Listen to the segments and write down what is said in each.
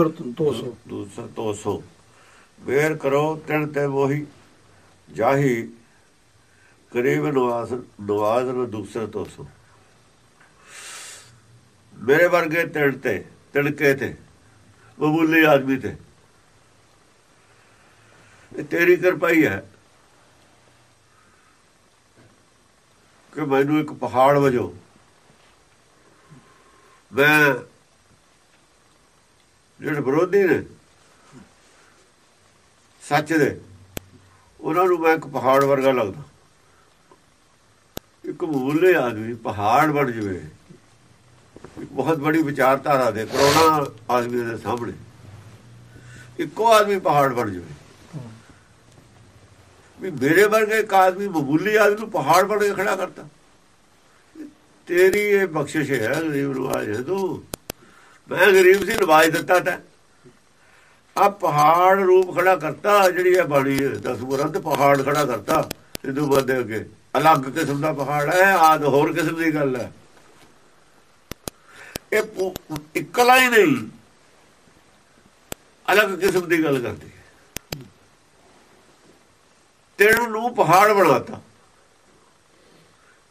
ਫਿਰ 200 ਦੂਸਰਾ 200 ਬੇਰ ਕਰੋ ਤਿਣ ਤੇ ਵੋਹੀ ਜਾਹੀ, ਕਰੀਬ ਨਵਾਜ਼ ਨਵਾਜ਼ ਨੂੰ ਦੂਸਰਾ 200 ਮੇਰੇ ਵਰਗੇ ਤਿਣ ਤੇ, ਤਿਣਕੇ ਤੇ, ਮਾਮੂਲੀ ਆਦਮੀ ਤੇ। ਇਹ ਤੇਰੀ ਕਿਰਪਾ ਹੀ ਹੈ ਕਿ ਮੈਨੂੰ ਇੱਕ ਪਹਾੜ ਵਜੋ ਮੈਂ ਜਿਹੜੇ ਵਿਰੋਧੀ ਨੇ, ਸੱਚ ਦੇ, ਉਹਨਾਂ ਨੂੰ ਮੈਂ ਇੱਕ ਪਹਾੜ ਵਰਗਾ ਲੱਗਦਾ। ਇੱਕ ਮੂਲੇ ਆਦਮੀ ਪਹਾੜ ਬਣ ਜਵੇ ਬਹੁਤ ਬੜੀ ਵਿਚਾਰਧਾਰਾ ਦੇ ਕਰੋਨਾ ਆਦਮੀ ਦੇ ਸਾਹਮਣੇ, ਇੱਕੋ ਆਦਮੀ ਪਹਾੜ ਬਣ ਜਵੇ। ਵੀ ਮੇਰੇ ਵਰਗੇ ਇੱਕ ਆਦਮੀ ਮਾਮੂਲੀ ਆਦਮੀ ਨੂੰ ਪਹਾੜ ਬਣ ਕੇ ਖੜਾ ਕਰਤਾ। ਤੇਰੀ ਇਹ ਬਖਸ਼ਿਸ਼ ਹੈ ਗਰੀਬ ਨਵਾਜ ਹੈ ਤੂੰ। ਮੈਂ ਗਰੀਬ ਸੀ, ਨਵਾਜ ਦਿੱਤਾ ਤਾਂ। ਆ ਪਹਾੜ ਰੂਪ ਖੜਾ ਕਰਤਾ, ਜਿਹੜੀ ਇਹ ਬਾਣੀ ਹੈ ਦਸ ਪਹਾੜ ਖੜਾ ਕਰਤਾ ਹਿੰਦੂ ਬੰਦੇ ਅੱਗੇ। ਅਲੱਗ ਕਿਸਮ ਦਾ ਪਹਾੜ ਹੈ, ਆਦ ਹੋਰ ਕਿਸਮ ਦੀ ਗੱਲ ਹੈ। ਇਹ ਇਕਲਾ ਹੀ ਨਹੀਂ, ਅਲੱਗ ਕਿਸਮ ਦੀ ਗੱਲ ਕਰਦੀ ਹੈ। ਤੈਨੂੰ ਨੂੰ ਪਹਾੜ ਬਣਾਤਾ।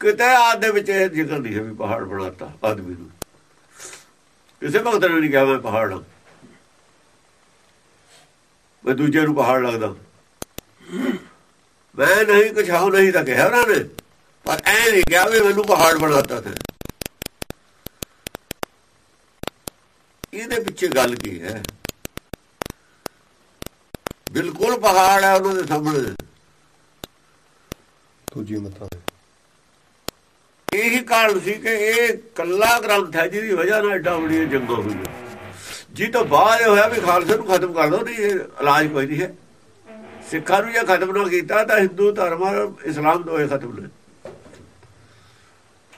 ਕਿਤੇ ਆਦ ਦੇ ਵਿੱਚ ਇਹ ਜ਼ਿਕਰ ਨਹੀਂ ਹੈ ਵੀ ਪਹਾੜ ਬਣਾਤਾ ਆਦਮੀ ਨੂੰ। ਕਿਸੇ ਭਗਤ ਨੇ ਨਹੀਂ ਕਿਹਾ ਮੈਂ ਪਹਾੜ ਹਾਂ ਮੈਂ ਦੂਜੇ ਨੂੰ ਪਹਾੜ ਲੱਗਦਾ। ਮੈਂ ਨਹੀਂ, ਕੁਛ ਹਾਂ ਨਹੀਂ ਤਾਂ ਕਿਹਾ ਉਹਨਾਂ ਨੇ। ਪਰ ਐ ਨਹੀਂ ਕਿਹਾ ਵੀ ਮੈਨੂੰ ਪਹਾੜ ਬਣਾਤਾ ਤੇ। ਇਹਦੇ ਪਿੱਛੇ ਗੱਲ ਕੀ ਹੈ? ਬਿਲਕੁਲ ਪਹਾੜ ਹੈ ਉਹਨਾਂ ਦੇ ਸਾਹਮਣੇ। ਦੂਜੀ ਮਤਾਂ ਇਹੀ ਕਾਰਨ ਸੀ ਕਿ ਇਹ ਕੱਲਾ ਗ੍ਰੰਥ ਹੈ ਜਿਹਦੀ ਵਜ੍ਹਾ ਨਾਲ ਐਡਾ ਬੜੀ ਜੰਗ ਹੋਈ ਜੀ ਤੋਂ ਬਾਅਦ ਹੋਇਆ ਵੀ ਖਾਲਸੇ ਨੂੰ ਖਤਮ ਕਰ ਦੋ ਨਹੀਂ, ਇਹ ਇਲਾਜ ਕੋਈ ਨਹੀਂ ਹੈ। ਸਿੱਖਾਂ ਨੂੰ ਜੇ ਖਤਮ ਨਾ ਕੀਤਾ ਤਾਂ ਹਿੰਦੂ ਧਰਮ ਔਰ ਇਸਲਾਮ ਦੋਏ ਖਤਮ ਨੇ।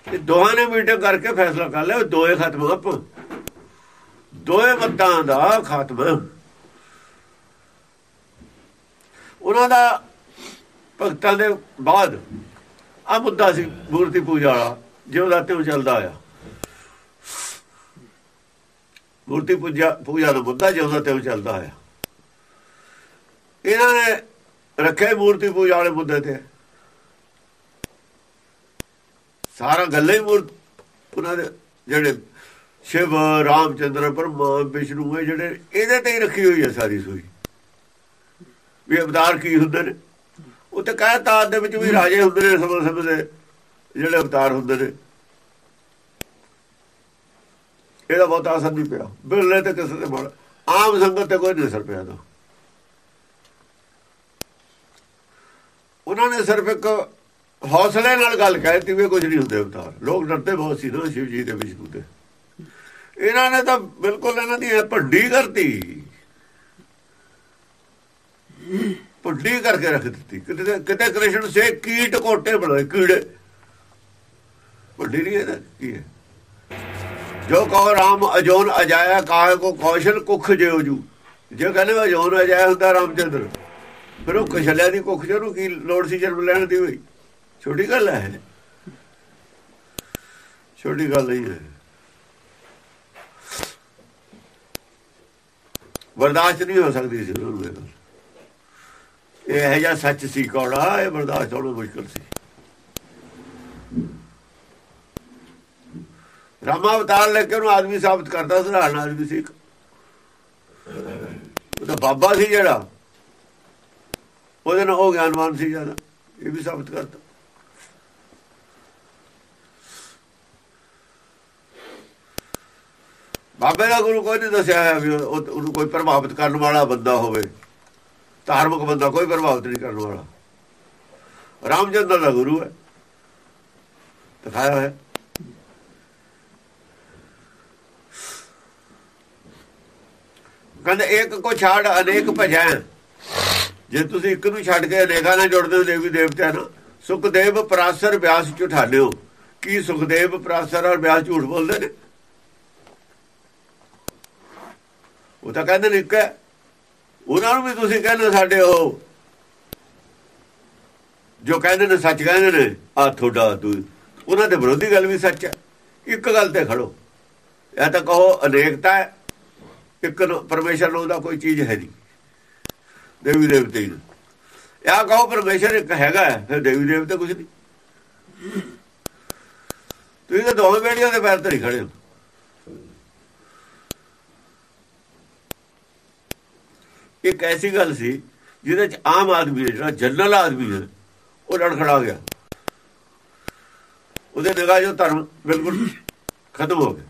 ਇਹ ਦੋਹਾਂ ਨੇ ਮੀਟਿੰਗ ਕਰਕੇ ਫੈਸਲਾ ਕਰ ਲਿਆ ਦੋਏ ਖਤਮ ਆਪ ਦੋਏ ਮਤਾਂ ਦਾ ਖਾਤਮਾ। ਉਹਨਾਂ ਦਾ ਭਗਤਾਂ ਦੇ ਬਾਅਦ ਆ ਮੁੱਦਾ ਸੀ ਮੂਰਤੀ ਪੂਜਾ ਵਾਲਾ, ਜੋ ਦਾ ਤੇ ਚੱਲਦਾ ਆਇਆ ਮੂਰਤੀ ਪੂਜਾ ਪੂਜਾ ਦਾ ਮੁੱਦਾ ਜੋ ਦਾ ਤੇ ਚੱਲਦਾ ਆਇਆ ਇਹਨਾਂ ਨੇ ਰੱਖੇ ਮੂਰਤੀ ਪੂਜਾ ਵਾਲੇ ਮੁੱਦੇ ਤੇ। ਸਾਰਾ ਗੱਲੇ ਹੀ ਮੂਰਤ ਉਹਨਾਂ ਦੇ ਜਿਹੜੇ ਸ਼ਿਵ, ਰਾਮਚੰਦਰ ਪਰਮਾ ਵਿਸ਼ਨੂੰ, ਇਹ ਜਿਹੜੇ, ਇਹਦੇ ਤੇ ਹੀ ਰੱਖੀ ਹੋਈ ਹੈ ਸਾਰੀ ਸੂਈ। ਵੀ ਅਵਤਾਰ ਕੀ ਹੁੰਦੇ ਨੇ? ਉਹ ਕਹਿ ਕਹਿਤਾ ਦੇ ਵਿੱਚ ਵੀ ਰਾਜੇ ਹੁੰਦੇ ਨੇ ਸਮੇਂ ਸਮੇਂ ਦੇ ਜਿਹੜੇ ਅਵਤਾਰ ਹੁੰਦੇ ਨੇ। ਇਹਦਾ ਬਹੁਤਾ ਅਸਰ ਨਹੀਂ ਪਿਆ। ਬਿਰਲੇ ਤੇ ਕਿਸੇ ਦੇ ਮਨ ਆਮ ਸੰਗਤ ਤੇ ਕੋਈ ਨਹੀਂ ਅਸਰ ਪਿਆ ਤਾਂ ਉਹਨਾਂ ਨੇ ਸਿਰਫ ਇੱਕ ਹੌਸਲੇ ਨਾਲ ਗੱਲ ਕਹਿਤੀ ਵੀ ਕੁਝ ਨਹੀਂ ਹੁੰਦੇ ਅਵਤਾਰ। ਲੋਕ ਡਰਦੇ ਬਹੁਤ ਸੀ ਨਾ ਸ਼ਿਵ ਜੀ ਦੇ ਵਿਸ਼ਨੂੰ ਦੇ ਇਹਨਾਂ ਨੇ ਤਾਂ ਬਿਲਕੁਲ ਇਹਨਾਂ ਦੀ ਭੰਡੀ ਕਰਤੀ। ਪੁੱਡੀ ਕਰਕੇ ਰੱਖ ਦਿੱਤੀ। ਕਿਤੇ ਕਿਤੇ ਕ੍ਰਿਸ਼ਨ ਸੇ ਕੀਟ ਕੋਟੇ ਬਣਾਏ, ਕੀੜੇ। ਪੁੱਡੀ ਨਹੀਂ ਇਹਦਾ, ਕੀ ਹੈ? ਜੋ ਕਹੋ ਰਾਮ ਅਜੋਨ ਅਜਾਇਆ, ਕਾਹ ਕੋ ਕੌਸ਼ਲ ਕੁਖ ਜਿਉ ਜੂ ਜੇ ਕਹਿੰਦੇ ਅਜੋਨ ਅਜਾਇਆ ਹੁੰਦਾ ਰਾਮਚੰਦਰ, ਫਿਰ ਉਹ ਕਸ਼ਲਿਆ ਦੀ ਕੁਖ ਨੂੰ ਕੀ ਲੋੜ ਸੀ ਜਨਮ ਲੈਣ ਦੀ ਹੋਈ? ਛੋਟੀ ਗੱਲ ਹੈ ਛੋਟੀ ਗੱਲ ਨਹੀਂ ਹੈ। ਬਰਦਾਸ਼ਤ ਨਹੀਂ ਹੋ ਸਕਦੀ ਸੀ ਉਹਨੂੰ ਇਹ ਗੱਲ। ਇਹ ਜਿਹਾ ਸੱਚ ਸੀ ਕੌੜਾ ਇਹ ਬਰਦਾਸ਼ਤ ਹੋਣਾ ਮੁਸ਼ਕਲ ਸੀ ਰਾਮਾ ਅਵਤਾਰ ਲੈ ਕੇ ਉਹਨੂੰ ਆਦਮੀ ਸਾਬਤ ਕਰਦਾ ਸਧਾਰਨ ਆਦਮੀ ਸੀ ਉਹ ਤਾਂ ਬਾਬਾ ਸੀ ਜਿਹੜਾ ਉਹਦੇ ਨਾਲ ਉਹ ਗਿਆਨਵਾਨ ਸੀ ਜ਼ਿਆਦਾ ਇਹ ਵੀ ਸਾਬਤ ਕਰਦਾ ਬਾਬੇ ਦਾ ਗੁਰੂ ਕੋਈ ਨਹੀਂ ਦੱਸਿਆ ਹੈ ਵੀ ਉਹਨੂੰ ਕੋਈ ਪ੍ਰਭਾਵਿਤ ਕਰਨ ਵਾਲਾ ਬੰਦਾ ਹੋਵੇ ਧਾਰਮਿਕ ਬੰਦਾ ਕੋਈ ਪ੍ਰਭਾਵਿਤ ਨਹੀਂ ਕਰਨ ਵਾਲਾ। ਰਾਮਚੰਦਰ ਦਾ ਗੁਰੂ ਹੈ। ਦਿਖਾਇਆ ਹੈ ਕਹਿੰਦੇ ਇੱਕ ਕੋ ਛਾੜ ਅਨੇਕ ਭਜੈ। ਜੇ ਤੁਸੀਂ ਇੱਕ ਨੂੰ ਛੱਡ ਕੇ ਅਨੇਕਾਂ ਨਾਲ ਜੁੜਦੇ ਹੋ, ਦੇਵੀ ਦੇਵਤਿਆਂ ਨਾਲ, ਸੁਖਦੇਵ ਪ੍ਰਾਸਰ ਵਿਆਸ ਝੁਠਾਲਿਓ। ਕੀ ਸੁਖਦੇਵ ਪਰਾਸਰ ਔਰ ਵਿਆਸ ਝੂਠ ਬੋਲਦੇ ਨੇ? ਉਹ ਤਾਂ ਕਹਿੰਦੇ ਨੇ ਇੱਕ ਹੈ। ਉਹਨਾਂ ਨੂੰ ਵੀ ਤੁਸੀਂ ਕਹਿੰਦੇ ਸਾਡੇ ਉਹ ਜੋ ਕਹਿੰਦੇ ਨੇ, ਸੱਚ ਕਹਿੰਦੇ ਨੇ ਆ ਤੁਹਾਡਾ ਤੂੰ ਉਹਨਾਂ ਦੇ ਵਿਰੋਧੀ ਗੱਲ ਵੀ ਸੱਚ ਹੈ। ਇੱਕ ਗੱਲ ਤੇ ਖੜੋ। ਇਹ ਤਾਂ ਕਹੋ, ਅਨੇਕਤਾ ਹੈ। ਇੱਕ ਪਰਮੇਸ਼ਰ ਨੂੰ ਉਹਦਾ ਕੋਈ ਚੀਜ਼ ਹੈ ਨਹੀਂ। ਦੇਵੀ ਦੇਵਤੇ ਹੀ ਇਹ ਕਹੋ, ਪਰਮੇਸ਼ਰ ਇੱਕ ਹੈਗਾ ਫਿਰ ਦੇਵੀ ਦੇਵਤੇ ਕੁਝ ਨਹੀਂ। ਤੁਸੀਂ ਤਾਂ ਦੋਵੇਂ ਬੇੜੀਆਂ ਦੇ ਪੈਰ ਤੇ ਨਹੀਂ ਖੜੇ ਹੋ। ਇੱਕ ਐਸੀ ਗੱਲ ਸੀ, ਜਿਹਦੇ ਚ ਆਮ ਆਦਮੀ ਜਿਹੜਾ ਜਨਰਲ ਆਦਮੀ ਹੈ, ਉਹ ਲੜਖੜਾ ਗਿਆ। ਉਹਦੇ ਨਿਗਾਹ ਜੋ ਧਰਮ ਬਿਲਕੁਲ ਖਤਮ ਹੋ ਗਿਆ।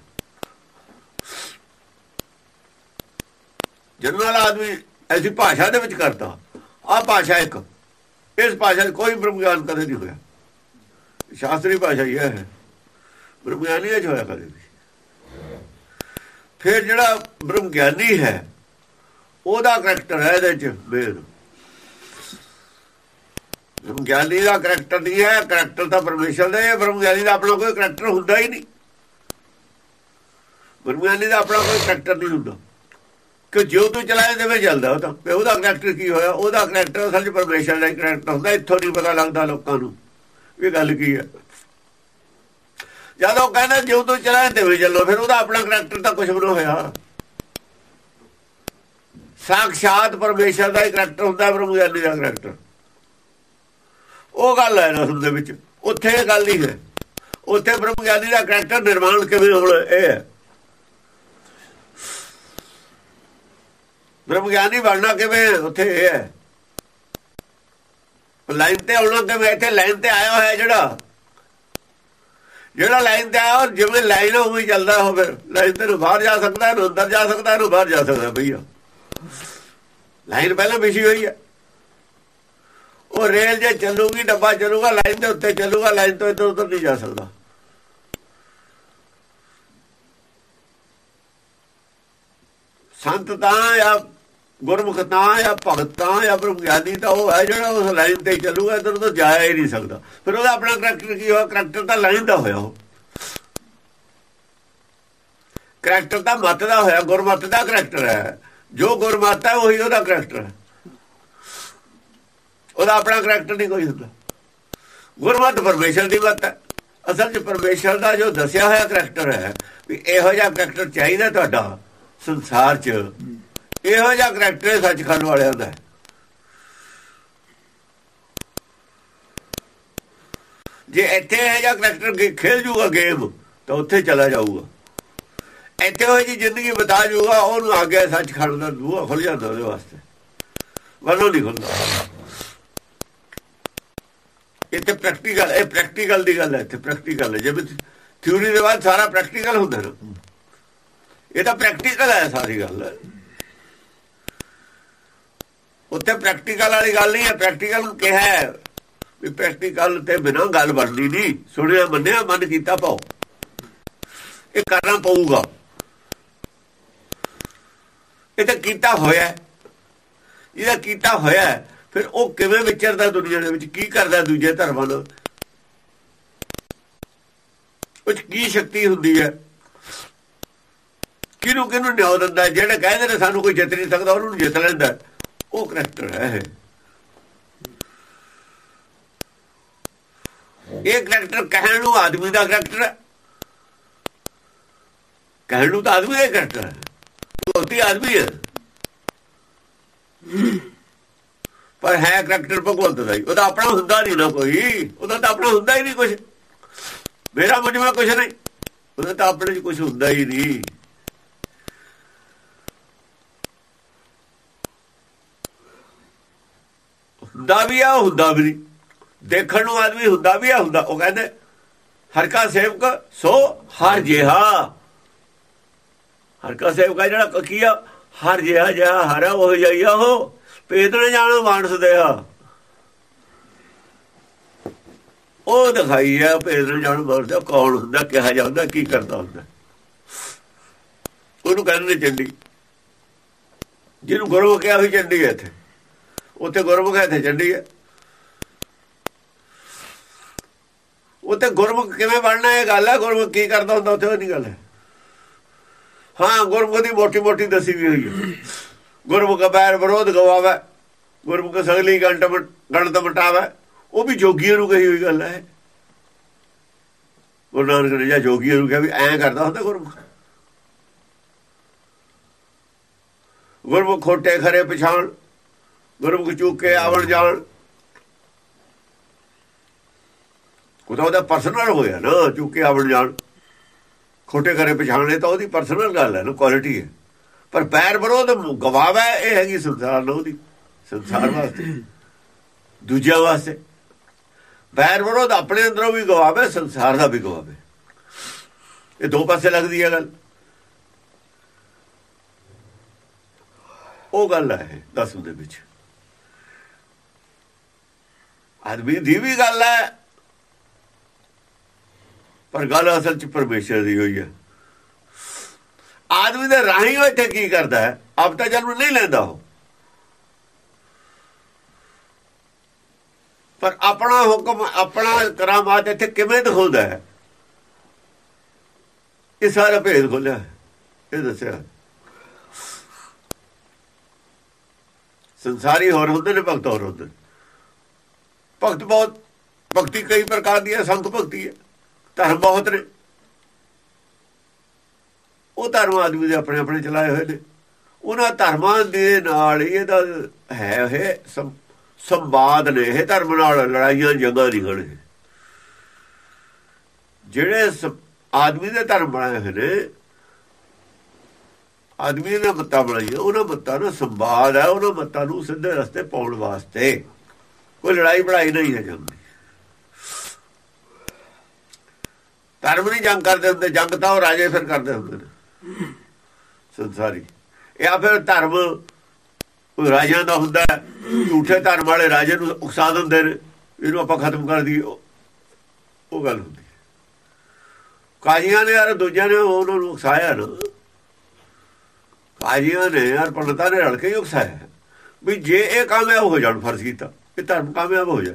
ਜਨਰਲ ਆਦਮੀ ਐਸੀ ਭਾਸ਼ਾ ਦੇ ਵਿੱਚ ਕਰਦਾ ਆ ਭਾਸ਼ਾ ਇੱਕ, ਇਸ ਭਾਸ਼ਾ 'ਚ ਕੋਈ ਬ੍ਰਹਮ ਗਿਆਨ ਕਦੇ ਨਹੀਂ ਹੋਇਆ। ਸ਼ਾਸਤਰੀ ਭਾਸ਼ਾ ਹੀ ਹੈ ਬ੍ਰਹਮ ਗਿਆਨੀ ਇਹ ਹੋਇਆ ਕਦੇ ਵੀ। ਫਿਰ ਜਿਹੜਾ ਬ੍ਰਹਮ ਗਿਆਨੀ ਹੈ ਉਹਦਾ ਕਰੈਕਟਰ ਹੈ ਇਹਦੇ 'ਚ ਬੇਦ ਬ੍ਰਹਮ ਗਿਆਨੀ ਦਾ ਕਰੈਕਟਰ ਨਹੀਂ ਹੈ, ਕਰੈਕਟਰ ਤਾਂ ਪਰਮੇਸ਼ਰ ਦਾ ਹੈ ਬ੍ਰਹਮ ਗਿਆਨੀ ਦਾ ਆਪਣਾ ਕੋਈ ਕਰੈਕਟਰ ਹੁੰਦਾ ਹੀ ਨਹੀਂ। ਬ੍ਰਹਮ ਗਿਆਨੀ ਦਾ ਆਪਣਾ ਕੋਈ ਕਰੈਕਟਰ ਨਹੀਂ ਹੁੰਦਾ। ਕਿ ਜਿਉ ਤੂੰ ਚਲਾਏ ਦੇਵੇਂ ਚੱਲਦਾ ਉਹ ਤਾਂ। ਤੇ ਉਹਦਾ ਕਰੈਕਟਰ ਕੀ ਹੋਇਆ? ਉਹਦਾ ਕਰੈਕਟਰ ਅਸਲ 'ਚ ਪਰਮੇਸ਼ਰ ਦਾ ਕਰੈਕਟਰ ਹੁੰਦਾ, ਇੱਥੋਂ ਨਹੀਂ ਪਤਾ ਲੱਗਦਾ ਲੋਕਾਂ ਨੂੰ ਇਹ ਗੱਲ ਕੀ ਹੈ। ਜਦੋਂ ਕਹਿੰਦਾ ਜਿਉ ਤੂੰ ਚਲਾਏ ਦੇਵੇਂ ਚੱਲੋ, ਫਿਰ ਉਹਦਾ ਆਪਣਾ ਕਰੈਕਟਰ ਤਾਂ ਕੁਝ ਵੀ ਹੋਇਆ। ਸਾਖਸ਼ਾਤ ਪਰਮੇਸ਼ਰ ਦਾ ਹੀ ਕਰੈਕਟਰ ਹੁੰਦਾ ਬ੍ਰਹਮ ਗਿਆਨੀ ਦਾ ਕਰੈਕਟਰ ਉਹ ਗੱਲ ਹੈ ਰਸਮ ਦੇ ਵਿੱਚ। ਉੱਥੇ ਇਹ ਗੱਲ ਨਹੀਂ ਹੈ। ਉੱਥੇ ਬ੍ਰਹਮ ਗਿਆਨੀ ਦਾ ਕਰੈਕਟਰ ਨਿਰਮਾਣ ਕਿਵੇਂ ਹੋਣਾ, ਇਹ ਹੈ। ਬ੍ਰਹਮ ਗਿਆਨੀ ਬਣਨਾ ਕਿਵੇਂ ਉੱਥੇ ਇਹ ਹੈ। ਲਾਈਨ ਤੇ ਆਉਣਾ ਕਿਵੇਂ ਇੱਥੇ ਲਾਈਨ ਤੇ ਆਇਆ ਹੋਇਆ ਜਿਹੜਾ। ਜਿਹੜਾ ਲਾਈਨ ਤੇ ਆਇਆ, ਜਿਵੇਂ ਲਾਈਨ ਉਵੇਂ ਚੱਲਦਾ ਹੋਵੇ ਲਾਈਨ ਤੇ ਬਾਹਰ ਜਾ ਸਕਦਾ ਹੈ ਅੰਦਰ ਜਾ ਸਕਦਾ ਹੈ ਬਾਹਰ ਜਾ ਸਕਦਾ ਭਈਆ ਲਾਈਨ ਪਹਿਲਾਂ ਵਿਛੀ ਹੋਈ ਹੈ ਉਹ ਰੇਲ ਜੇ ਚੱਲੂਗੀ, ਡੱਬਾ ਚੱਲੂਗਾ, ਲਾਈਨ ਦੇ ਉੱਤੇ ਚੱਲੂਗਾ, ਲਾਈਨ ਤੋਂ ਇੱਧਰ ਉੱਧਰ ਨਹੀਂ ਜਾ ਸਕਦਾ। ਸੰਤ ਤਾਂ ਜਾਂ ਗੁਰਮੁਖ ਤਾਂ ਜਾਂ ਭਗਤ ਤਾਂ ਜਾਂ ਗਿਆਨੀ ਤਾਂ ਉਹ ਹੈ ਜਿਹੜਾ ਉਸ ਲਾਈਨ ਤੇ ਚੱਲੂਗਾ, ਇੱਧਰ ਤੋਂ ਜਾਇਆ ਹੀ ਨਹੀਂ ਸਕਦਾ। ਫਿਰ ਉਹਦਾ ਆਪਣਾ ਕਰੈਕਟਰ ਕੀ ਹੋਇਆ? ਕਰੈਕਟਰ ਤਾਂ ਲਾਈਨ ਦਾ ਹੋਇਆ ਉਹ। ਕਰੈਕਟਰ ਤਾਂ ਮਤ ਦਾ ਹੋਇਆ, ਗੁਰਮਤ ਦਾ ਕਰੈਕਟਰ ਹੈ। ਜੋ ਗੁਰਮਤ ਹੈ ਉਹੀ ਉਹਦਾ ਕਰੈਕਟਰ ਹੈ। ਉਹਦਾ ਆਪਣਾ ਕਰੈਕਟਰ ਨਹੀਂ ਕੋਈ ਹੁੰਦਾ। ਗੁਰਮਤ ਪਰਮੇਸ਼ਰ ਦੀ ਮਤ ਹੈ। ਅਸਲ 'ਚ ਪਰਮੇਸ਼ਰ ਦਾ ਜੋ ਦੱਸਿਆ ਹੋਇਆ ਕਰੈਕਟਰ ਹੈ, ਵੀ ਇਹੋ ਜਿਹਾ ਕਰੈਕਟਰ ਚਾਹੀਦਾ ਤੁਹਾਡਾ ਸੰਸਾਰ 'ਚ। ਇਹੋ ਜਿਹਾ ਕਰੈਕਟਰ ਸੱਚਖੰਡ ਵਾਲਿਆਂ ਦਾ ਜੇ ਇੱਥੇ ਇਹ ਜਿਹਾ ਕਰੈਕਟਰ ਖੇਲ ਜੂਗਾ ਗੇਮ, ਤਾਂ ਉੱਥੇ ਚਲਾ ਜਾਊਗਾ। ਇੱਥੇ ਉਹ ਜੀ ਜ਼ਿੰਦਗੀ ਬਤਾ ਜੂਗਾ, ਉਹਨੂੰ ਆ ਗਿਆ ਸੱਚਖੰਡ ਦਾ ਦੂਆ ਖੁੱਲ ਜਾਂਦਾ ਉਹਦੇ ਵਾਸਤੇ। ਵਰਨੋਂ ਨਹੀਂ ਖੁੱਲਦਾ ਇਹ ਤੇ ਪ੍ਰੈਕਟੀਕਲ ਇਹ ਪ੍ਰੈਕਟੀਕਲ ਦੀ ਗੱਲ ਹੈ ਤੇ ਪ੍ਰੈਕਟੀਕਲ ਹੈ। ਜਿਵੇਂ ਥਿਊਰੀ ਦੇ ਬਾਅਦ ਸਾਰਾ ਪ੍ਰੈਕਟੀਕਲ ਹੁੰਦਾ ਨਾ। ਇਹ ਤਾਂ ਪ੍ਰੈਕਟੀਕਲ ਹੈ ਸਾਰੀ ਗੱਲ। ਉੱਥੇ ਪ੍ਰੈਕਟੀਕਲ ਵਾਲੀ ਗੱਲ ਨਹੀਂ ਹੈ। ਪ੍ਰੈਕਟੀਕਲ ਕਿਹਾ ਹੈ ਵੀ ਪ੍ਰੈਕਟੀਕਲ ਤੇ ਬਿਨਾਂ ਗੱਲ ਬਣਦੀ ਨਹੀਂ। ਸੁਣਿਆ, ਮੰਨਿਆ, ਮਨ ਕੀਤਾ ਪਾਓ। ਇਹ ਕਰਨਾ ਪਊਗਾ। ਇਹ ਤਾਂ ਕੀਤਾ ਹੋਇਆ ਇਹਦਾ ਕੀਤਾ ਹੋਇਆ ਫਿਰ ਉਹ ਕਿਵੇਂ ਵਿਚਰਦਾ ਦੁਨੀਆ ਦੇ ਵਿੱਚ? ਕੀ ਕਰਦਾ ਦੂਜੇ ਧਰਮਾਂ ਨਾਲ ਉਹ ਕੀ ਸ਼ਕਤੀ ਹੁੰਦੀ ਹੈ? ਕਿਹਨੂੰ ਕਿਹਨੂੰ ਨਿਆਂ ਦਿੰਦਾ ਜਿਹੜਾ ਕਹਿੰਦੇ ਨੇ ਸਾਨੂੰ ਕੋਈ ਜਿੱਤ ਨਹੀਂ ਸਕਦਾ, ਉਹਨੂੰ ਜਿੱਤ ਲੈਂਦਾ ਉਹ ਕਰੈਕਟਰ ਹੈ ਇਹ। ਕਰੈਕਟਰ ਕਹਿਣ ਨੂੰ ਆਦਮੀ ਦਾ ਕਰੈਕਟਰ ਹੈ। ਕਹਿਣ ਨੂੰ ਤਾਂ ਆਦਮੀ ਦਾ ਕਰੈਕਟਰ ਹੈ। ਉਹਦੀ ਆਦਮੀ ਹੈ। ਪਰ ਹੈ ਕਰੈਕਟਰ ਭਗਵੰਤ ਦਾ ਹੀ। ਉਹਦਾ ਆਪਣਾ ਹੁੰਦਾ ਨਹੀਂ ਨਾ ਕੋਈ। ਉਹਦਾ ਤਾਂ ਆਪਣਾ ਹੁੰਦਾ ਹੀ ਨਹੀਂ ਕੁਝ ਮੇਰਾ ਮਜਮਾ ਕੁਝ ਨਹੀਂ। ਉਹਦਾ ਤਾਂ ਆਪਣੇ 'ਚ ਕੁਝ ਹੁੰਦਾ ਹੀ ਨਹੀਂ। ਹੁੰਦਾ ਵੀ ਆ, ਹੁੰਦਾ ਵੀ ਨਹੀਂ। ਦੇਖਣ ਨੂੰ ਆਦਮੀ ਹੁੰਦਾ ਵੀ ਆ, ਹੁੰਦਾ। ਉਹ ਕਹਿੰਦੇ, ਹਰ ਕਾ ਸੇਵਕ ਸੋ ਹਰ ਜਿਹਾ। ਹਰ ਕਾ ਸੇਵਕ ਜਿਹੜਾ ਕੀ ਆ? ਹਰ ਜਿਹਾ ਜਿਹਾ ਹਰਾ ਉਹ ਜਾਈਆ ਉਹ। ਪੇਤ ਨੇ ਜਾਣੋ ਮਾਨਸ ਦੇਹਾ ਉਹ ਦਿਖਾਈ ਆ ਪੇਤ ਨੇ ਜਾਣੋ ਮਾਨਸ ਕੌਣ ਹੁੰਦਾ, ਕਿਹਾ ਜਾਂਦਾ ਕੀ ਕਰਦਾ ਹੁੰਦਾ। ਉਹਨੂੰ ਕਹਿੰਦੇ ਚੰਡੀ। ਜਿਹਨੂੰ ਗੁਰਮੁਖ ਕਿਹਾ ਵੀ ਚੰਡੀ ਹੈ ਇੱਥੇ। ਉੱਥੇ ਗੁਰਮੁਖ ਹੈ ਇੱਥੇ, ਚੰਡੀ ਹੈ। ਉੱਥੇ ਗੁਰਮੁਖ ਕਿਵੇਂ ਬਣਨਾ, ਇਹ ਗੱਲ ਹੈ ਗੁਰਮੁਖ ਕੀ ਕਰਦਾ ਹੁੰਦਾ, ਉੱਥੇ ਉਹ ਨਹੀਂ ਗੱਲ ਹੈ। ਹਾਂ, ਗੁਰਮੁਖ ਦੀ ਮੋਟੀ ਮੋਟੀ ਦਸੀ ਵੀ ਹੋਈ ਹੈ। ਗੁਰਮੁਖ ਬੈਰ ਵਿਰੋਧ ਗਵਾਵੇ, ਗੁਰਮੁਖ ਸਗਲੀ ਗੰਟ ਗਣਤ ਮਟਾਵੇ, ਉਹ ਵੀ ਜੋਗੀਆਂ ਨੂੰ ਕਹੀ ਹੋਈ ਗੱਲ ਹੈ। ਗੁਰੂ ਨਾਨਕ ਨੇ ਜਾਂ ਜੋਗੀਆਂ ਨੂੰ ਕਿਹਾ ਵੀ ਐਂ ਕਰਦਾ ਹੁੰਦਾ ਗੁਰਮੁਖ। ਗੁਰਮੁਖ ਖੋਟੇ ਖਰੇ ਪਛਾਣ, ਗੁਰਮੁਖ ਚੁੱਕੇ ਆਵਣ ਜਾਣ। ਉਹਦਾ ਉਹਦਾ ਪਰਸਨਲ ਹੋਇਆ ਨਾ, ਚੁੱਕੇ ਆਵਣ ਜਾਣ। ਖੋਟੇ ਖਰੇ ਪਛਾਣੇ ਤਾਂ ਉਹਦੀ ਪਰਸਨਲ ਗੱਲ ਹੈ ਨਾ ਕੁਆਲਿਟੀ ਹੈ। ਪਰ ਪੈਰ ਵਿਰੋਧ ਗਵਾਵਾ ਇਹ ਹੈਗੀ ਸੰਸਾਰ ਨੂੰ ਉਹਦੀ ਸੰਸਾਰ ਵਾਸਤੇ। ਦੂਜਿਆਂ ਵਾਸਤੇ। ਪੈਰ ਵਿਰੋਧ ਆਪਣੇ ਅੰਦਰੋਂ ਵੀ ਗਵਾਵੇ ਸੰਸਾਰ ਦਾ ਵੀ ਗਵਾਵੇ ਇਹ ਦੋ ਪਾਸੇ ਲੱਗਦੀ ਹੈ ਗੱਲ। ਉਹ ਗੱਲ ਹੈ ਦਸ ਦੇ ਵਿੱਚ। ਆਦਮੀ ਦੀ ਵੀ ਗੱਲ ਹੈ ਪਰ ਗੱਲ ਅਸਲ ਚ ਪਰਮੇਸ਼ਰ ਦੀ ਹੋਈ ਹੈ। ਆਦਮੀ ਦੇ ਰਾਹੀਂ ਉਹ ਇੱਥੇ ਕੀ ਕਰਦਾ ਹੈ? ਆਪ ਤਾਂ ਜਨਮ ਨਹੀਂ ਲੈਂਦਾ ਉਹ। ਪਰ ਆਪਣਾ ਹੁਕਮ, ਆਪਣਾ ਕਰਾਮਾਤ ਇੱਥੇ ਕਿਵੇਂ ਦਿਖਾਉਂਦਾ ਹੈ? ਇਹ ਸਾਰਾ ਭੇਦ ਖੋਲਿਆ ਇਹ ਦੱਸਿਆ ਸੰਸਾਰੀ ਹੋਰ ਹੁੰਦੇ ਨੇ, ਭਗਤ ਹੋਰ ਹੁੰਦੇ ਭਗਤ ਬਹੁਤ, ਭਗਤੀ ਕਈ ਪ੍ਰਕਾਰ ਦੀ ਹੈ, ਸੰਤ ਭਗਤੀ ਹੈ। ਧਰਮ ਬਹੁਤ ਨੇ। ਉਹ ਧਰਮ ਆਦਮੀ ਦੇ ਆਪਣੇ ਆਪਣੇ ਚਲਾਏ ਹੋਏ ਨੇ। ਉਹਨਾਂ ਧਰਮਾਂ ਦੇ ਨਾਲ ਇਹਦਾ ਹੈ ਇਹ ਸੰਵਾਦ ਨੇ। ਇਹ ਧਰਮ ਨਾਲ ਲੜਾਈਆਂ ਜੰਗਾਂ ਨਹੀਂ ਗਣੇ ਜਿਹੜੇ ਆਦਮੀ ਦੇ ਧਰਮ ਬਣਾਏ ਹੋਏ ਨੇ ਆਦਮੀ ਨੇ ਮੱਤਾ ਬਣਾਈ ਉਹਨਾਂ ਮੱਤਾ ਨੂੰ ਸੰਵਾਦ ਹੈ। ਉਹਨਾਂ ਮੱਤਾ ਨੂੰ ਸਿੱਧੇ ਰਸਤੇ ਪਾਉਣ ਵਾਸਤੇ। ਕੋਈ ਲੜਾਈ ਬੜਾਈ ਨਹੀਂ ਹੈ ਜੰਗ ਧਰਮ ਨਹੀਂ ਜੰਗ ਕਰਦੇ ਹੁੰਦੇ, ਜੰਗ ਤਾਂ ਉਹ ਰਾਜੇ ਫਿਰ ਕਰਦੇ ਹੁੰਦੇ ਨੇ। ਸੰਸਾਰੀ। ਇਹ ਫਿਰ ਧਰਮ ਕੋਈ ਰਾਜਿਆਂ ਦਾ ਹੁੰਦਾ ਝੂਠੇ ਧਰਮ ਵਾਲੇ ਰਾਜੇ ਨੂੰ ਉਕਸਾ ਦਿੰਦੇ ਨੇ, ਇਹਨੂੰ ਆਪਾਂ ਖਤਮ ਕਰ ਦਈਏ, ਉਹ ਗੱਲ ਹੁੰਦੀ ਕਾਜੀਆਂ ਨੇ ਯਾਰ, ਦੂਜਿਆਂ ਨੇ ਉਹਨਾਂ ਨੂੰ ਉਕਸਾਇਆ ਨਾ। ਕਾਜੀਆਂ ਨੇ ਯਾਰ, ਪੰਡਤਾਂ ਨੇ ਰਲ ਕੇ ਹੀ ਉਕਸਾਇਆ। ਵੀ ਜੇ ਇਹ ਕਾਮਯਾਬ ਹੋ ਜਾਣ, ਫਰਜ਼ ਕੀਤਾ, ਇਹ ਧਰਮ ਕਾਮਯਾਬ ਹੋ ਜਾ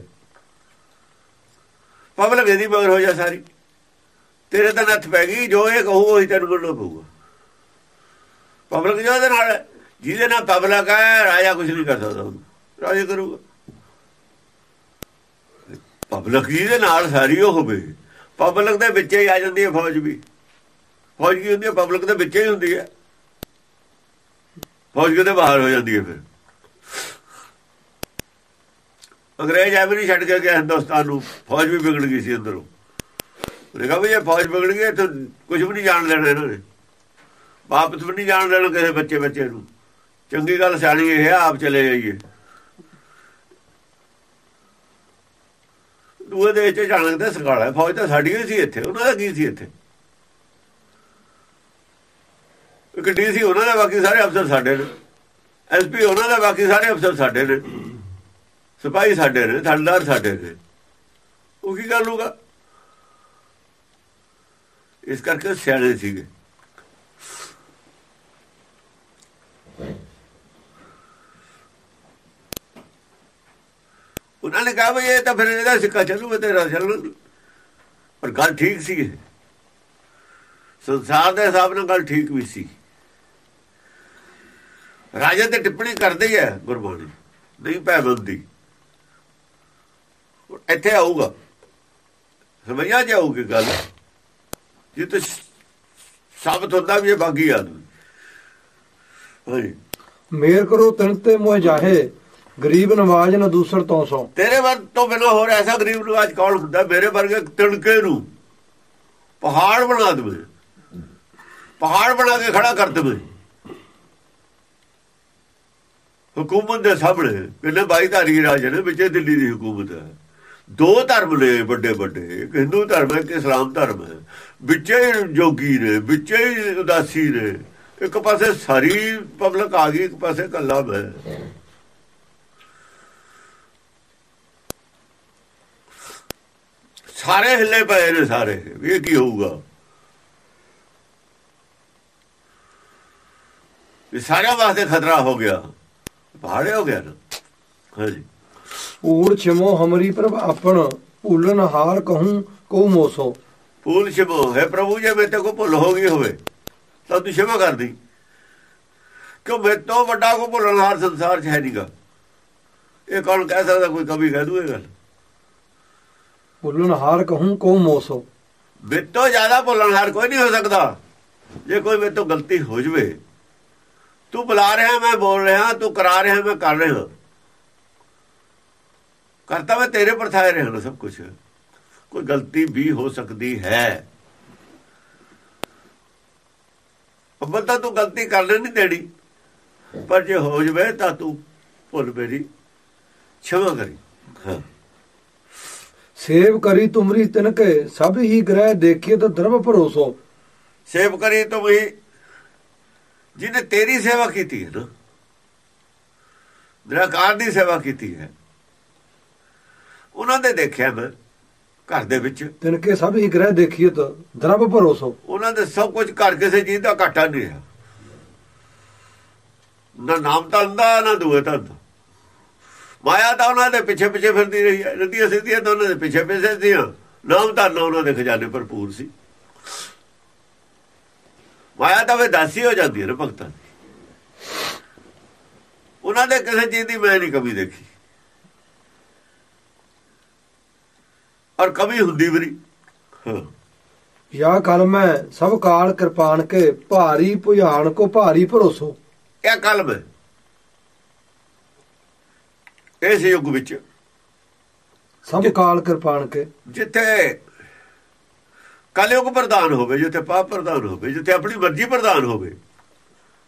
ਪਬਲਿਕ ਇਹਦੀ ਮਗਰ ਹੋ ਜਾ ਸਾਰੀ। ਤੇਰੇ ਤਾਂ ਨੱਥ ਪੈ ਗਈ, ਜੋ ਇਹ ਕਹੂ ਉਹੀ ਤੈਨੂੰ ਮੰਨਣਾ ਪਊਗਾ। ਪਬਲਿਕ ਜੋ ਦੇ ਨਾਲ, ਜਿਹਦੇ ਨਾਲ ਪਬਲਿਕ ਹੈ, ਰਾਜਾ ਕੁਝ ਨਹੀਂ ਕਰ ਸਕਦਾ ਉਹਨੂੰ। ਰਾਜਾ ਕਰੂਗਾ। ਪਬਲਿਕ ਜਿਹਦੇ ਨਾਲ ਸਾਰੀ ਉਹ ਹੋਵੇ, ਪਬਲਿਕ ਦੇ ਵਿੱਚ ਹੀ ਆ ਜਾਂਦੀ ਹੈ ਫੌਜ ਵੀ। ਫੌਜ ਕੀ ਹੁੰਦੀ ਹੈ? ਪਬਲਿਕ ਦੇ ਵਿੱਚ ਹੀ ਹੁੰਦੀ ਹੈ। ਫੌਜ ਕਿਤੇ ਬਾਹਰ ਹੋ ਜਾਂਦੀ ਹੈ ਫਿਰ। ਅੰਗਰੇਜ਼ ਐਵੇਂ ਨਹੀਂ ਛੱਡ ਕੇ ਗਿਆ ਹਿੰਦੁਸਤਾਨ ਨੂੰ। ਫੌਜ ਵੀ ਵਿਗੜ ਗਈ ਸੀ ਅੰਦਰੋਂ। ਉਹਨੇ ਕਹਾ ਵੀ ਇਹ ਫੌਜ ਵਿਗੜ ਗਈ ਤਾਂ ਕੁਝ ਵੀ ਨਹੀਂ ਜਾਣ ਲੈਣਾ ਇਹਨਾਂ ਨੇ। ਵਾਪਸ ਵੀ ਨਹੀਂ ਜਾਣ ਦੇਣਾ ਕਿਸੇ ਬੱਚੇ ਬੱਚੇ ਨੂੰ। ਚੰਗੀ ਗੱਲ ਸਿਆਣੀ ਇਹ ਆਪ ਚਲੇ ਜਾਈਏ। ਦੂਏ ਦੇਸ਼ ਚ ਜਾਣ ਦੇ ਸਰਕਾਰ। ਫੌਜ ਤਾਂ ਸਾਡੀ ਹੀ ਸੀ ਇੱਥੇ, ਉਹਨਾਂ ਦਾ ਕੀ ਸੀ ਇੱਥੇ? ਇੱਕ ਡੀਸੀ ਉਹਨਾਂ ਦਾ, ਬਾਕੀ ਸਾਰੇ ਅਫਸਰ ਸਾਡੇ ਨੇ। ਐਸਪੀ ਉਹਨਾਂ ਦਾ, ਬਾਕੀ ਸਾਰੇ ਅਫਸਰ ਸਾਡੇ ਨੇ। ਸਿਪਾਹੀ ਸਾਡੇ ਨੇ, ਥਾਣਦਾਰ ਸਾਡੇ ਨੇ। ਉਹ ਕੀ ਗੱਲ ਹੋਗਾ ਇਸ ਕਰਕੇ ਸਿਆਣੇ ਸੀਗੇ। ਉਹਨਾਂ ਨੇ ਕਹਾ ਵੀ ਇਹ ਤਾਂ ਫਿਰ ਇਹਦਾ ਸਿੱਕਾ ਚੱਲੂਗਾ ਤੇਰਾ ਚੱਲੂ। ਪਰ ਗੱਲ ਠੀਕ ਸੀ ਸੰਸਾਰ ਦੇ ਹਿਸਾਬ ਨਾਲ ਗੱਲ ਠੀਕ ਵੀ ਸੀ। ਰਾਜਾ ਤੇ ਟਿੱਪਣੀ ਕਰਦੇ ਹੀ ਹੈ ਗੁਰਬਾਣੀ, ਨਹੀਂ ਪੈ ਬੰਦੀ। ਇੱਥੇ ਆਊਗਾ। ਸਮਝਿਆ ਜਾਊਗੀ ਗੱਲ? ਜੇ ਤੇ ਸਾਬਤ ਹੁੰਦਾ ਵੀ ਇਹ ਬਾਗੀ ਆਦਮੀ ਹਾਂਜੀ ਮੇਰ ਕਰੋ ਤਨ ਤੇ ਮੋਹ ਜਾਹੇ ਗਰੀਬ ਨਵਾਜ ਨਾ ਦੂਸਰ ਤੋਂ ਸੋ। ਤੇਰੇ ਵਰ ਤੋਂ ਬਿਨਾ ਹੋਰ ਐਸਾ ਗਰੀਬ ਨਵਾਜ ਕੌਣ ਹੁੰਦਾ? ਮੇਰੇ ਵਰਗੇ ਤਿਣਕੇ ਨੂੰ। ਪਹਾੜ ਬਣਾ ਦਵੇ। ਪਹਾੜ ਬਣਾ ਕੇ ਖੜਾ ਕਰ ਦਵੇ। ਹਕੂਮਤ ਦੇ ਸਾਹਮਣੇ ਕਿੰਨੇ ਬਾਈ ਧਾਰੀ ਰਾਜ ਨੇ ਵਿੱਚ ਦਿੱਲੀ ਦੀ ਹਕੂਮਤ ਹੈ। ਦੋ ਧਰਮ ਨੇ ਵੱਡੇ ਵੱਡੇ ਇੱਕ ਹਿੰਦੂ ਧਰਮ ਹੈ ਇੱਕ ਇਸਲਾਮ ਧਰਮ ਹੈ। ਵਿੱਚੇ ਜੋਗੀ ਨੇ, ਵਿੱਚੇ ਉਦਾਸੀ ਨੇ। ਇੱਕ ਪਾਸੇ ਸਾਰੀ ਪਬਲਿਕ ਆ ਗਈ, ਇੱਕ ਪਾਸੇ ਕੱਲਾ ਮੈਂ। ਸਾਰੇ ਹਿੱਲੇ ਪਏ ਨੇ ਸਾਰੇ ਇਹ ਕੀ ਹੋਊਗਾ? ਇਹ ਸਾਰਿਆਂ ਵਾਸਤੇ ਖਤਰਾ ਹੋ ਗਿਆ। ਪਹਾੜੇ ਹੋ ਗਿਆ ਨਾ। ਹਾਂਜੀ। ਊੜ ਛਮੋ ਹਮਰੀ ਪ੍ਰਭ ਆਪਣ ਭੁੱਲਨ ਹਾਰ ਕਹੂੰ ਕੋ ਮੋਸੋ। ਭੂਲ ਛਮੋ ਹੈ ਪ੍ਰਭੂ ਜੇ ਮੇਰੇ ਕੋ ਭੁੱਲ ਹੋ ਗਈ ਹੋਵੇ ਤਾਂ ਤੂੰ ਛਮਾ ਕਰ ਦੀ ਕਿਉਂ ਮੇਰੇ ਤੋਂ ਵੱਡਾ ਕੋ ਭੁੱਲਣ ਹਾਰ ਸੰਸਾਰ 'ਚ ਹੈ ਨਹੀਂਗਾ ਇਹ ਕੌਣ ਕਹਿ ਸਕਦਾ ਕੋਈ ਕਵੀ ਕਹਿ ਦੂ ਇਹ ਗੱਲ? ਭੁੱਲਨ ਹਾਰ ਕਹੂੰ ਕੋ ਮੋਸੋ। ਮੇਰੇ ਤੋਂ ਜ਼ਿਆਦਾ ਭੁੱਲਣ ਹਾਰ ਕੋਈ ਨਹੀਂ ਹੋ ਸਕਦਾ। ਜੇ ਕੋਈ ਮੇਰੇ ਤੋਂ ਗਲਤੀ ਹੋ ਜਵੇ ਤੂੰ ਬੁਲਾ ਰਿਹਾ ਮੈਂ ਬੋਲ ਰਿਹਾ ਤੂੰ ਕਰਾ ਰਿਹਾ ਮੈਂ ਕਰ ਰਿਹਾ। ਕਰਤਾ ਮੈਂ ਤੇਰੇ ਪਰ ਥਾਏ ਰਿਹਾ ਸਭ ਕੁਝ ਕੋਈ ਗਲਤੀ ਵੀ ਹੋ ਸਕਦੀ ਹੈ। ਬੰਦਾ ਤੂੰ ਗਲਤੀ ਕਰਨੇ ਨਹੀਂ ਦੇਣੀ। ਪਰ ਜੇ ਹੋ ਜਵੇ ਤਾਂ ਤੂੰ ਭੁੱਲ ਮੇਰੀ ਛਮਾ ਕਰੀ। ਸੇਵ ਕਰੀ ਤੁਮਰੀ ਤਿਨਕੇ ਸਭ ਹੀ ਗ੍ਰਹਿ ਦੇਖੀਏ ਤਾਂ ਧਰਮ ਭਰੋਸੋ। ਸੇਵ ਕਰੀ ਤੂੰ ਵੀ ਜਿਹਨੇ ਤੇਰੀ ਸੇਵਾ ਕੀਤੀ ਹੈ ਨਾ ਨਿਰਾਕਾਰ ਦੀ ਸੇਵਾ ਕੀਤੀ ਹੈ। ਉਹਨਾਂ ਦੇ ਦੇਖਿਆ ਮੈਂ ਘਰ ਦੇ ਵਿੱਚ। ਤਿਨਕੇ ਸਭ ਹੀ ਗ੍ਰਹਿ ਦੇਖੀਏ ਤਾਂ ਧਰਮ ਭਰੋਸੋ। ਉਹਨਾਂ ਦੇ ਸਭ ਕੁਝ ਘਰ ਕਿਸੇ ਚੀਜ਼ ਦਾ ਘਾਟਾ ਨਹੀਂ ਹੈ। ਨਾ ਨਾਮ ਤਾਂ ਅੰਦਾ ਨਾ ਦੂਏ ਤਾਂ ਅੰਦਾ ਮਾਇਆ ਤਾਂ ਉਹਨਾਂ ਦੇ ਪਿੱਛੇ ਪਿੱਛੇ ਫਿਰਦੀ ਰਹੀ ਹੈ। ਨਦੀਆਂ ਸਿੱਧੀਆਂ ਤਾਂ ਉਹਨਾਂ ਦੇ ਪਿੱਛੇ ਪਿੱਛੇ ਸੀਆਂ ਨਾਮ ਤਾਂ ਨਾ ਉਹਨਾਂ ਦੇ ਖਜ਼ਾਨੇ ਭਰਪੂਰ ਸੀ। ਮਾਇਆ ਤਾਂ ਵੇ ਦਾਸੀ ਹੋ ਜਾਂਦੀ ਹੈ ਭਗਤਾਂ ਦੀ। ਉਹਨਾਂ ਦੇ ਕਿਸੇ ਚੀਜ਼ ਦੀ ਮੈਂ ਨਹੀਂ ਕਮੀ ਦੇਖੀ। ਔਰ ਕਮੀ ਹੁੰਦੀ ਵੀ ਨਹੀਂ। ਹਾਂ। ਯਾ ਕਲ ਮੈਂ ਸਭ ਕਾਲ ਕਿਰਪਾਨ ਕੇ ਭਾਰੀ ਭੁਜਾਨ ਕੋ ਭਾਰੀ ਭਰੋਸੋ। ਇਹ ਕਲਮ ਹੈ ਇਸ ਯੁੱਗ ਵਿੱਚ ਸਭ ਕਾਲ ਕਿਰਪਾਨ ਕੇ। ਜਿੱਥੇ ਕਲਯੁਗ ਪ੍ਰਧਾਨ ਹੋਵੇ ਜਿੱਥੇ ਪਾਪ ਪ੍ਰਧਾਨ ਹੋਵੇ ਜਿੱਥੇ ਆਪਣੀ ਮਰਜ਼ੀ ਪ੍ਰਧਾਨ ਹੋਵੇ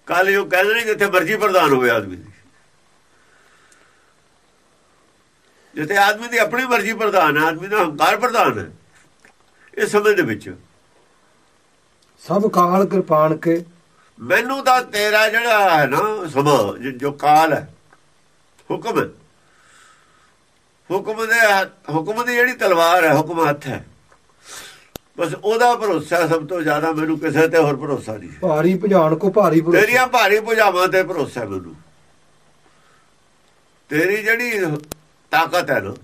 ਕਲਯੁਗ ਕਹਿੰਦੇ ਨੇ ਜਿੱਥੇ ਮਰਜ਼ੀ ਪ੍ਰਧਾਨ ਹੋਵੇ ਆਦਮੀ ਦੀ। ਜਿੱਥੇ ਆਦਮੀ ਦੀ ਆਪਣੀ ਮਰਜ਼ੀ ਪ੍ਰਧਾਨ ਹੈ ਆਦਮੀ ਦਾ ਹੰਕਾਰ ਪ੍ਰਧਾਨ ਹੈ ਇਸ ਸਮੇਂ ਦੇ ਵਿੱਚ। ਸਭ ਕਾਲ ਕਿਰਪਾਨ ਕੇ। ਮੈਨੂੰ ਤਾਂ ਤੇਰਾ ਜਿਹੜਾ ਹੈ ਨਾ ਸਮਾਂ ਜੋ- ਕਾਲ ਹੈ ਹੁਕਮ ਹੁਕਮ ਦੇ ਹੁਕਮ ਦੀ ਜਿਹੜੀ ਤਲਵਾਰ ਹੈ ਹੁਕਮ ਹੱਥ ਹੈ। ਬਸ ਉਹਦਾ ਭਰੋਸਾ ਸਭ ਤੋਂ ਜ਼ਿਆਦਾ ਮੈਨੂੰ ਕਿਸੇ ਤੇ ਹੋਰ ਭਰੋਸਾ ਨਹੀਂ। ਭਾਰੀ ਭੁਜਾਨ ਕੋ ਭਾਰੀ ਭਰੋਸੋ। ਤੇਰੀਆਂ ਭਾਰੀ ਭੁਜਾਵਾਂ ਤੇ ਭਰੋਸਾ ਮੈਨੂੰ। ਤੇਰੀ ਜਿਹੜੀ ਤਾਕਤ ਹੈ ਨਾ।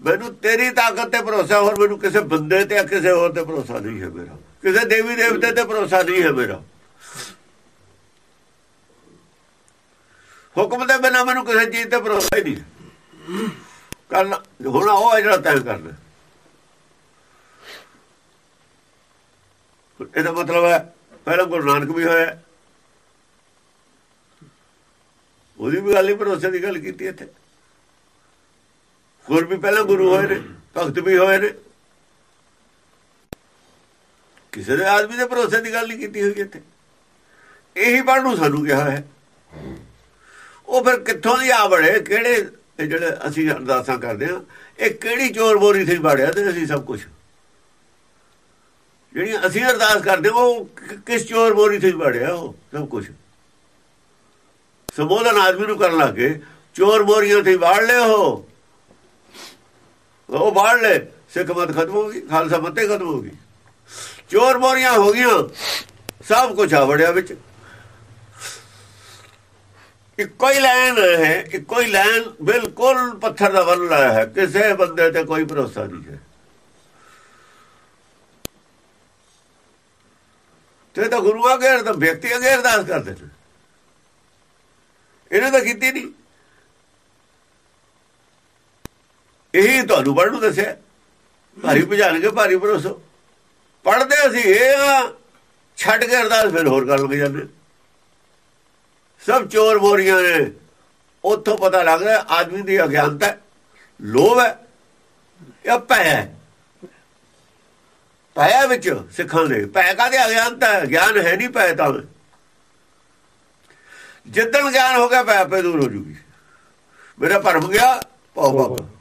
ਮੈਨੂੰ ਤੇਰੀ ਤਾਕਤ ਤੇ ਭਰੋਸਾ, ਹੋਰ ਮੈਨੂੰ ਕਿਸੇ ਬੰਦੇ ਤੇ ਜਾਂ ਕਿਸੇ ਹੋਰ ਤੇ ਭਰੋਸਾ ਨਹੀਂ ਹੈ ਮੇਰਾ। ਕਿਸੇ ਦੇਵੀ ਦੇਵਤੇ ਤੇ ਭਰੋਸਾ ਨਹੀਂ ਹੈ ਮੇਰਾ। ਹੁਕਮ ਦੇ ਬਿਨਾ ਮੈਨੂੰ ਕਿਸੇ ਚੀਜ਼ ਤੇ ਭਰੋਸਾ ਹੀ ਨਹੀਂ। ਕਰਨਾ ਹੁਣ ਉਹ ਹੈ ਜਿਹੜਾ ਤੈਅ ਕਰਨਾ ਇਹਦਾ ਮਤਲਬ ਹੈ, ਪਹਿਲਾਂ ਗੁਰੂ ਨਾਨਕ ਵੀ ਹੋਇਆ। ਉਹਦੀ ਵੀ ਗੱਲ ਹੀ ਭਰੋਸੇ ਦੀ ਗੱਲ ਕੀਤੀ ਇੱਥੇ। ਹੋਰ ਵੀ ਪਹਿਲਾਂ ਗੁਰੂ ਹੋਏ ਨੇ ਭਗਤ ਵੀ ਹੋਏ ਨੇ। ਕਿਸੇ ਦੇ ਆਦਮੀ ਦੇ ਭਰੋਸੇ ਦੀ ਗੱਲ ਨਹੀਂ ਕੀਤੀ ਹੋਈ ਇੱਥੇ। ਇਹੀ ਪੜ੍ਹਨ ਨੂੰ ਸਾਨੂੰ ਕਿਹਾ ਹੈ। ਉਹ ਫਿਰ ਕਿੱਥੋਂ ਦੀ ਆ ਬੜੇ ਕਿਹੜੇ ਜਿਹੜੇ ਅਸੀਂ ਅਰਦਾਸਾਂ ਕਰਦੇ ਆ ਇਹ ਕਿਹੜੀ ਚੋਰ ਬੋਰੀ ਸੀ ਬਾੜਿਆ ਤੇ ਅਸੀਂ ਸਭ ਕੁਝ ਜਿਹੜੀਆਂ ਅਸੀਂ ਅਰਦਾਸ ਕਰਦੇ ਹਾਂ, ਉਹ ਕਿਸ ਚੋਰ ਬੋਰੀ ਸੀ ਬਾੜਿਆ ਉਹ? ਸਭ ਕੁਝ ਸੰਬੋਧਨ ਆਦਮੀ ਨੂੰ ਕਰਨ ਲੱਗੇ ਚੋਰ ਬੋਰੀਆਂ ਤੇ ਬਾੜ ਲਿਓ ਉਹ ਬਾੜ ਲੈ, ਸਿੱਖ ਮਤ ਖਤਮ ਹੋ ਗਈ, ਖਾਲਸਾ ਮਤੇ ਖਤਮ ਹੋ ਗਈ। ਚੋਰ ਬੋਰੀਆਂ ਹੋ ਗਈਆਂ, ਸਭ ਕੁਝ ਆ ਵੜਿਆ ਵਿੱਚ। ਇੱਕੋ ਹੀ ਲਾਈਨ ਹੈ, ਇੱਕੋ ਹੀ ਲਾਈਨ, ਬਿਲਕੁਲ ਪੱਥਰ ਦਾ ਬਣ ਲਾਇਆ ਹੈ, ਕਿਸੇ ਬੰਦੇ ਤੇ ਕੋਈ ਭਰੋਸਾ ਨਹੀਂ ਹੈ। ਤੇ ਤਾਂ ਗੁਰੂ ਅਗੇ ਤਾਂ ਵਿਅਕਤੀ ਅਗੇ ਅਰਦਾਸ ਕਰਦੇ ਨੇ। ਇਹਨੇ ਤਾਂ ਕੀਤੀ ਨਹੀਂ। ਇਹੀ ਤੁਹਾਨੂੰ ਪੜ੍ਹਨ ਨੂੰ ਦੱਸਿਆ। ਭਾਰੀ ਭਜਾਣਗੇ, ਭਾਰੀ ਭਰੋਸੋ। ਪੜ੍ਹਦੇ ਅਸੀਂ ਇਹ ਆ, ਛੱਡ ਕੇ ਅਰਦਾਸ ਫਿਰ ਹੋਰ ਕਰਨ ਲੱਗ ਜਾਂਦੇ। ਸਭ ਚੋਰ ਬੋਰੀਆਂ ਨੇ। ਉੱਥੋਂ ਪਤਾ ਲੱਗਦਾ ਆਦਮੀ ਦੀ ਅਗਿਆਨਤਾ ਲੋਭ ਹੈ। ਇਹ ਭੈ ਹੈ। ਭੈ ਵਿੱਚ ਸਿੱਖਾਂ ਦੇ। ਭੈ ਕਾਦੇ ਅਗਿਆਨਤਾ ਗਿਆਨ ਹੈ ਨਹੀਂ ਭੈ ਤਾਂ। ਜਿੱਦਣ ਗਿਆਨ ਹੋ ਗਿਆ, ਭੈ ਆਪੇ ਦੂਰ ਹੋ ਜੂਗੀ। ਮੇਰਾ ਭਰਮ ਗਿਆ ਪਾਉ ਬਾਬਾ।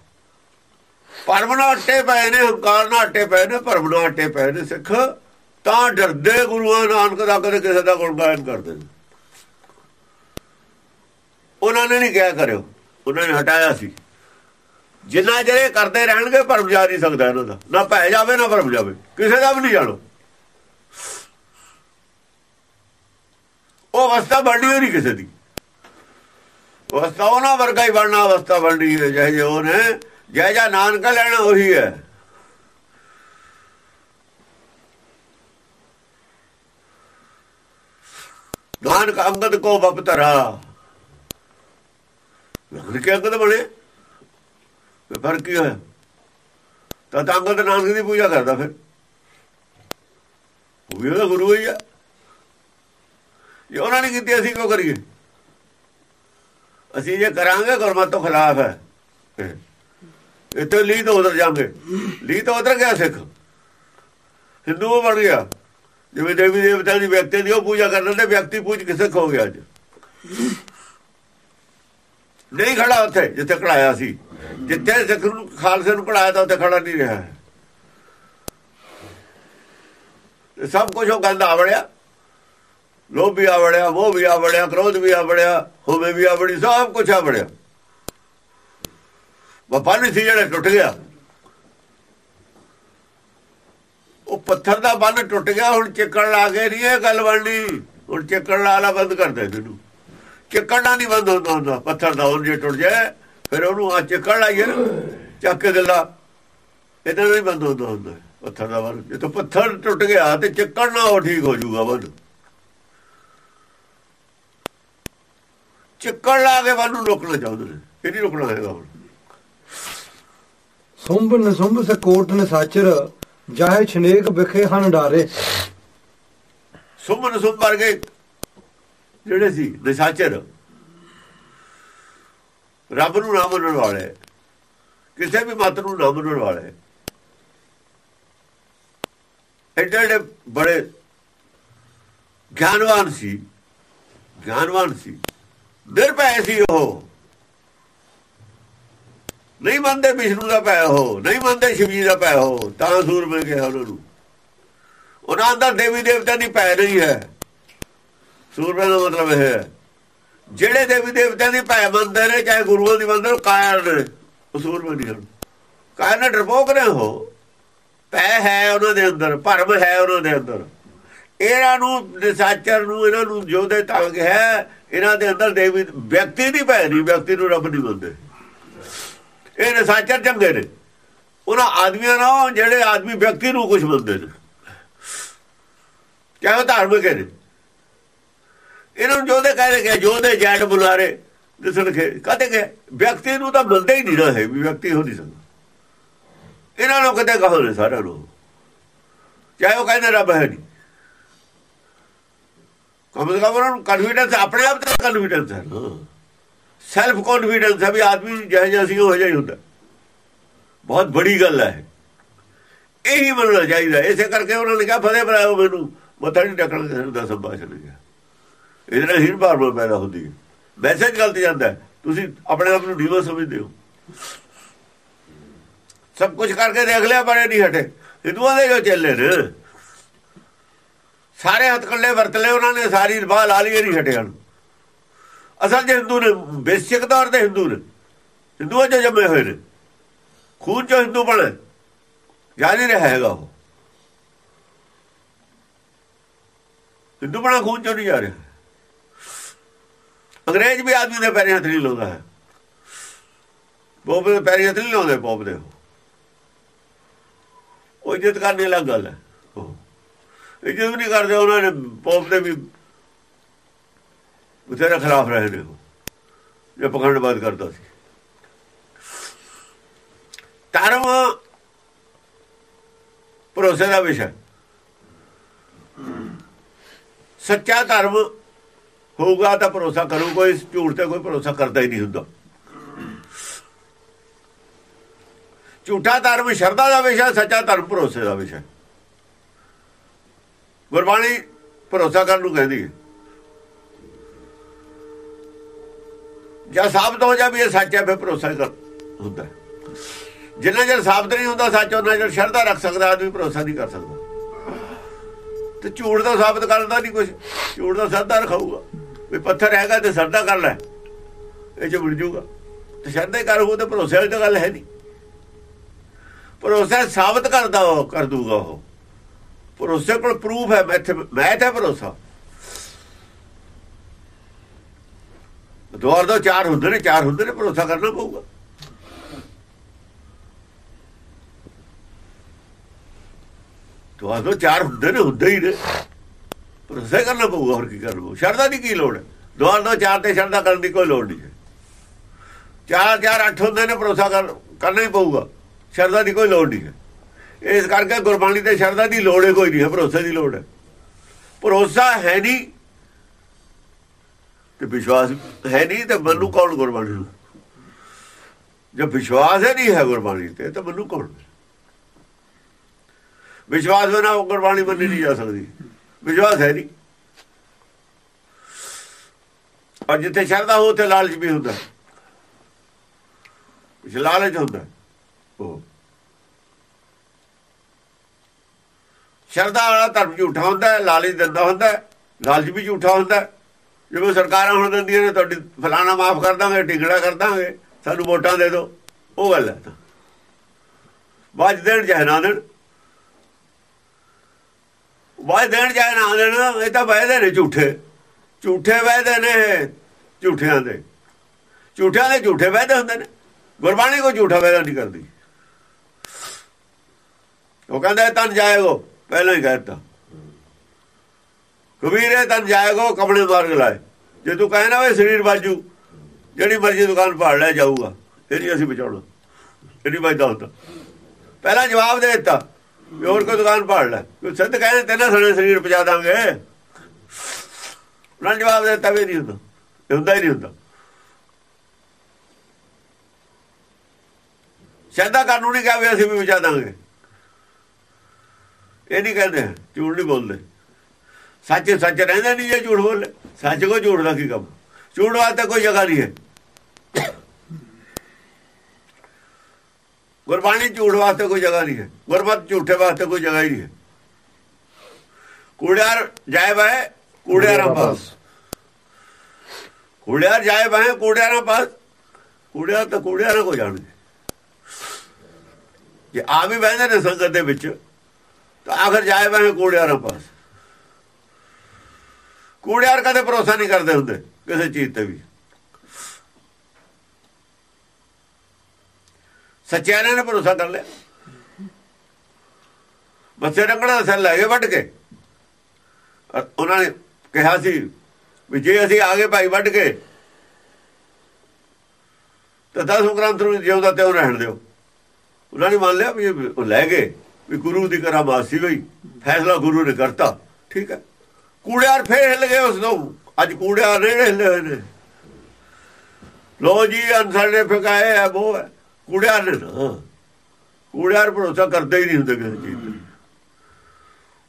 ਭਰਮ ਨਾਲ ਅੱਟੇ ਪਏ ਨੇ, ਹੰਕਾਰ ਨਾਲ ਅੱਟੇ ਪਏ ਨੇ ਭਰਮ ਨਾਲ ਅੱਟੇ ਪਏ ਨੇ ਸਿੱਖ। ਤਾਂ ਡਰਦੇ ਗੁਰੂਆਂ ਨਾਨਕ ਦਾ ਕਦੇ ਕਿਸੇ ਦਾ ਗੁਣਗਾਨ ਕਰਦੇ ਨੇ। ਉਹਨਾਂ ਨੇ ਨਹੀਂ ਕਿਹਾ ਕਰਿਓ, ਉਹਨਾਂ ਨੇ ਹਟਾਇਆ ਸੀ। ਜਿੰਨਾ ਜਿਹੜੇ ਕਰਦੇ ਰਹਿਣਗੇ, ਭਰਮ ਜਾ ਨਹੀਂ ਸਕਦਾ ਇਹਨਾਂ ਦਾ। ਨਾ ਪੈ ਜਾਵੇ, ਨਾ ਭਰਮ ਜਾਵੇ। ਕਿਸੇ ਦਾ ਵੀ ਨਹੀਂ ਜਾਣੋ। ਉਹ ਅਵਸਥਾ ਬਣਨੀ ਹੋਈ ਨਹੀਂ ਕਿਸੇ ਦੀ। ਅਵਸਥਾ ਉਹਨਾਂ ਵਰਗਾ ਹੀ ਬਣਨਾ, ਅਵਸਥਾ ਬਣਨੀ ਹੈ ਜਿਹੇ ਜਿਹੇ ਜੈ ਜਾ ਨਾਨਕ ਲੈਣਾ ਉਹੀ ਹੈ। ਨਾਨਕ ਅੰਗਦ ਕੋ ਬਪਤਰਾ ਨਾਨਕ ਅੰਗਦ ਬਣੇ? ਫ਼ਰਕ ਕੀ ਹੋਇਆ? ਤਾਂ ਤਾਂ ਅੰਗਦ ਨਾਨਕ ਦੀ ਪੂਜਾ ਕਰਦਾ ਫਿਰ। ਉਹ ਵੀ ਉਹਦਾ ਗੁਰੂ ਹੀ ਆ। ਜੇ ਉਹਨਾਂ ਨੇ ਕੀਤੀ, ਅਸੀਂ ਕਿਉਂ ਕਰੀਏ? ਅਸੀਂ ਜੇ ਕਰਾਂਗੇ, ਗੁਰਮਤ ਤੋਂ ਖਿਲਾਫ ਹੈ। ਇੱਥੇ ਲੀਹ ਤੋਂ ਉਧਰ ਜਾਵਾਂਗੇ। ਲੀਹ ਤੋਂ ਉਧਰ ਗਿਆ ਸਿੱਖ। ਹਿੰਦੂ ਬਣ ਗਿਆ। ਜਿਵੇਂ ਦੇਵੀ ਦੇਵਤਾ ਦੀ ਵਿਅਕਤੀ ਦੀ ਉਹ ਪੂਜਾ ਕਰਨ ਦੇ ਵਿਅਕਤੀ ਪੂਜ ਕਿਸੇ ਖੋ ਗਿਆ ਅੱਜ। ਨਹੀਂ ਖੜਾ ਉੱਥੇ, ਜਿੱਥੇ ਖੜਾਇਆ ਸੀ। ਜਿੱਥੇ ਸਿੱਖ ਨੂੰ, ਖਾਲਸੇ ਨੂੰ ਖੜਾਇਆ ਤਾਂ ਉੱਥੇ ਖੜਾ ਨਹੀਂ ਰਿਹਾ। ਸਭ ਕੁਝ ਉਹ ਗੰਦ ਆਵੜਿਆ ਲੋਭ ਵੀ ਆਵੜਿਆ ਉਹ ਵੀ ਆਵੜਿਆ ਕ੍ਰੋਧ ਵੀ ਆਵੜਿਆ ਹੋਵੇ ਵੀ ਆਵੜੀ ਸਭ ਕੁਝ ਆਵੜਿਆ ਵਪਾ ਸੀ ਜਿਹੜਾ, ਟੁੱਟ ਗਿਆ। ਉਹ ਪੱਥਰ ਦਾ ਬੰਨ ਟੁੱਟ ਗਿਆ, ਹੁਣ ਚਿੱਕੜ ਲਾ ਕੇ ਨਹੀਂ ਇਹ ਗੱਲ ਬਣਨੀ। ਹੁਣ ਚਿੱਕੜ ਲਾਲਾ ਬੰਦ ਕਰ ਦੇ ਤੈਨੂੰ। ਚਿੱਕੜ ਨਾਲ ਨਹੀਂ ਬੰਦ ਹੁੰਦਾ ਹੁੰਦਾ। ਪੱਥਰ ਦਾ ਹੁਣ ਜੇ ਟੁੱਟ ਜਾਏ, ਫਿਰ ਉਹਨੂੰ ਆ ਚਿੱਕੜ ਲਾਈਏ, ਚੱਕ ਕੇ ਗੱਲਾਂ। ਇਹਦਾ ਨਹੀਂ ਬੰਦ ਹੁੰਦਾ ਹੁੰਦਾ। ਪੱਥਰ ਦਾ ਬੰਨ। ਜੇ ਤਾਂ ਪੱਥਰ ਟੁੱਟ ਗਿਆ, ਤੇ ਚਿੱਕੜ ਨਾ ਉਹ ਠੀਕ ਹੋ ਜਾਊਗਾ, ਬੰਦ। ਚਿੱਕੜ ਲਾ ਕੇ ਬੰਨ ਨੂੰ ਰੋਕਣਾ ਚਾਹੁੰਦੇ ਨੇ। ਇਹ ਨਹੀਂ ਰੋਕਣਾ ਹੈਗਾ ਹੁਣ। ਸੁੰਭ ਨਸੁੰਭ ਸਕੋਟ ਨਸਾਚਰ ਜਾਹੇ ਛਨੇਕ ਵਿਖੇ ਹਨ ਡਾਰੇ। ਸੁਮਨ ਸੁਮ ਵਰਗੇ ਜਿਹੜੇ ਸੀ ਨਿਸ਼ਾਚਰ ਰੱਬ ਨੂੰ ਨਾ ਮੰਨਣ ਵਾਲੇ। ਕਿਸੇ ਵੀ ਮਤ ਨੂੰ ਨਾ ਮੰਨਣ ਵਾਲੇ। ਐਡੇ ਐਡੇ ਬੜੇ ਗਿਆਨਵਾਨ ਸੀ। ਗਿਆਨਵਾਨ ਸੀ। ਨਿਰਭੈ ਸੀ ਉਹ। ਨਹੀਂ ਮੰਨਦੇ ਵਿਸ਼ਨੂੰ ਦਾ ਪੈ ਹੋ ਨਹੀਂ ਮੰਨਦੇ ਸ਼ਿਵ ਜੀ ਦਾ ਪੈ ਹੋ ਤਾਂ ਸੂਰਮੇ ਕਿਹਾ ਉਹਨਾਂ ਨੂੰ। ਉਹਨਾਂ ਦਾ ਦੇਵੀ ਦੇਵਤਾ ਦੀ ਪੈ ਨਹੀਂ ਹੈ। ਸੂਰਮੇ ਦਾ ਮਤਲਬ ਇਹ ਹੈ। ਜਿਹੜੇ ਦੇਵੀ ਦੇਵਤਿਆਂ ਦੀ ਭੈ ਮੰਨਦੇ ਨੇ, ਚਾਹੇ ਗੁਰੂਆਂ ਦੀ ਮੰਨਦੇ ਨੇ ਕਾਇਰ ਨੇ। ਉਹ ਸੂਰਮੇ ਨਹੀਂ ਹਨ ਕਾਇਰ ਨੇ ਡਰਪੋਕ ਨੇ ਹੋ। ਭੈ ਹੈ ਉਹਨਾਂ ਦੇ ਅੰਦਰ, ਭਰਮ ਹੈ ਉਹਨਾਂ ਦੇ ਅੰਦਰ। ਇਹਨਾਂ ਨੂੰ, ਨਿਸਾਚਰ ਨੂੰ, ਇਹਨਾਂ ਨੂੰ ਜੋਦੇ ਤੰਗ ਹੈ, ਇਹਨਾਂ ਦੇ ਅੰਦਰ ਦੇਵੀ, ਵਿਅਕਤੀ ਦੀ ਭੈ ਨਹੀਂ, ਵਿਅਕਤੀ ਨੂੰ ਰੱਬ ਨਹੀਂ ਮੰਨਦੇ। ਇਹ ਨਿਸਾਚਰ ਚੰਗੇ ਨੇ। ਉਹਨਾਂ ਆਦਮੀਆਂ ਨਾਲ ਜਿਹੜੇ ਆਦਮੀ ਵਿਅਕਤੀ ਨੂੰ ਕੁਝ ਮੰਨਦੇ ਨੇ। ਚਾਹੇ ਧਾਰਮਿਕ ਨੇ। ਇਹਨਾਂ ਨੂੰ ਜੋਦੇ ਕਹਿੰਦੇ ਕਿ ਜੋਦੇ ਜੈਟ ਬੁਲਾਰੇ, ਦਿਸਣ ਕੇ ਕਹਤੇ ਕਿ ਵਿਅਕਤੀ ਨੂੰ ਤਾਂ ਮੰਨਦੇ ਹੀ ਨਹੀਂ ਨਾ ਰਹੇ ਵੀ ਵਿਅਕਤੀ ਹੋ ਨਹੀਂ ਸਕਦਾ। ਇਹਨਾਂ ਨੂੰ ਕਦੇ ਕਹੋ ਨੇ ਸਾਰਿਆਂ ਨੂੰ। ਚਾਹੇ ਉਹ ਕਹਿੰਦੇ ਰੱਬ ਹੈ ਨਹੀਂ। ਕਮ ਸੇ ਕਮ ਉਹਨਾਂ ਨੂੰ ਕਨਫੀਡੈਂਸ ਆਪਣੇ ਆਪ ਤੇ ਕਨਫੀਡੈਂਸ ਹੈ ਸੈਲਫ ਕੌਨਫੀਡੈਂਸ ਹੈ ਵੀ ਆਦਮੀ ਜਿਹੋ ਜਿਹਾ ਸੀ ਉਹ ਜਿਹਾ ਹੀ ਹੁੰਦਾ। ਬਹੁਤ ਬੜੀ ਗੱਲ ਹੈ ਇਹੀ। ਮੰਨਣਾ ਚਾਹੀਦਾ। ਇਸੇ ਕਰਕੇ ਉਹਨਾਂ ਨੇ ਕਿਹਾ, ਫਤਿਹ ਬਰਾਓ ਮੈਨੂੰ। ਮੱਥਾ ਨਹੀਂ ਟੱਕਣ ਕਿਸੇ ਨੂੰ ਦਾ ਸੰਭਾਸ਼ਣ ਗਿਆ। ਇਹਦੇ ਨਾਲ ਹੀਰ ਭਾਰ ਪੈਦਾ ਹੁੰਦੀ ਹੈ। ਮੈਸੇਜ ਗਲਤ ਜਾਂਦਾ ਤੁਸੀਂ ਆਪਣੇ ਆਪ ਨੂੰ ਡੀਵਾ ਸਮਝਦੇ ਹੋ। ਸਭ ਕੁਝ ਕਰਕੇ ਦੇਖ ਲਿਆ ਬੜੇ ਨਹੀਂ ਹਟੇ। ਹਿੰਦੂਆਂ ਦੇ ਜੋ ਚੱਲੇ ਨੇ। ਸਾਰੇ ਹੱਥ ਹੱਥਕੰਡੇ ਵਰਤ ਲਏ ਉਹਨਾਂ ਨੇ, ਸਾਰੀ ਬਾਹ ਲਾ ਲਈ ਨਹੀਂ ਹਟੇ ਹਨ। ਅਸਲ ਜੇ ਹਿੰਦੂ ਨੇ, ਬੇਸਿਕ ਤੌਰ ਤੇ ਹਿੰਦੂ ਨੇ। ਹਿੰਦੂਆਂ ਚ ਜੰਮੇ ਹੋਏ ਨੇ। ਖੂਨ ਚੋਂ ਹਿੰਦੂ ਬਣੇ। ਜਾ ਨਹੀਂ ਰਿਹਾ ਹੈਗਾ ਉਹ। ਹਿੰਦੂ ਬਣਾ, ਖੂਨ ਚੋਂ ਨਹੀਂ ਜਾ ਰਿਹਾ। ਅੰਗਰੇਜ਼ ਵੀ ਆਦਮੀ ਦੇ ਪੈਰੀਂ ਹੱਥ ਨਹੀਂ ਲਾਉਂਦਾ ਹੈ। ਪੋਪ ਦੇ ਪੈਰੀਂ ਹੱਥ ਨਹੀਂ ਲਾਉਂਦੇ ਪੋਪ ਦੇ। ਉਹ ਇੱਜ਼ਤ ਕਰਨੇ ਲੱਗ ਗੱਲ ਹੈ। ਇੱਜ਼ਤ ਵੀ ਨਹੀਂ ਕਰਦੇ, ਉਹਨਾਂ ਨੇ ਪੋਪ ਦੇ ਵੀ ਬਥੇਰਾ ਖਿਲਾਫ ਰਹੇ ਨੇ ਉਹ ਜੇ ਪਖੰਡਵਾਦ ਕਰਦਾ ਸੀ। ਧਰਮ ਭਰੋਸੇ ਦਾ ਵਿਸ਼ਾ। ਸੱਚਾ ਧਰਮ ਹੋਊਗਾ ਤਾਂ ਭਰੋਸਾ ਕਰੂ, ਕੋਈ ਝੂਠ ਤੇ ਕੋਈ ਭਰੋਸਾ ਕਰਦਾ ਹੀ ਨਹੀਂ ਹੁੰਦਾ। ਝੂਠਾ ਧਰਮ ਸ਼ਰਧਾ ਦਾ ਵਿਸ਼ਾ, ਸੱਚਾ ਧਰਮ ਭਰੋਸੇ ਦਾ ਵਿਸ਼ਾ। ਗੁਰਬਾਣੀ ਭਰੋਸਾ ਕਰਨ ਨੂੰ ਕਹਿੰਦੀ ਹੈ। ਜਾਂ ਸਾਬਤ ਹੋ ਜਾ ਵੀ ਇਹ ਸੱਚ ਹੈ, ਫਿਰ ਭਰੋਸਾ ਕਰ। ਹੁੰਦਾ ਜਿੰਨਾ ਚਿਰ ਸਾਬਤ ਨਹੀਂ ਹੁੰਦਾ ਸੱਚ, ਉਹਨਾਂ ਚਿਰ ਸ਼ਰਧਾ ਰੱਖ ਸਕਦਾ, ਆਦਮੀ ਭਰੋਸਾ ਨਹੀਂ ਕਰ ਸਕਦਾ। ਤੇ ਝੂਠ ਦਾ ਸਾਬਤ ਕਰਦਾ ਨਹੀਂ ਕੁਝ ਝੂਠ ਦਾ ਸਰਦਾ ਰਖਾਊਗਾ। ਵੀ ਪੱਥਰ ਹੈਗਾ ਤੇ ਸਰਦਾ ਕਰ ਲੈ। ਇਹ ਚ ਮਿਲ ਜੂਗਾ। ਤੇ ਸ਼ਰਧਾ ਕਰ ਉਹ ਤੇ ਭਰੋਸੇ ਵਾਲੀ ਤਾਂ ਗੱਲ ਹੈ ਨਹੀਂ। ਭਰੋਸਾ ਸਾਬਤ ਕਰਦਾ ਉਹ, ਕਰ ਦੂਗਾ ਉਹ। ਭਰੋਸੇ ਕੋਲ ਪ੍ਰੂਫ ਹੈ ਮੈਥ ਮੈਥ ਹੈ ਭਰੋਸਾ। ਦੁਆਰ ਦੋ ਚਾਰ ਹੁੰਦੇ ਨੇ, ਚਾਰ ਹੁੰਦੇ ਨੇ, ਭਰੋਸਾ ਕਰਨਾ ਪਊਗਾ। ਦੁਆਰ ਦੋ ਚਾਰ ਹੁੰਦੇ ਨੇ, ਹੁੰਦੇ ਹੀ ਨੇ। ਭਰੋਸਾ ਕਰਨਾ ਪਊਗਾ, ਹੋਰ ਕੀ ਕਰਨਾ ਸ਼ਰਧਾ ਦੀ ਕੀ ਲੋੜ ਹੈ? ਦੁਆਰ ਦੋ ਚਾਰ ਤੇ ਸ਼ਰਧਾ ਕਰਨ ਦੀ ਕੋਈ ਲੋੜ ਨਹੀਂ ਹੈ। ਚਾਰ ਚਾਰ, ਅੱਠ ਹੁੰਦੇ ਨੇ, ਭਰੋਸਾ ਕਰਨਾ ਹੀ ਪਊਗਾ। ਸ਼ਰਧਾ ਦੀ ਕੋਈ ਲੋੜ ਨਹੀਂ ਹੈ। ਇਸ ਕਰਕੇ ਗੁਰਬਾਣੀ ਤੇ ਸ਼ਰਧਾ ਦੀ ਲੋੜ ਹੀ ਕੋਈ ਨਹੀਂ ਹੈ, ਭਰੋਸੇ ਦੀ ਲੋੜ ਹੈ। ਭਰੋਸਾ ਹੈ ਨਹੀਂ ਤੇ ਵਿਸ਼ਵਾਸ ਹੈ ਨਹੀਂ ਤੇ ਮੰਨੂ ਕੌਣ ਗੁਰਬਾਣੀ ਨੂੰ? ਜੇ ਵਿਸ਼ਵਾਸ ਹੈ ਨਹੀਂ ਹੈ ਗੁਰਬਾਣੀ ਤੇ ਤਾਂ ਮੰਨੂ ਕੌਣ ਵਿਸ਼ਵਾਸ ਬਿਨਾ ਗੁਰਬਾਣੀ ਮੰਨੀ ਨਹੀਂ ਜਾ ਸਕਦੀ। ਵਿਸ਼ਵਾਸ ਹੈ ਨਹੀਂ। ਔਰ ਜਿੱਥੇ ਸ਼ਰਧਾ ਹੋ ਉੱਥੇ ਲਾਲਚ ਵੀ ਹੁੰਦਾ। ਜਿ ਲਾਲਚ ਹੁੰਦਾ। ਉਹ ਸ਼ਰਧਾ ਵਾਲਾ ਧਰਮ ਝੂਠਾ ਹੁੰਦਾ ਲਾਲਚ ਦਿੰਦਾ ਹੁੰਦਾ ਲਾਲਚ ਵੀ ਝੂਠਾ ਹੁੰਦਾ। ਜਿਵੇਂ ਸਰਕਾਰਾਂ ਹੁਣ ਦਿੰਦੀਆਂ ਨੇ, ਤੁਹਾਡੀ ਫਲਾਣਾ ਮਾਫ ਕਰ ਦਾਂਗੇ ਟਿਕੜਾ ਕਰ ਦਾਂਗੇ, ਸਾਨੂੰ ਵੋਟਾਂ ਦੇ ਦਿਓ। ਉਹ ਗੱਲ ਹੈ ਤਾਂ। ਬਾਜ ਦੇਣ ਚਾਹੇ ਨਾ ਦੇਣ। ਬਾਜ ਦੇਣ ਚਾਹੇ ਨਾ ਦੇਣ, ਇਹ ਤਾਂ ਵਾਅਦੇ ਨੇ ਝੂਠੇ। ਝੂਠੇ ਵਾਅਦੇ ਨੇ ਝੂਠਿਆਂ ਦੇ। ਝੂਠਿਆਂ ਦੇ ਝੂਠੇ ਵਾਅਦੇ ਹੁੰਦੇ ਨੇ। ਗੁਰਬਾਣੀ ਕੋ ਝੂਠਾ ਵਾਅਦਾ ਨਹੀਂ ਕਰਦੀ। ਉਹ ਕਹਿੰਦਾ ਤਨ ਜਾਏਗੋ ਪਹਿਲਾਂ ਹੀ ਕਹਿਤਾ ਕਬੀਰੇ ਤਨ ਜਾਏਗੋ ਕਪੜੇ ਮਾਰਗ ਲਾਏ। ਜੇ ਤੂੰ ਕਹੇ ਨਾ ਵੇ ਸਰੀਰ ਬਾਜੂ ਜਿਹੜੀ ਮਰਜ਼ੀ ਦੁਕਾਨ ਭਾੜ ਲੈ, ਜਾਊਗਾ। ਇਹ ਨਹੀਂ ਅਸੀਂ ਬਚਾਉਣਾ। ਇਹ ਨਹੀਂ ਬਚਦਾ ਹੁੰਦਾ ਪਹਿਲਾਂ ਜਵਾਬ ਦੇ ਦਿੱਤਾ, ਵੀ ਹੋਰ ਕੋਈ ਦੁਕਾਨ ਭਾੜ ਲੈ। ਕੋਈ ਸਿੱਧ ਕਹਿੰਦੇ ਤੇਨਾਂ ਸਾਡੇ ਸਰੀਰ ਪਜਾ ਦਾਂਗੇ। ਉਹਨਾਂ ਜਵਾਬ ਦੇ ਦਿੱਤਾ ਵੀ ਨਹੀਂ ਹੁੰਦਾ। ਇਹ ਹੁੰਦਾ ਹੀ ਨਹੀਂ ਹੁੰਦਾ। ਸ਼ਰਦਾ ਕਾਨੂੰਨੀ ਕਹਾਂ ਵੀ ਅਸੀਂ ਵੀ ਬਚਾ ਦਾਂਗੇ। ਇਹ ਨਹੀਂ ਕਹਿੰਦੇ, ਝੂਠ ਨਹੀਂ ਬੋਲਦੇ। ਸੱਚ ਸੱਚ ਰਹਿੰਦਾ ਨਹੀਂ ਜੇ ਝੂਠ ਬੋਲੇ। ਸੱਚ ਕੋ ਝੂਠ ਦਾ ਕੀ ਕੰਮ? ਝੂਠ ਵਾਸਤੇ ਕੋਈ ਜਗ੍ਹਾ ਨਹੀਂ ਹੈ। ਗੁਰਬਾਣੀ ਝੂਠ ਵਾਸਤੇ ਕੋਈ ਜਗ੍ਹਾ ਨਹੀਂ ਹੈ। ਗੁਰਮਤ ਝੂਠੇ ਵਾਸਤੇ ਕੋਈ ਜਗ੍ਹਾ ਹੀ ਨਹੀਂ ਹੈ। ਕੂੜਿਆਰ ਜਾਏ ਬਾਏ ਕੂੜਿਆਰਾਂ ਪਾਸ। ਕੂੜਿਆਰ ਜਾਏ ਬਾਏ ਕੂੜਿਆਰਾਂ ਪਾਸ। ਕੂੜਿਆਰ ਤਾਂ ਕੂੜਿਆਰਾਂ ਕੋ ਜਾਣਗੇ। ਜੇ ਆ ਵੀ ਬਹਿੰਦੇ ਨੇ ਸੰਗਤ ਦੇ ਵਿੱਚ ਤਾਂ ਆਖਰ ਜਾਏ ਬਾਏ ਕੂੜਿਆਰਾਂ ਪਾਸ। ਕੂੜਿਆਰ ਕਦੇ ਭਰੋਸਾ ਨਹੀਂ ਕਰਦੇ ਹੁੰਦੇ, ਕਿਸੇ ਚੀਜ਼ ਤੇ ਵੀ। ਸੱਚਿਆਂ ਨੇ ਭਰੋਸਾ ਕਰ ਲਿਆ। ਬੱਚੇ ਰੰਗਣਾ ਦਾ ਲੈ ਗਏ ਵੱਢ ਕੇ। ਉਹਨਾਂ ਨੇ ਕਿਹਾ ਸੀ ਵੀ ਜੇ ਅਸੀਂ ਆਗੇ ਭਾਈ ਵੱਢ ਕੇ, ਤਾਂ ਦਸ ਗ੍ਰੰਥ ਨੂੰ ਜਿਉਂਦਾ ਤੇ ਉਹ ਰਹਿਣ ਦਿਓ। ਉਹਨਾਂ ਨੇ ਮੰਨ ਲਿਆ ਵੀ ਉਹ ਲੈ ਗਏ, ਵੀ ਗੁਰੂ ਦੀ ਕਰਾਮਾਤ ਸੀ ਬਈ ਫੈਸਲਾ ਗੁਰੂ ਨੇ ਕਰਤਾ, ਠੀਕ ਹੈ। ਕੂੜਿਆਰ ਫੇਰ ਹਿੱਲ ਗਏ ਉਸ ਤੋਂ ਅੱਜ ਕੂੜਿਆਰ ਨੇ ਹਿੱਲੇ ਹੋਏ ਨੇ। ਲੋ ਜੀ ਅਨਸਰ ਨੇ ਫਕਾਏ ਹੈ ਉਹ ਹੈ। ਕੂੜਿਆਰ ਨੇ ਕੂੜਿਆਰ ਭਰੋਸਾ ਕਰਦੇ ਹੀ ਨਹੀਂ ਹੁੰਦੇ ਕਿਸੇ ਚੀਜ਼ ਤੇ।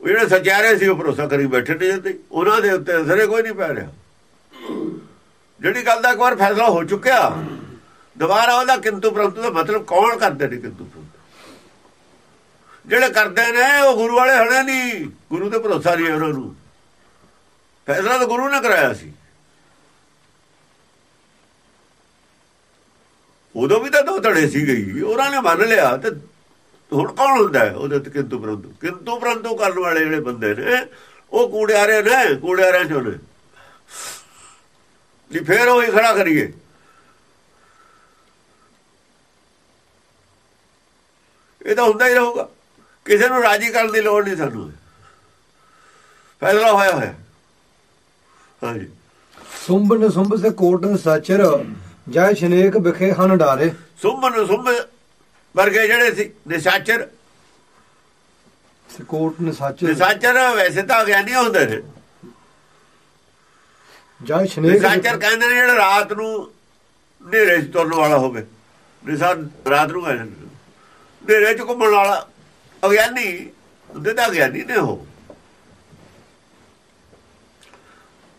ਉਹ ਜਿਹੜੇ ਸਚਿਆਰੇ ਸੀ, ਉਹ ਭਰੋਸਾ ਕਰੀ ਬੈਠੇ ਨੇ ਜਾਂਦੇ ਉਹਨਾਂ ਦੇ ਉੱਤੇ ਅਸਰੇ ਕੋਈ ਨਹੀਂ ਪੈ ਰਿਹਾ। ਜਿਹੜੀ ਗੱਲ ਦਾ ਇੱਕ ਵਾਰ ਫੈਸਲਾ ਹੋ ਚੁੱਕਿਆ, ਦੁਬਾਰਾ ਉਹਦਾ ਕਿੰਤੂ ਪਰੰਤੂ ਦਾ ਮਤਲਬ ਕੌਣ ਕਰਦੇ ਨੇ ਕਿੰਤੂ ਪਰੰਤੂ ਜਿਹੜੇ ਕਰਦੇ ਨੇ, ਉਹ ਗੁਰੂ ਵਾਲੇ ਹਣੇ ਨਹੀਂ। ਗੁਰੂ ਤੇ ਭਰੋਸਾ ਨਹੀਂ ਉਹਨਾਂ ਨੂੰ। ਫੈਸਲਾ ਤਾਂ ਗੁਰੂ ਨੇ ਕਰਾਇਆ ਸੀ। ਉਦੋਂ ਵੀ ਤਾਂ ਦੋ ਧੜੇ ਸੀ ਗਈ ਉਹਨਾਂ ਨੇ ਮੰਨ ਲਿਆ ਤੇ ਹੁਣ ਕੌਣ ਹੁੰਦਾ ਉਹਦੇ ਤੇ ਕਿੰਤੂ ਪਰੰਤੂ? ਕਿੰਤੂ ਪਰੰਤੂ ਕਰਨ ਵਾਲੇ ਜਿਹੜੇ ਬੰਦੇ ਨੇ, ਉਹ ਕੂੜਿਆਰੇ ਨੇ, ਕੂੜਿਆਰਿਆਂ ਚੋਂ ਨੇ। ਜੀ ਫੇਰ ਉਹ ਹੀ ਖੜਾ ਕਰੀਏ। ਇਹ ਤਾਂ ਹੁੰਦਾ ਹੀ ਰਹੂਗਾ। ਕਿਸੇ ਨੂੰ ਰਾਜੀ ਕਰਨ ਦੀ ਲੋੜ ਨਹੀਂ ਸਾਨੂੰ। ਫੈਸਲਾ ਹੋਇਆ ਹੋਇਆ। ਹਾਂਜੀ। ਸੁੰਭ ਨ ਸੁੰਭ ਸੇ ਕੋਟ ਨ ਸਚਰ ਜੈ ਸ਼ਨੇਕ ਵਿਖੇ ਹਨ ਡਾਰੇ। ਸੁੰਭਨ ਸੁੰਭ ਵਰਗੇ ਜਿਹੜੇ ਸੀ ਨਿਸ਼ਾਚਰ। ਸੇ ਕੋਟ ਨ ਸਚਰ। ਨਿਸ਼ਾਚਰ ਵੈਸੇ ਤਾਂ ਗਿਆਨੀ ਹੁੰਦੇ ਨੇ। ਜੈ ਸ਼ਨੇਕ ਨਿਸ਼ਾਚਰ ਕਹਿੰਦੇ ਨੇ ਜਿਹੜਾ ਰਾਤ ਨੂੰ ਹਨੇਰੇ 'ਚ ਤੁਰਨ ਵਾਲਾ ਹੋਵੇ। ਨਿਸ਼ਾ ਰਾਤ ਨੂੰ ਕਹਿੰਦੇ ਨੇ। ਹਨੇਰੇ 'ਚ ਘੁੰਮਣ ਵਾਲਾ ਅਗਿਆਨੀ ਉਹਦੇ ਤਾਂ ਅਗਿਆਨੀ ਨੇ ਉਹ।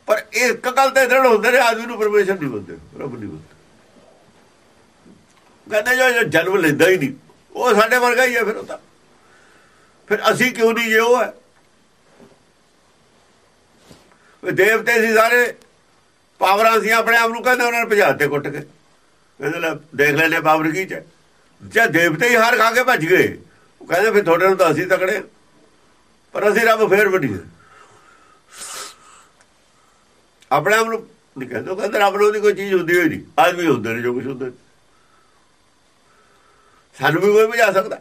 ਪਰ ਇੱਕ ਗੱਲ ਤੇ ਦ੍ਰਿੜ ਹੁੰਦੇ ਨੇ, ਆਦਮੀ ਨੂੰ ਪਰਮੇਸ਼ਰ ਨਹੀਂ ਬੰਦੇ ਰੱਬ ਨਹੀਂ ਬੰਦੇ ਕਹਿੰਦੇ ਜੋ ਜਨਮ ਲੈਂਦਾ ਹੀ ਨਹੀਂ, ਉਹ ਸਾਡੇ ਵਰਗਾ ਹੀ ਹੈ ਫਿਰ ਉਹ ਤਾਂ। ਫਿਰ ਅਸੀਂ ਕਿਉਂ ਨਹੀਂ ਜੇ ਉਹ ਹੈ? ਦੇਵਤੇ ਸੀ ਸਾਰੇ, ਪਾਵਰਾਂ ਸੀ ਆਪਣੇ ਆਪ ਨੂੰ, ਕਹਿੰਦੇ ਉਹਨਾਂ ਨੇ ਭਜਾਤੇ ਕੁੱਟ ਕੇ। ਕਹਿੰਦੇ ਲੈ, ਦੇਖ ਲੈਨੇ ਪਾਵਰ ਕੀ ਚ ਜੇ ਦੇਵਤੇ ਹੀ ਹਾਰ ਖਾ ਕੇ ਭੱਜ ਗਏ। ਉਹ ਕਹਿੰਦੇ ਫਿਰ ਤੁਹਾਡੇ ਨੂੰ ਤਾਂ ਅਸੀਂ ਤਕੜੇ ਪਰ ਅਸੀਂ ਰੱਬ ਫੇਰ ਵੱਡੀ ਆਪਣੇ ਆਪ ਨੂੰ ਨਹੀਂ ਕਹਿੰਦੇ, ਉਹ ਕਹਿੰਦੇ ਰੱਬ ਨੂੰ ਦੀ ਕੋਈ ਚੀਜ਼ ਹੁੰਦੀ ਹੋਈ ਨਹੀਂ। ਆਦਮੀ ਹੁੰਦੇ ਨੇ, ਜੋ ਕੁਝ ਹੁੰਦੇ ਸਾਨੂੰ ਵੀ ਕੋਈ ਭਜਾ ਸਕਦਾ।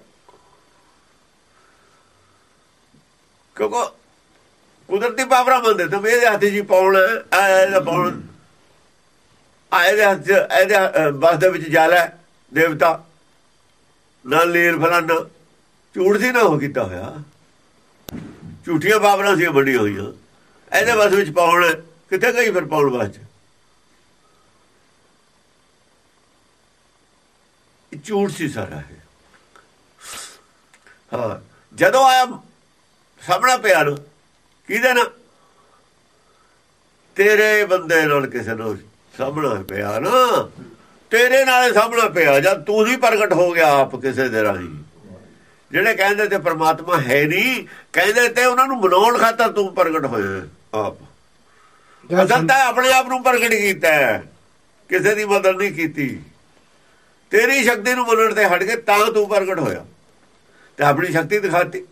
ਕਿਉਂਕਿ ਕੁਦਰਤੀ ਪਾਵਰਾਂ ਮੰਨਦੇ ਤਾਂ ਇਹਦੇ ਹੱਥ ਜੀ ਪਾਉਣ ਇਹਦਾ ਪਾਉਣ। ਆ ਇਹਦੇ ਹੱਥ ਇਹਦੇ ਬਸ ਦੇ ਵਿੱਚ ਜਾਲਾ ਦੇਵਤਾ। ਨਾਲ ਲੀਲ ਫਲਾਨਾ। ਝੂਠ ਸੀ ਨਾ ਹੋ ਕੀਤਾ ਹੋਇਆ। ਝੂਠੀਆਂ ਪਾਵਰਾਂ ਸੀ ਬਣੀਆਂ ਹੋਈਆਂ। ਇਹਦੇ ਬਸ ਵਿੱਚ ਪਾਉਣ। ਕਿੱਥੇ ਗਈ ਫਿਰ ਪਾਉਣ ਵਾਸਤੇ ਝੂਠ ਸੀ ਸਾਰਾ ਹੈ ਹਾਂ, ਜਦੋਂ ਆਇਆ ਸਾਹਮਣਾ ਪਿਆ ਨੂੰ ਕਿਹਦੇ ਨਾਲ? ਤੇਰੇ ਬੰਦੇ ਨਾਲ ਕਿਸੇ ਨੂੰ ਸਾਹਮਣਾ ਪਿਆ ਨਾ। ਤੇਰੇ ਨਾਲ ਸਾਹਮਣਾ ਪਿਆ, ਜਾਂ ਤੂੰ ਹੀ ਪ੍ਰਗਟ ਹੋ ਗਿਆ ਆਪ ਕਿਸੇ ਦੇ ਰਾਹੀਂ। ਜਿਹੜੇ ਕਹਿੰਦੇ ਤੇ ਪਰਮਾਤਮਾ ਹੈ ਨਹੀਂ, ਕਹਿੰਦੇ ਤੇ ਉਹਨਾਂ ਨੂੰ ਮਨਾਉਣ ਖਾਤਰ ਤੂੰ ਪ੍ਰਗਟ ਹੋਇਆ ਆਪ। ਅਸਲ ਤਾਂ ਆਪਣੇ ਆਪ ਨੂੰ ਪ੍ਰਗਟ ਕੀਤਾ ਕਿਸੇ ਦੀ ਮਦਦ ਨਹੀਂ ਕੀਤੀ। ਤੇਰੀ ਸ਼ਕਤੀ ਨੂੰ ਮੰਨਣ ਤੇ ਹਟ ਕੇ ਤਾਂ ਤੂੰ ਪ੍ਰਗਟ ਹੋਇਆ। ਤੇ ਆਪਣੀ ਸ਼ਕਤੀ ਦਿਖਾਤੀ।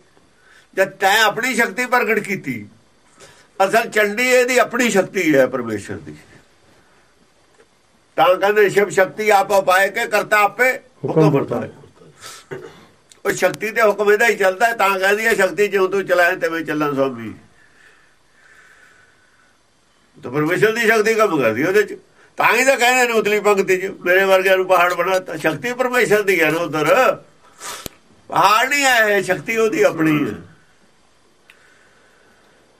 ਜਦ ਤੈਂ ਆਪਣੀ ਸ਼ਕਤੀ ਪ੍ਰਗਟ ਕੀਤੀ ਅਸਲ ਚੰਡੀ ਇਹਦੀ ਆਪਣੀ ਸ਼ਕਤੀ ਹੈ ਪਰਮੇਸ਼ਰ ਦੀ। ਤਾਂ ਕਹਿੰਦੇ ਸ਼ਿਵ ਸ਼ਕਤੀ ਆਪ ਪਾਏ ਕੇ ਕਰਤਾ ਆਪੇ ਹੁਕਮ ਵਰਤਾ ਉਹ ਸ਼ਕਤੀ ਤੇ ਹੁਕਮ ਇਹਦਾ ਹੀ ਚੱਲਦਾ ਤਾਂ ਕਹਿੰਦੀ ਹੈ ਸ਼ਕਤੀ ਜਿਉਂ ਤੂੰ ਚਲਾਏ ਤਵੇਂ ਚੱਲਣ ਸੋਭੀ ਤਾਂ ਪਰਮੇਸ਼ਰ ਦੀ ਸ਼ਕਤੀ ਕੰਮ ਕਰਦੀ ਉਹਦੇ ਚ। ਤਾਂ ਹੀ ਤਾਂ ਕਹਿੰਦੇ ਨੇ ਉਤਲੀ ਪੰਕਤੀ ਚ ਮੇਰੇ ਵਰਗਿਆਂ ਨੂੰ ਪਹਾੜ ਬਣਾਤਾ ਸ਼ਕਤੀ ਪਰਮੇਸ਼ਰ ਦੀ ਹੈ ਨਾ ਉਧਰ। ਪਹਾੜ ਨਹੀਂ ਇਹ ਸ਼ਕਤੀ ਉਹਦੀ ਆਪਣੀ ਹੈ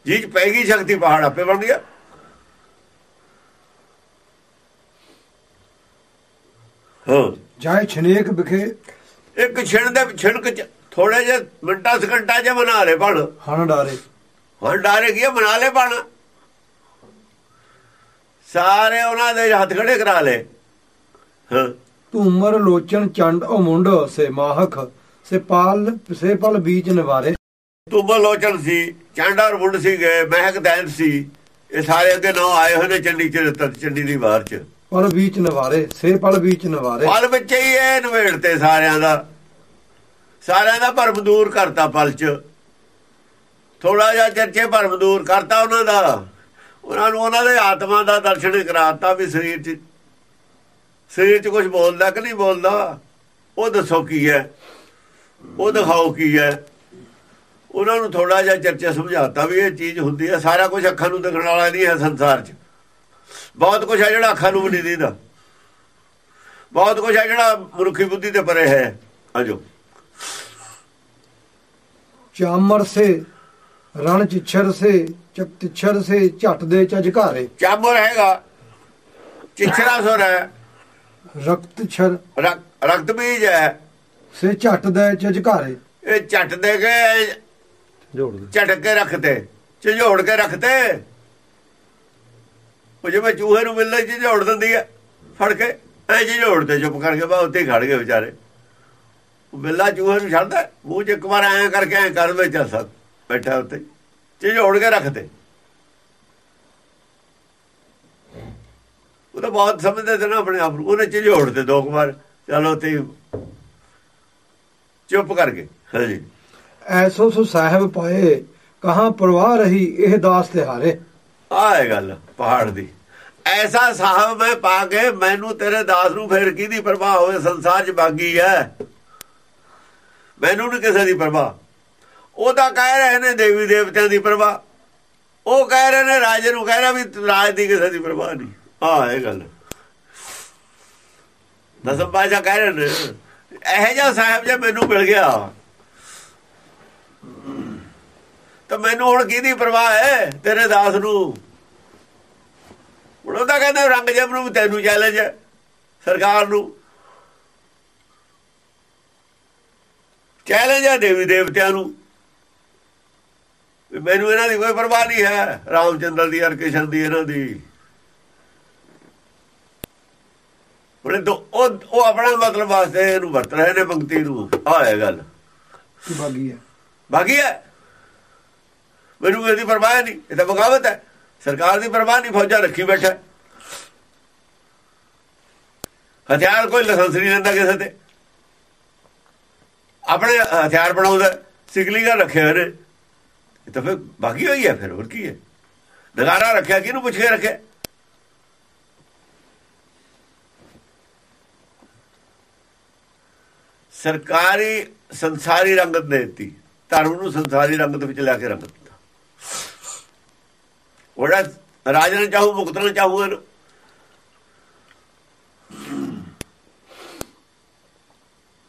ਜਿਹ ਚ ਪੈਗੀ ਸ਼ਕਤੀ ਪਹਾੜ ਆਪੇ ਬਣ ਗਿਆ ਹਾਂ। ਜਾਏ ਛਨੇਕ ਵਿਖੇ। ਇੱਕ ਛਿਣ ਦੇ ਛਿਣਕ ਚ ਥੋੜੇ ਜਿਹੇ ਮਿੰਟਾਂ ਸਕਿੰਟਾਂ ਚ ਬਣਾ ਲੈ ਬਣ ਹਣ ਡਾਰੇ। ਹੁਣ ਡਾਰੇ ਕੀ ਬਣਾ ਲੈ ਬਣ ਸਾਰੇ ਉਹਨਾਂ ਦੇ ਹੱਥ ਖੜੇ ਕਰਾ ਲੈ ਹਾਂ। ਧੂਮਰ ਲੋਚਨ ਚੰਡ ਉਹ ਮੁੰਡ ਸੇ ਮਾਹਕ ਸੇ ਪਾਲ ਸੇ ਪਲ ਬੀਚ ਨਿਵਾਰੇ। ਤੂੰ ਬਲੋਚਨ ਸੀ ਚਾਂਡਾਰ ਮੁੰਡ ਸੀ ਗਏ ਮਹਿਕ ਦੈਨ ਸੀ। ਇਹ ਸਾਰੇ ਅੱਗੇ ਨਾਂ ਆਏ ਹੋਏ ਨੇ ਚੰਡੀ ਚ ਚੰਡੀ ਦੀ ਵਾਰ ਚ। ਪਲ ਬੀਚ ਨਿਵਾਰੇ ਸੇ ਪਲ ਬੀਚ ਨਿਵਾਰੇ। ਪਲ ਵਿੱਚ ਹੀ ਇਹ ਨਵੇੜ ਤੇ ਸਾਰਿਆਂ ਦਾ। ਸਾਰਿਆਂ ਦਾ ਭਰਮ ਦੂਰ ਕਰਤਾ ਪਲ ਚ। ਥੋੜਾ ਜਿਹਾ ਚਰਚੇ ਭਰਮ ਦੂਰ ਕਰਤਾ ਉਹਨਾਂ ਦਾ। ਉਹਨਾਂ ਨੂੰ ਉਹਨਾਂ ਦੇ ਆਤਮਾ ਦਾ ਦਰਸ਼ਨ ਕਰਾਤਾ ਵੀ ਸਰੀਰ ਚ। ਸਰੀਰ ਚ ਕੁਝ ਬੋਲਦਾ ਕਿ ਨਹੀਂ ਬੋਲਦਾ? ਉਹ ਦੱਸੋ ਕੀ ਹੈ? ਉਹ ਦਿਖਾਓ ਕੀ ਹੈ? ਉਹਨਾਂ ਨੂੰ ਥੋੜਾ ਜਿਹਾ ਚਰਚਾ ਸਮਝਾਤਾ ਵੀ ਇਹ ਚੀਜ਼ ਹੁੰਦੀ ਹੈ। ਸਾਰਾ ਕੁਝ ਅੱਖਾਂ ਨੂੰ ਦਿਖਣ ਵਾਲਾ ਨਹੀਂ ਹੈ ਸੰਸਾਰ 'ਚ। ਬਹੁਤ ਕੁਝ ਹੈ ਜਿਹੜਾ ਅੱਖਾਂ ਨੂੰ ਵੀ ਨਹੀਂ ਦਿਖਦਾ ਬਹੁਤ ਕੁਝ ਹੈ ਜਿਹੜਾ ਮਨੁੱਖੀ ਬੁੱਧੀ ਤੇ ਪਰੇ ਹੈ। ਆਜੋ ਚਾਮਰ ਸੇ, ਰਣ ਚਿਛਰ ਸੇ ਤਿਛਰ ਸੇ ਝਟ ਦੇ ਚਜਕਾਰੇ ਚਾਮਰ ਹੈਗਾ ਚਿਛਰਾ ਸੁਰ ਹੈ। ਰਕਤ ਛਰ ਰਕ- ਰਕਤ ਬੀਜ ਹੈ। ਸੇ ਝਟ ਦੇ ਚਜਕਾਰੇ ਇਹ ਝੱਟ ਦੇ ਕੇ ਜੋੜ ਦੇ। ਝਟਕ ਕੇ ਰੱਖਤੇ। ਝਿਜੋੜ ਕੇ ਰੱਖਤੇ। ਉਹ ਜਿਵੇਂ ਚੂਹੇ ਨੂੰ ਮਿਲਦਾ ਝਿਜੋੜ ਦਿੰਦੀ ਹੈ। ਫੜ ਕੇ ਐ ਝਿਜੋੜ ਤੇ ਚੁੱਪ ਕਰਕੇ ਬਾ ਉੱਤੇ ਖੜ ਗਏ ਵਿਚਾਰੇ। ਉਹ ਬਿੱਲਾ ਚੂਹੇ ਨੂੰ ਛੱਡਦਾ। ਮੂੰਹ 'ਚ ਇੱਕ ਵਾਰ ਐਂ ਕਰਕੇ ਐਂ ਕਰ ਦੇ ਚੱਲ ਸਕ ਬੈਠਾ ਉੱਤੇ ਝਿਜੋੜ ਕੇ ਰੱਖਤੇ ਉਹ ਤਾਂ ਬਹੁਤ ਸਮਝਦੇ ਤੇ ਨਾ ਆਪਣੇ ਆਪ ਨੂੰ। ਉਹਨੇ ਝਿਜੋੜ ਤੇ ਦੋ ਕੁ ਵਾਰ। ਚਲੋ ਤੇ ਚੁੱਪ ਕਰਕੇ ਹਾਂਜੀ। ਐਸੋ ਸੁ ਸਾਹਿਬ ਪਾਏ ਕਹਾਂ ਪ੍ਰਵਾਹ ਰਹੀ ਇਹ ਦਾਸ ਤਿਹਾਰੇ। ਆਹ ਹੈ ਗੱਲ ਪਹਾੜ ਦੀ। ਐਸਾ ਸਾਹਿਬ ਮੈਂ ਪਾ ਕੇ ਮੈਨੂੰ ਤੇਰੇ ਦਾਸ ਨੂੰ ਫੇਰ ਕਿਹਦੀ ਪਰਵਾਹ ਹੋਵੇ? ਸੰਸਾਰ 'ਚ ਬਾਗੀ ਹੈ ਮੈਨੂੰ ਨਹੀਂ ਕਿਸੇ ਦੀ ਪਰਵਾਹ। ਉਹ ਤਾਂ ਕਹਿ ਰਹੇ ਨੇ ਦੇਵੀ ਦੇਵਤਿਆਂ ਦੀ ਪਰਵਾਹ। ਉਹ ਕਹਿ ਰਹੇ ਨੇ ਰਾਜੇ ਨੂੰ ਕਹਿ ਰਿਹਾ ਵੀ ਰਾਜ ਦੀ ਕਿਸੇ ਦੀ ਪਰਵਾਹ ਨਹੀਂ। ਆਹ ਹੈ ਗੱਲ। ਦਸਮ ਪਾਸ਼ਾ ਕਹਿ ਰਹੇ ਨੇ, ਇਹ ਜਿਹਾ ਸਾਹਿਬ ਜੇ ਮੈਨੂੰ ਮਿਲ ਗਿਆ, ਤਾਂ ਮੈਨੂੰ ਹੁਣ ਕਿਹਦੀ ਪਰਵਾਹ ਹੈ ਤੇਰੇ ਦਾਸ ਨੂੰ? ਹੁਣ ਉਹ ਤਾਂ ਕਹਿੰਦਾ ਰੰਗ ਜਮ ਨੂੰ ਵੀ ਤੈਨੂੰ ਚੈਲੰਜ ਹੈ, ਸਰਕਾਰ ਨੂੰ। ਚੈਲੰਜ ਹੈ ਦੇਵੀ ਦੇਵਤਿਆਂ ਨੂੰ। ਮੈਨੂੰ ਇਹਨਾਂ ਦੀ ਕੋਈ ਪਰਵਾਹ ਨਹੀਂ ਹੈ ਰਾਮਚੰਦਰ ਦੀ ਹਰ ਕਿਸ਼ਨ ਦੀ ਇਹਨਾਂ ਦੀ। ਉਹਨੇ ਤਾਂ ਉਹ ਆਪਣਾ ਮਤਲਬ ਵਾਸਤੇ ਇਹਨੂੰ ਵਰਤ ਰਹੇ ਨੇ ਪੰਕਤੀ ਨੂੰ। ਆਹ ਹੈ ਗੱਲ। ਬਾਗੀ ਹੈ? ਬਾਕੀ ਹੈ? ਮੈਨੂੰ ਇਹਦੀ ਪਰਵਾਹ ਨਹੀਂ। ਇਹ ਤਾਂ ਬਗਾਵਤ ਹੈ। ਸਰਕਾਰ ਦੀ ਪਰਵਾਹ ਨਹੀਂ ਫੌਜਾਂ ਰੱਖੀ ਬੈਠਾ ਹਥਿਆਰ ਕੋਈ ਲਾਇਸੈਂਸ ਨਹੀਂ ਲੈਂਦਾ ਕਿਸੇ ਤੇ। ਆਪਣੇ ਹਥਿਆਰ ਬਣਾਉਂਦਾ ਸਿਗਲੀਆਂ ਰੱਖਿਆ ਹੋਏ ਨੇ। ਇਹ ਤਾਂ ਫਿਰ ਬਾਕੀ ਹੋਈ ਹੈ ਫਿਰ, ਹੋਰ ਕੀ ਹੈ? ਨਗਾਰਾ ਰੱਖਿਆ, ਕਿਹਨੂੰ ਪੁੱਛ ਕੇ ਰੱਖਿਆ? ਸਰਕਾਰੀ ਸੰਸਾਰੀ ਰੰਗਤ ਦੇ ਦਿੱਤੀ। ਧਰਮ ਨੂੰ ਸੰਸਾਰੀ ਰੰਗਤ ਵਿੱਚ ਲੈ ਕੇ ਰੰਗ ਦਿੱਤਾ। ਉਹਦਾ ਰਾਜ ਨੇ ਚਾਹੂ ਮੁਕਤ ਨੇ ਚਾਹੂ ਇਹਨੂੰ।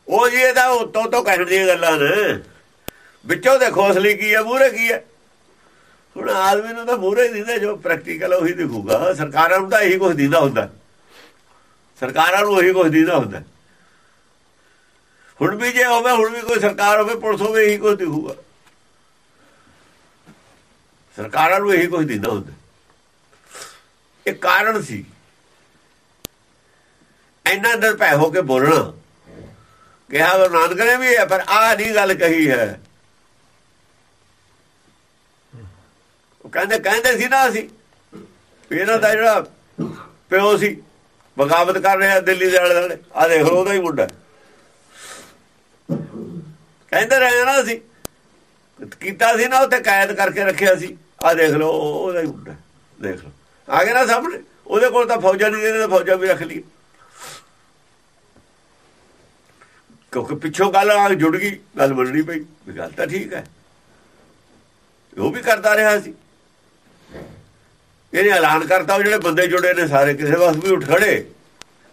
ਉਹ ਜੀ ਇਹਦਾ ਉਤੋਂ ਤੋਂ ਕਹਿਣ ਦੀਆਂ ਗੱਲਾਂ ਨੇ। ਵਿੱਚੋਂ ਦੇਖੋ ਅਸਲੀ ਕੀ ਹੈ ਮੂਰੇ ਕੀ ਹੈ ਹੁਣ ਆਦਮੀ ਨੂੰ ਤਾਂ ਮੂਰੇ ਦਿੰਦੇ, ਜੋ ਪ੍ਰੈਕਟੀਕਲ ਉਹੀ ਦਿਖੂਗਾ। ਸਰਕਾਰਾਂ ਨੂੰ ਤਾਂ ਇਹੀ ਕੁਝ ਦਿੰਦਾ ਹੁੰਦਾ। ਸਰਕਾਰਾਂ ਨੂੰ ਉਹੀ ਕੁਝ ਦਿੰਦਾ ਹੁੰਦਾ। ਹੁਣ ਵੀ ਜੇ ਹੋਵੇ, ਹੁਣ ਵੀ ਕੋਈ ਸਰਕਾਰ ਹੋਵੇ, ਪੁਲਿਸ ਹੋਵੇ, ਇਹੀ ਕੁਝ ਦਿਖੂਗਾ। ਸਰਕਾਰਾਂ ਨੂੰ ਇਹੀ ਕੁਝ ਦਿੰਦਾ ਹੁੰਦਾ। ਇਹ ਕਾਰਨ ਸੀ। ਇੰਨਾ ਨਿਰਭੈ ਹੋ ਕੇ ਬੋਲਣਾ। ਕਿਹਾ ਗੁਰੂ ਨਾਨਕ ਨੇ ਵੀ ਹੈ ਪਰ ਆਹ ਨਹੀਂ ਗੱਲ ਕਹੀ ਹੈ। ਕਹਿੰਦੇ ਕਹਿੰਦੇ ਸੀ ਨਾ ਅਸੀਂ ਇਹਨਾਂ ਦਾ ਜਿਹੜਾ ਪਿਓ ਸੀ, ਬਗਾਵਤ ਕਰ ਰਿਹਾ ਦਿੱਲੀ ਦੇ ਆਲੇ ਦੁਆਲੇ। ਆ ਦੇਖ ਲਓ ਉਹਦਾ ਹੀ ਮੁੰਡਾ। ਕਹਿੰਦੇ ਰਹੇ ਨਾ ਅਸੀਂ। ਕੀਤਾ ਸੀ ਨਾ, ਉੱਥੇ ਕੈਦ ਕਰਕੇ ਰੱਖਿਆ ਸੀ। ਆ ਦੇਖ ਲਓ, ਉਹਦਾ ਹੀ ਮੁੰਡਾ। ਦੇਖ ਲੋ ਆ ਗਿਆ ਨਾ ਸਾਹਮਣੇ। ਉਹਦੇ ਕੋਲ ਤਾਂ ਫੌਜਾਂ ਨਹੀਂ ਇਹਨੇ ਫੌਜਾਂ ਵੀ ਰੱਖ ਲਈ ਕਿਉਂਕਿ ਪਿੱਛੋਂ ਗੱਲ ਆ ਜੁੜ ਗਈ, ਗੱਲ ਮੰਨਣੀ ਪਈ। ਗੱਲ ਤਾਂ ਠੀਕ ਹੈ। ਉਹ ਵੀ ਕਰਦਾ ਰਿਹਾ ਸੀ। ਇਹਨੇ ਐਲਾਨ ਕਰਤਾ ਉਹ ਜਿਹੜੇ ਬੰਦੇ ਜੁੜੇ ਨੇ ਸਾਰੇ ਕਿਸੇ ਵਾਸ ਵੀ ਉੱਠ ਖੜੇ।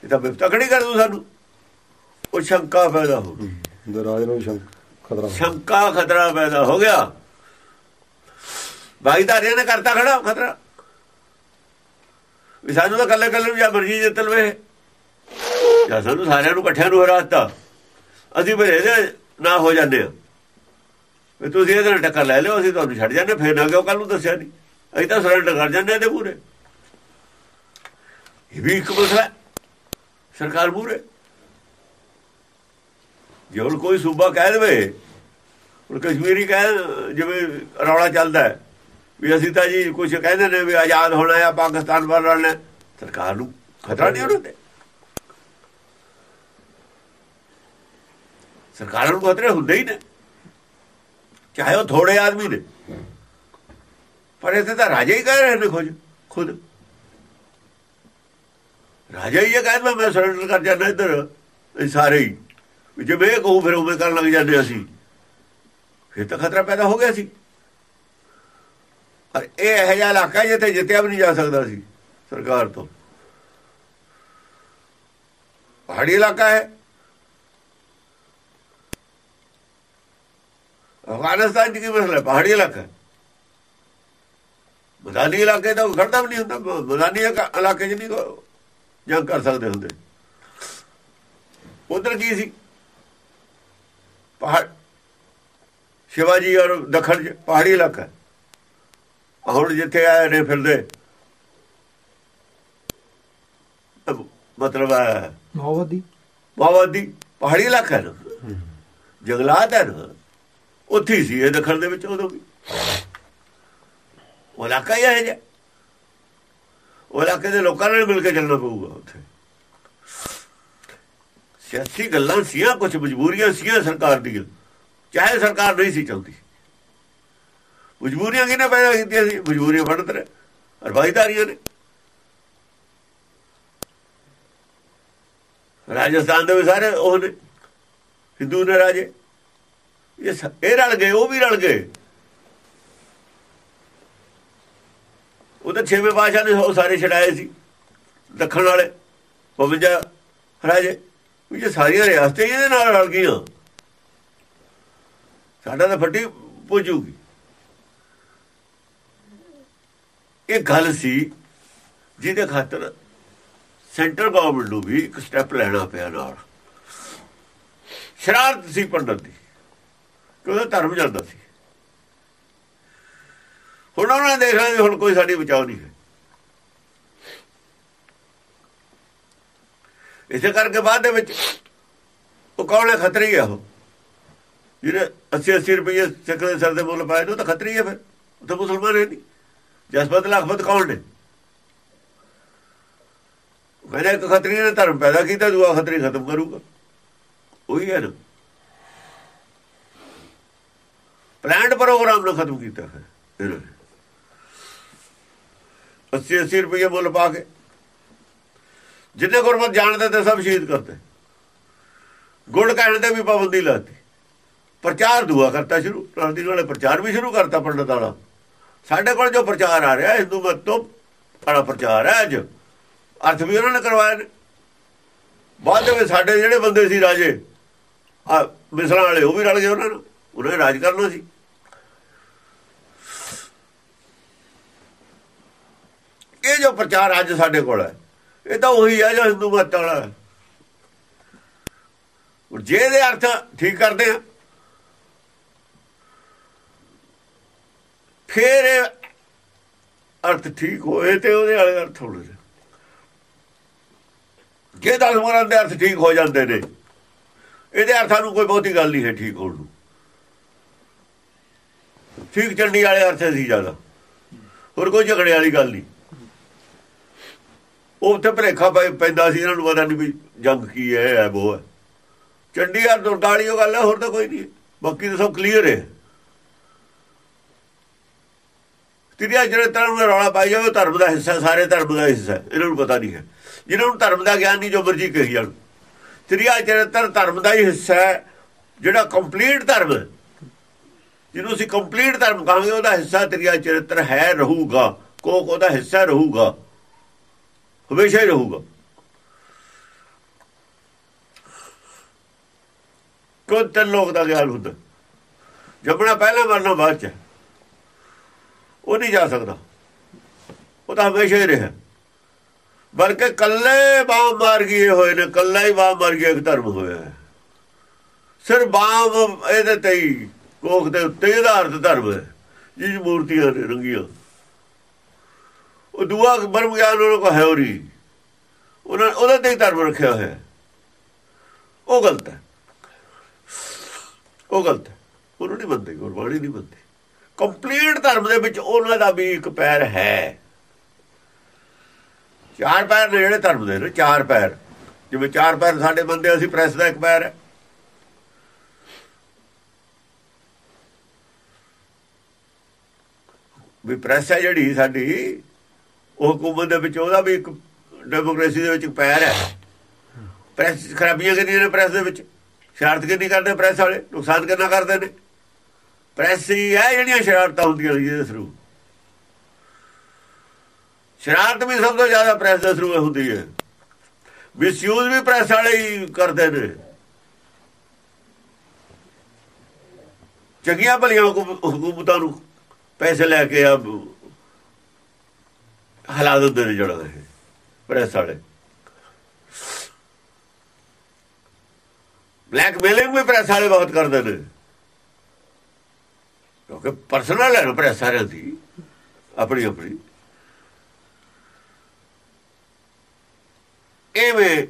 ਇਹ ਤਾਂ ਬਿਫਤਾ ਖੜੀ ਕਰ ਦੂ ਸਾਨੂੰ। ਉਹ ਸ਼ੰਕਾ ਪੈਦਾ ਹੋ ਗਈ। ਦਰਾਜ ਨੂੰ ਸ਼ੰਕ ਖਤਰਾ ਸ਼ੰਕਾ ਖਤਰਾ ਪੈਦਾ ਹੋ ਗਿਆ। ਭਾਈਦਾਰੀਆਂ ਨੇ ਕਰਤਾ ਖੜਾ ਖਤਰਾ। ਵੀ ਸਾਨੂੰ ਤਾਂ ਕੱਲੇ ਕੱਲੇ ਨੂੰ ਜਾਂ ਮਰਜ਼ੀ ਜਿੱਤ ਲਵੇ। ਜਾਂ ਸਾਨੂੰ ਸਾਰਿਆਂ ਨੂੰ ਇਕੱਠਿਆਂ ਨੂੰ ਹਰਾਤਾ ਅਸੀਂ ਫਿਰ ਇਹਦੇ ਨਾ ਹੋ ਜਾਂਦੇ ਆ ਵੀ ਤੁਸੀਂ ਇਹਦੇ ਨਾਲ ਟੱਕਰ ਲੈ ਲਿਓ ਅਸੀਂ ਤੁਹਾਨੂੰ ਛੱਡ ਜਾਂਦੇ ਫੇਰ ਨਾ ਕਿਉਂ ਕੱਲ ਨੂੰ ਦੱਸਿਆ ਨਹੀਂ ਅਸੀਂ ਤਾਂ ਸਰੈਂਡਰ ਕਰ ਜਾਂਦੇ ਇਹਦੇ ਪੂਰੇ ਇਹ ਵੀ ਇੱਕ ਮਸਲਾ ਸਰਕਾਰ ਪੂਰੇ ਜੇ ਹੁਣ ਕੋਈ ਸੂਬਾ ਕਹਿ ਦੇਵੇ, ਹੁਣ ਕਸ਼ਮੀਰੀ ਕਹਿ, ਜਿਵੇਂ ਰੌਲਾ ਚੱਲਦਾ ਹੈ, ਵੀ ਅਸੀਂ ਤਾਂ ਜੀ ਕੁਝ ਕਹਿੰਦੇ ਨੇ ਵੀ ਆਜ਼ਾਦ ਹੋਣਾ ਆ ਪਾਕਿਸਤਾਨ ਵੱਲ ਲੜਨਾ ਸਰਕਾਰ ਨੂੰ ਖਤਰਾ ਨਹੀਂ ਉਹਨਾਂ ਤੇ। ਸਰਕਾਰਾਂ ਨੂੰ ਖਤਰੇ ਹੁੰਦੇ ਹੀ ਨੇ। ਚਾਹੇ ਉਹ ਥੋੜੇ ਆਦਮੀ ਨੇ। ਪਰ ਇੱਥੇ ਤਾਂ ਰਾਜਾ ਹੀ ਕਹਿ ਰਹੇ ਨੇ ਖੁਦ ਖੁਦ। ਰਾਜਾ ਹੀ ਇਹ ਕਹਿੰਦਾ ਮੈਂ ਸਰੈਂਡਰ ਕਰ ਜਾਣਾ ਇੱਧਰ, ਇਹ ਸਾਰੇ ਹੀ। ਵੀ ਜੇ ਮੈਂ ਕਹੂੰ, ਫਿਰ ਉਵੇਂ ਕਰਨ ਲੱਗ ਜਾਂਦੇ ਅਸੀਂ। ਫਿਰ ਤਾਂ ਖਤਰਾ ਪੈਦਾ ਹੋ ਗਿਆ ਸੀ। ਪਰ ਇਹ ਇਹੋ ਜਿਹਾ ਇਲਾਕਾ ਜਿੱਥੇ ਜਿੱਤਿਆ ਵੀ ਨਹੀਂ ਜਾ ਸਕਦਾ ਸੀ, ਸਰਕਾਰ ਤੋਂ। ਪਹਾੜੀ ਇਲਾਕਾ ਹੈ। ਅਫਗਾਨਿਸਤਾਨ ਦੀ ਕੀ ਮਸਲਾ ਪਹਾੜੀ ਇਲਾਕਾ ਹੈ। ਮੈਦਾਨੀ ਇਲਾਕੇ ਤਾਂ ਖੜਦਾ ਵੀ ਨਹੀਂ ਹੁੰਦਾ ਮੈਦਾਨੀ ਇਲਾਕਾ- 'ਚ ਨਹੀਂ ਜੰਗ ਕਰ ਸਕਦੇ ਹੁੰਦੇ। ਉਧਰ ਕੀ ਸੀ? ਪਹਾੜ ਸ਼ਿਵਾਜੀ ਔਰ ਦੱਖਣ ਪਹਾੜੀ ਇਲਾਕਾ। ਹੁਣ ਜਿੱਥੇ ਆਏ ਨੇ ਫਿਰਦੇ। ਮਤਲਬ ਹੈ ਮਾਵਾਦੀ ਪਹਾੜੀ ਇਲਾਕਾ ਹੈ ਜੰਗਲਾਤ ਹੈ ਉੱਥੇ ਸੀ ਇਹ ਦੱਖਣ ਦੇ ਵਿੱਚ ਉਦੋਂ ਵੀ। ਉਹ ਇਲਾਕਾ ਹੀ ਹੈ ਜਿਹਾ ਉਹ ਇਲਾਕੇ ਦੇ ਲੋਕਾਂ ਨਾਲ ਮਿਲ ਕੇ ਚੱਲਣਾ ਪਊਗਾ ਉੱਥੇ ਸਿਆਸੀ ਗੱਲਾਂ ਸੀਆਂ ਕੁਝ ਮਜਬੂਰੀਆਂ ਸੀਆਂ ਸਰਕਾਰ ਦੀਆਂ ਚਾਹੇ ਸਰਕਾਰ ਨਹੀਂ ਸੀ ਚਾਹੁੰਦੀ ਮਜਬੂਰੀਆਂ ਕਿਹਨੇ ਪੈਦਾ ਕੀਤੀਆਂ ਸੀ ਮਜਬੂਰੀਆਂ ਫੜਤ ਨੇ ਅਰਵਾਈਦਾਰੀਆਂ ਨੇ ਰਾਜਸਥਾਨ ਦੇ ਵੀ ਸਾਰੇ ਉਹ ਨੇ ਹਿੰਦੂ ਨੇ ਰਾਜੇ ਇਹ ਰਲ ਗਏ ਉਹ ਵੀ ਰਲ ਗਏ ਉਹ ਤਾਂ ਛੇਵੇਂ ਪਾਸ਼ਾ ਨੇ ਉਹ ਸਾਰੇ ਛਡਾਏ ਸੀ, ਦੱਖਣ ਵਾਲੇ। 52 ਰਾਜੇ, ਵੀ ਜੇ ਸਾਰੀਆਂ ਰਿਆਸਤਾਂ ਇਹਦੇ ਨਾਲ ਰਲ ਗਈਆਂ, ਸਾਡਾ ਤਾਂ ਫੱਟੀ ਪੁੱਜੂਗੀ ਇਹ ਗੱਲ ਸੀ, ਜਿਹਦੇ ਖਾਤਰ ਸੈਂਟਰ ਗਵਰਨਮੈਂਟ ਨੂੰ ਵੀ ਇੱਕ ਸਟੈਪ ਲੈਣਾ ਪਿਆ ਨਾਲ। ਸ਼ਰਾਰਤ ਸੀ ਪੰਡਤ ਦੀ ਕਿ ਉਹਦਾ ਧਰਮ ਚੱਲਦਾ ਸੀ। ਹੁਣ ਉਹਨਾਂ ਨੇ ਦੇਖ ਵੀ ਹੁਣ ਕੋਈ ਸਾਡੀ ਬਚਾਓ ਨਹੀਂ ਹੈ ਇਸੇ ਕਰਕੇ ਬਾਅਦ ਦੇ ਵਿੱਚ ਉਹ ਕੌਣ ਹੈ? ਖਤਰੀ ਹੈ ਉਹ। ਜਿਹੜੇ 80 80 ਰੁਪਏ ਸਿੱਖ ਦੇ ਸਰ ਦੇ ਮੁੱਲ ਪਾਏ ਨੇ ਉਹ ਤਾਂ ਖਤਰੀ ਹੈ ਫਿਰ। ਉਹ ਤਾਂ ਮੁਸਲਮਾਨ ਹੈ ਨਹੀਂ। ਜਸਪਤ ਲਖਪਤ ਕੌਣ ਨੇ? ਮੇਰੇ ਇੱਕ ਖਤਰੀ ਨੇ ਧਰਮ ਪੈਦਾ ਕੀਤਾ, ਦੂਆ ਖਤਰੀ ਖਤਮ ਕਰੂਗਾ। ਉਹੀ ਹੈ ਨਾ। ਪਲਾਨਡ ਪ੍ਰੋਗਰਾਮ ਨੂੰ ਖਤਮ ਕੀਤਾ ਹੈ 80 80 ਰੁਪਏ ਮੁੱਲ ਪਾ ਕੇ। ਜਿੰਨੇ ਗੁਰਮਤ ਜਾਣਦੇ ਤੇ ਸਭ ਸ਼ਹੀਦ ਕਰਤੇ ਗੁੜ ਕਹਿਣ ਤੇ ਵੀ ਪਾਬੰਦੀ ਲਾਤੀ। ਪ੍ਰਚਾਰ ਦੁਆ ਕਰਤਾ ਸ਼ੁਰੂ। ਕਰਦੀ ਵਾਲੇ ਪ੍ਰਚਾਰ ਵੀ ਸ਼ੁਰੂ ਕਰਤਾ ਪੰਡਤ ਵਾਲਾ। ਸਾਡੇ ਕੋਲ ਜੋ ਪ੍ਰਚਾਰ ਆ ਰਿਹਾ, ਹਿੰਦੂ ਮਤ ਤੋਂ ਬੜਾ ਪ੍ਰਚਾਰ ਹੈ ਅੱਜ। ਅਰਥ ਵੀ ਉਹਨਾਂ ਨੇ ਕਰਵਾਇਆ ਨੇ। ਬਾਅਦ ਦੇ ਵਿੱਚ ਸਾਡੇ ਜਿਹੜੇ ਬੰਦੇ ਸੀ ਰਾਜੇ, ਆ ਮਿਸਰਾਂ ਵਾਲੇ, ਉਹ ਵੀ ਰਲ ਗਏ ਉਹਨਾਂ ਨੂੰ ਉਹਨਾਂ ਨੇ ਰਾਜ ਕਰਨਾ ਸੀ। ਇਹ ਜੋ ਪ੍ਰਚਾਰ ਅੱਜ ਸਾਡੇ ਕੋਲ ਹੈ। ਇਹ ਤਾਂ ਉਹੀ ਹੈ ਜੋ ਹਿੰਦੂ ਮਤ ਵਾਲਾ ਹੈ। ਜੇ ਇਹਦੇ ਅਰਥ ਠੀਕ ਕਰਦੇ ਆ, ਫੇਰ ਇਹ ਅਰਥ ਠੀਕ ਹੋਏ ਤੇ ਉਹਦੇ ਵਾਲੇ ਅਰਥ ਹੋਣੇ ਜੇ ਦਸ ਮੁਰਾਂ ਦੇ ਅਰਥ ਠੀਕ ਹੋ ਜਾਂਦੇ ਨੇ, ਇਹਦੇ ਅਰਥਾਂ ਨੂੰ ਕੋਈ ਬਹੁਤੀ ਗੱਲ ਨਹੀਂ ਹੈ ਠੀਕ ਹੋਣ ਨੂੰ। ਠੀਕ ਚੰਡੀ ਵਾਲੇ ਅਰਥ ਸੀ ਜ਼ਿਆਦਾ। ਹੋਰ ਕੋਈ ਝਗੜੇ ਵਾਲੀ ਗੱਲ ਨਹੀਂ। ਉਹ ਉੱਥੇ ਭਲੇਖਾ ਪੈ- ਪੈਂਦਾ ਸੀ, ਇਹਨਾਂ ਨੂੰ ਪਤਾ ਨਹੀਂ ਵੀ ਜੰਗ ਕੀ ਹੈ, ਇਹ ਹੈ ਉਹ ਹੈ। ਚੰਡੀ ਯਾਰ ਉਹ ਗੱਲ ਹੈ, ਹੋਰ ਤਾਂ ਕੋਈ ਨਹੀਂ ਬਾਕੀ ਤਾਂ ਸਭ ਕਲੀਅਰ ਹੈ। ਤਿਰਿਆ ਜਿਹੜੇ ਧਰਮ ਦਾ ਰੌਲਾ ਪਾਈ ਜਾਵੇ ਧਰਮ ਦਾ ਹਿੱਸਾ ਸਾਰੇ ਧਰਮ ਦਾ ਹਿੱਸਾ ਇਹਨਾਂ ਨੂੰ ਪਤਾ ਨਹੀਂ ਹੈ। ਜਿਹਨਾਂ ਨੂੰ ਧਰਮ ਦਾ ਗਿਆਨ ਨਹੀਂ ਜੋ ਮਰਜ਼ੀ ਕਹੀ ਜਾਣ। ਤਿਰਿਆ ਚਰਿੱਤਰ ਧਰਮ ਦਾ ਹੀ ਹਿੱਸਾ ਹੈ, ਜਿਹੜਾ ਕੰਪਲੀਟ ਧਰਮ ਜਿਹਨੂੰ ਅਸੀਂ ਕੰਪਲੀਟ ਧਰਮ ਕਹਾਂਗੇ, ਉਹਦਾ ਹਿੱਸਾ ਤਿਰਿਆ ਚਰਿੱਤਰ ਹੈ, ਰਹੂਗਾ। ਕੋਕ ਉਹਦਾ ਹਿੱਸਾ ਰਹੂਗਾ। ਹਮੇਸ਼ਾ ਹੀ ਰਹੂਗਾ। ਕੋਈ ਤਿੰਨ ਲੋਕ ਦਾ ਗਿਆਨ ਹੁੰਦਾ। ਜੰਮਣਾ ਪਹਿਲਾਂ ਮਰਨਾ ਬਾਅਦ ਚ ਉਹ ਨਹੀਂ ਜਾ ਸਕਦਾ। ਉਹ ਤਾਂ ਹਮੇਸ਼ਾ ਹੀ ਰਿਹਾ। ਬਲਕਿ ਕੱਲੇ ਬਾਹ ਮਾਰ ਗਏ ਹੋਏ ਨੇ ਕੱਲਾ ਹੀ ਬਾਹ ਮਾਰ ਗਿਆ ਇੱਕ ਧਰਮ ਹੋਇਆ ਹੈ। ਸਿਰ ਬਾਹ ਇਹਦੇ ਤੇ ਹੀ, ਕੋਖ ਦੇ ਉੱਤੇ ਹੀ ਆਧਾਰਿਤ ਧਰਮ ਹੈ। ਜਿਸ ਮੂਰਤੀਆਂ ਨੇ ਰੰਗੀਆਂ। ਉਹ ਦੂਆ ਬਰਮ ਗਿਆਨ ਉਹਨਾਂ ਕੋ ਹੈ ਹੋਰੀ ਉਹਨਾਂ ਉਹਦੇ ਤੇ ਹੀ ਧਰਮ ਰੱਖਿਆ ਹੋਇਆ। ਉਹ ਗਲਤ ਹੈ। ਉਹ ਗਲਤ ਹੈ। ਉਹਨੂੰ ਨਹੀਂ ਮੰਨਦੇ ਗੁਰਬਾਣੀ ਨਹੀਂ ਮੰਨਦੇ ਕੰਪਲੀਟ ਧਰਮ ਦੇ ਵਿੱਚ ਉਹਨਾਂ ਦਾ ਵੀ ਇੱਕ ਪੈਰ ਹੈ। ਚਾਰ ਪੈਰ ਨੇ ਜਿਹੜੇ ਧਰਮ ਦੇ ਨੇ, ਚਾਰ ਪੈਰ। ਜਿਵੇਂ ਚਾਰ ਪੈਰ ਸਾਡੇ ਬੰਦੇ, ਅਸੀਂ ਪ੍ਰੈਸ ਦਾ ਇੱਕ ਪੈਰ ਹੈ। ਵੀ ਪ੍ਰੈਸ ਹੈ ਜਿਹੜੀ ਸਾਡੀ ਉਹ ਹਕੂਮਤ ਦੇ ਵਿੱਚ ਉਹਦਾ ਵੀ ਇੱਕ ਡੈਮੋਕ੍ਰੇਸੀ ਦੇ ਵਿੱਚ ਇੱਕ ਪੈਰ ਹੈ। ਪ੍ਰੈਸ ਖਰਾਬੀਆਂ ਕਿੰਨੀਆਂ ਨੇ ਪ੍ਰੈਸ ਦੇ ਵਿੱਚ? ਸ਼ਰਾਰਤ ਕਿੰਨੀ ਕਰਦੇ ਪ੍ਰੈਸ ਵਾਲੇ? ਨੁਕਸਾਨ ਕਿੰਨਾ ਕਰਦੇ ਨੇ? ਪ੍ਰੈਸ ਹੀ ਹੈ ਜਿਹੜੀਆਂ ਸ਼ਰਾਰਤਾਂ ਹੁੰਦੀਆਂ ਨੇ ਜਿਹਦੇ ਥਰੂ ਸ਼ਰਾਰਤ ਵੀ ਸਭ ਤੋਂ ਜ਼ਿਆਦਾ ਪ੍ਰੈਸ ਦੇ ਥਰੂ ਹੁੰਦੀ ਹੈ। ਮਿਸਯੂਜ਼ ਵੀ ਪ੍ਰੈਸ ਵਾਲੇ ਹੀ ਕਰਦੇ ਨੇ। ਚੰਗੀਆਂ ਭਲੀਆਂ ਹੁਕਮ- ਹਕੂਮਤਾਂ ਨੂੰ ਪੈਸੇ ਲੈ ਕੇ ਆ ਹਲਾ ਦਿੰਦੇ ਨੇ ਜਿਹੜਾ ਇਹ ਪ੍ਰੈਸ ਵਾਲੇ। ਬਲੈਕਮੇਲਿੰਗ ਵੀ ਪ੍ਰੈਸ ਵਾਲੇ ਬਹੁਤ ਕਰਦੇ ਨੇ। ਕਿਉਂਕਿ ਪਰਸਨਲ ਹੈ ਪ੍ਰੈਸ ਸਾਰਿਆਂ ਦੀ ਆਪਣੀ ਆਪਣੀ ਐਵੇਂ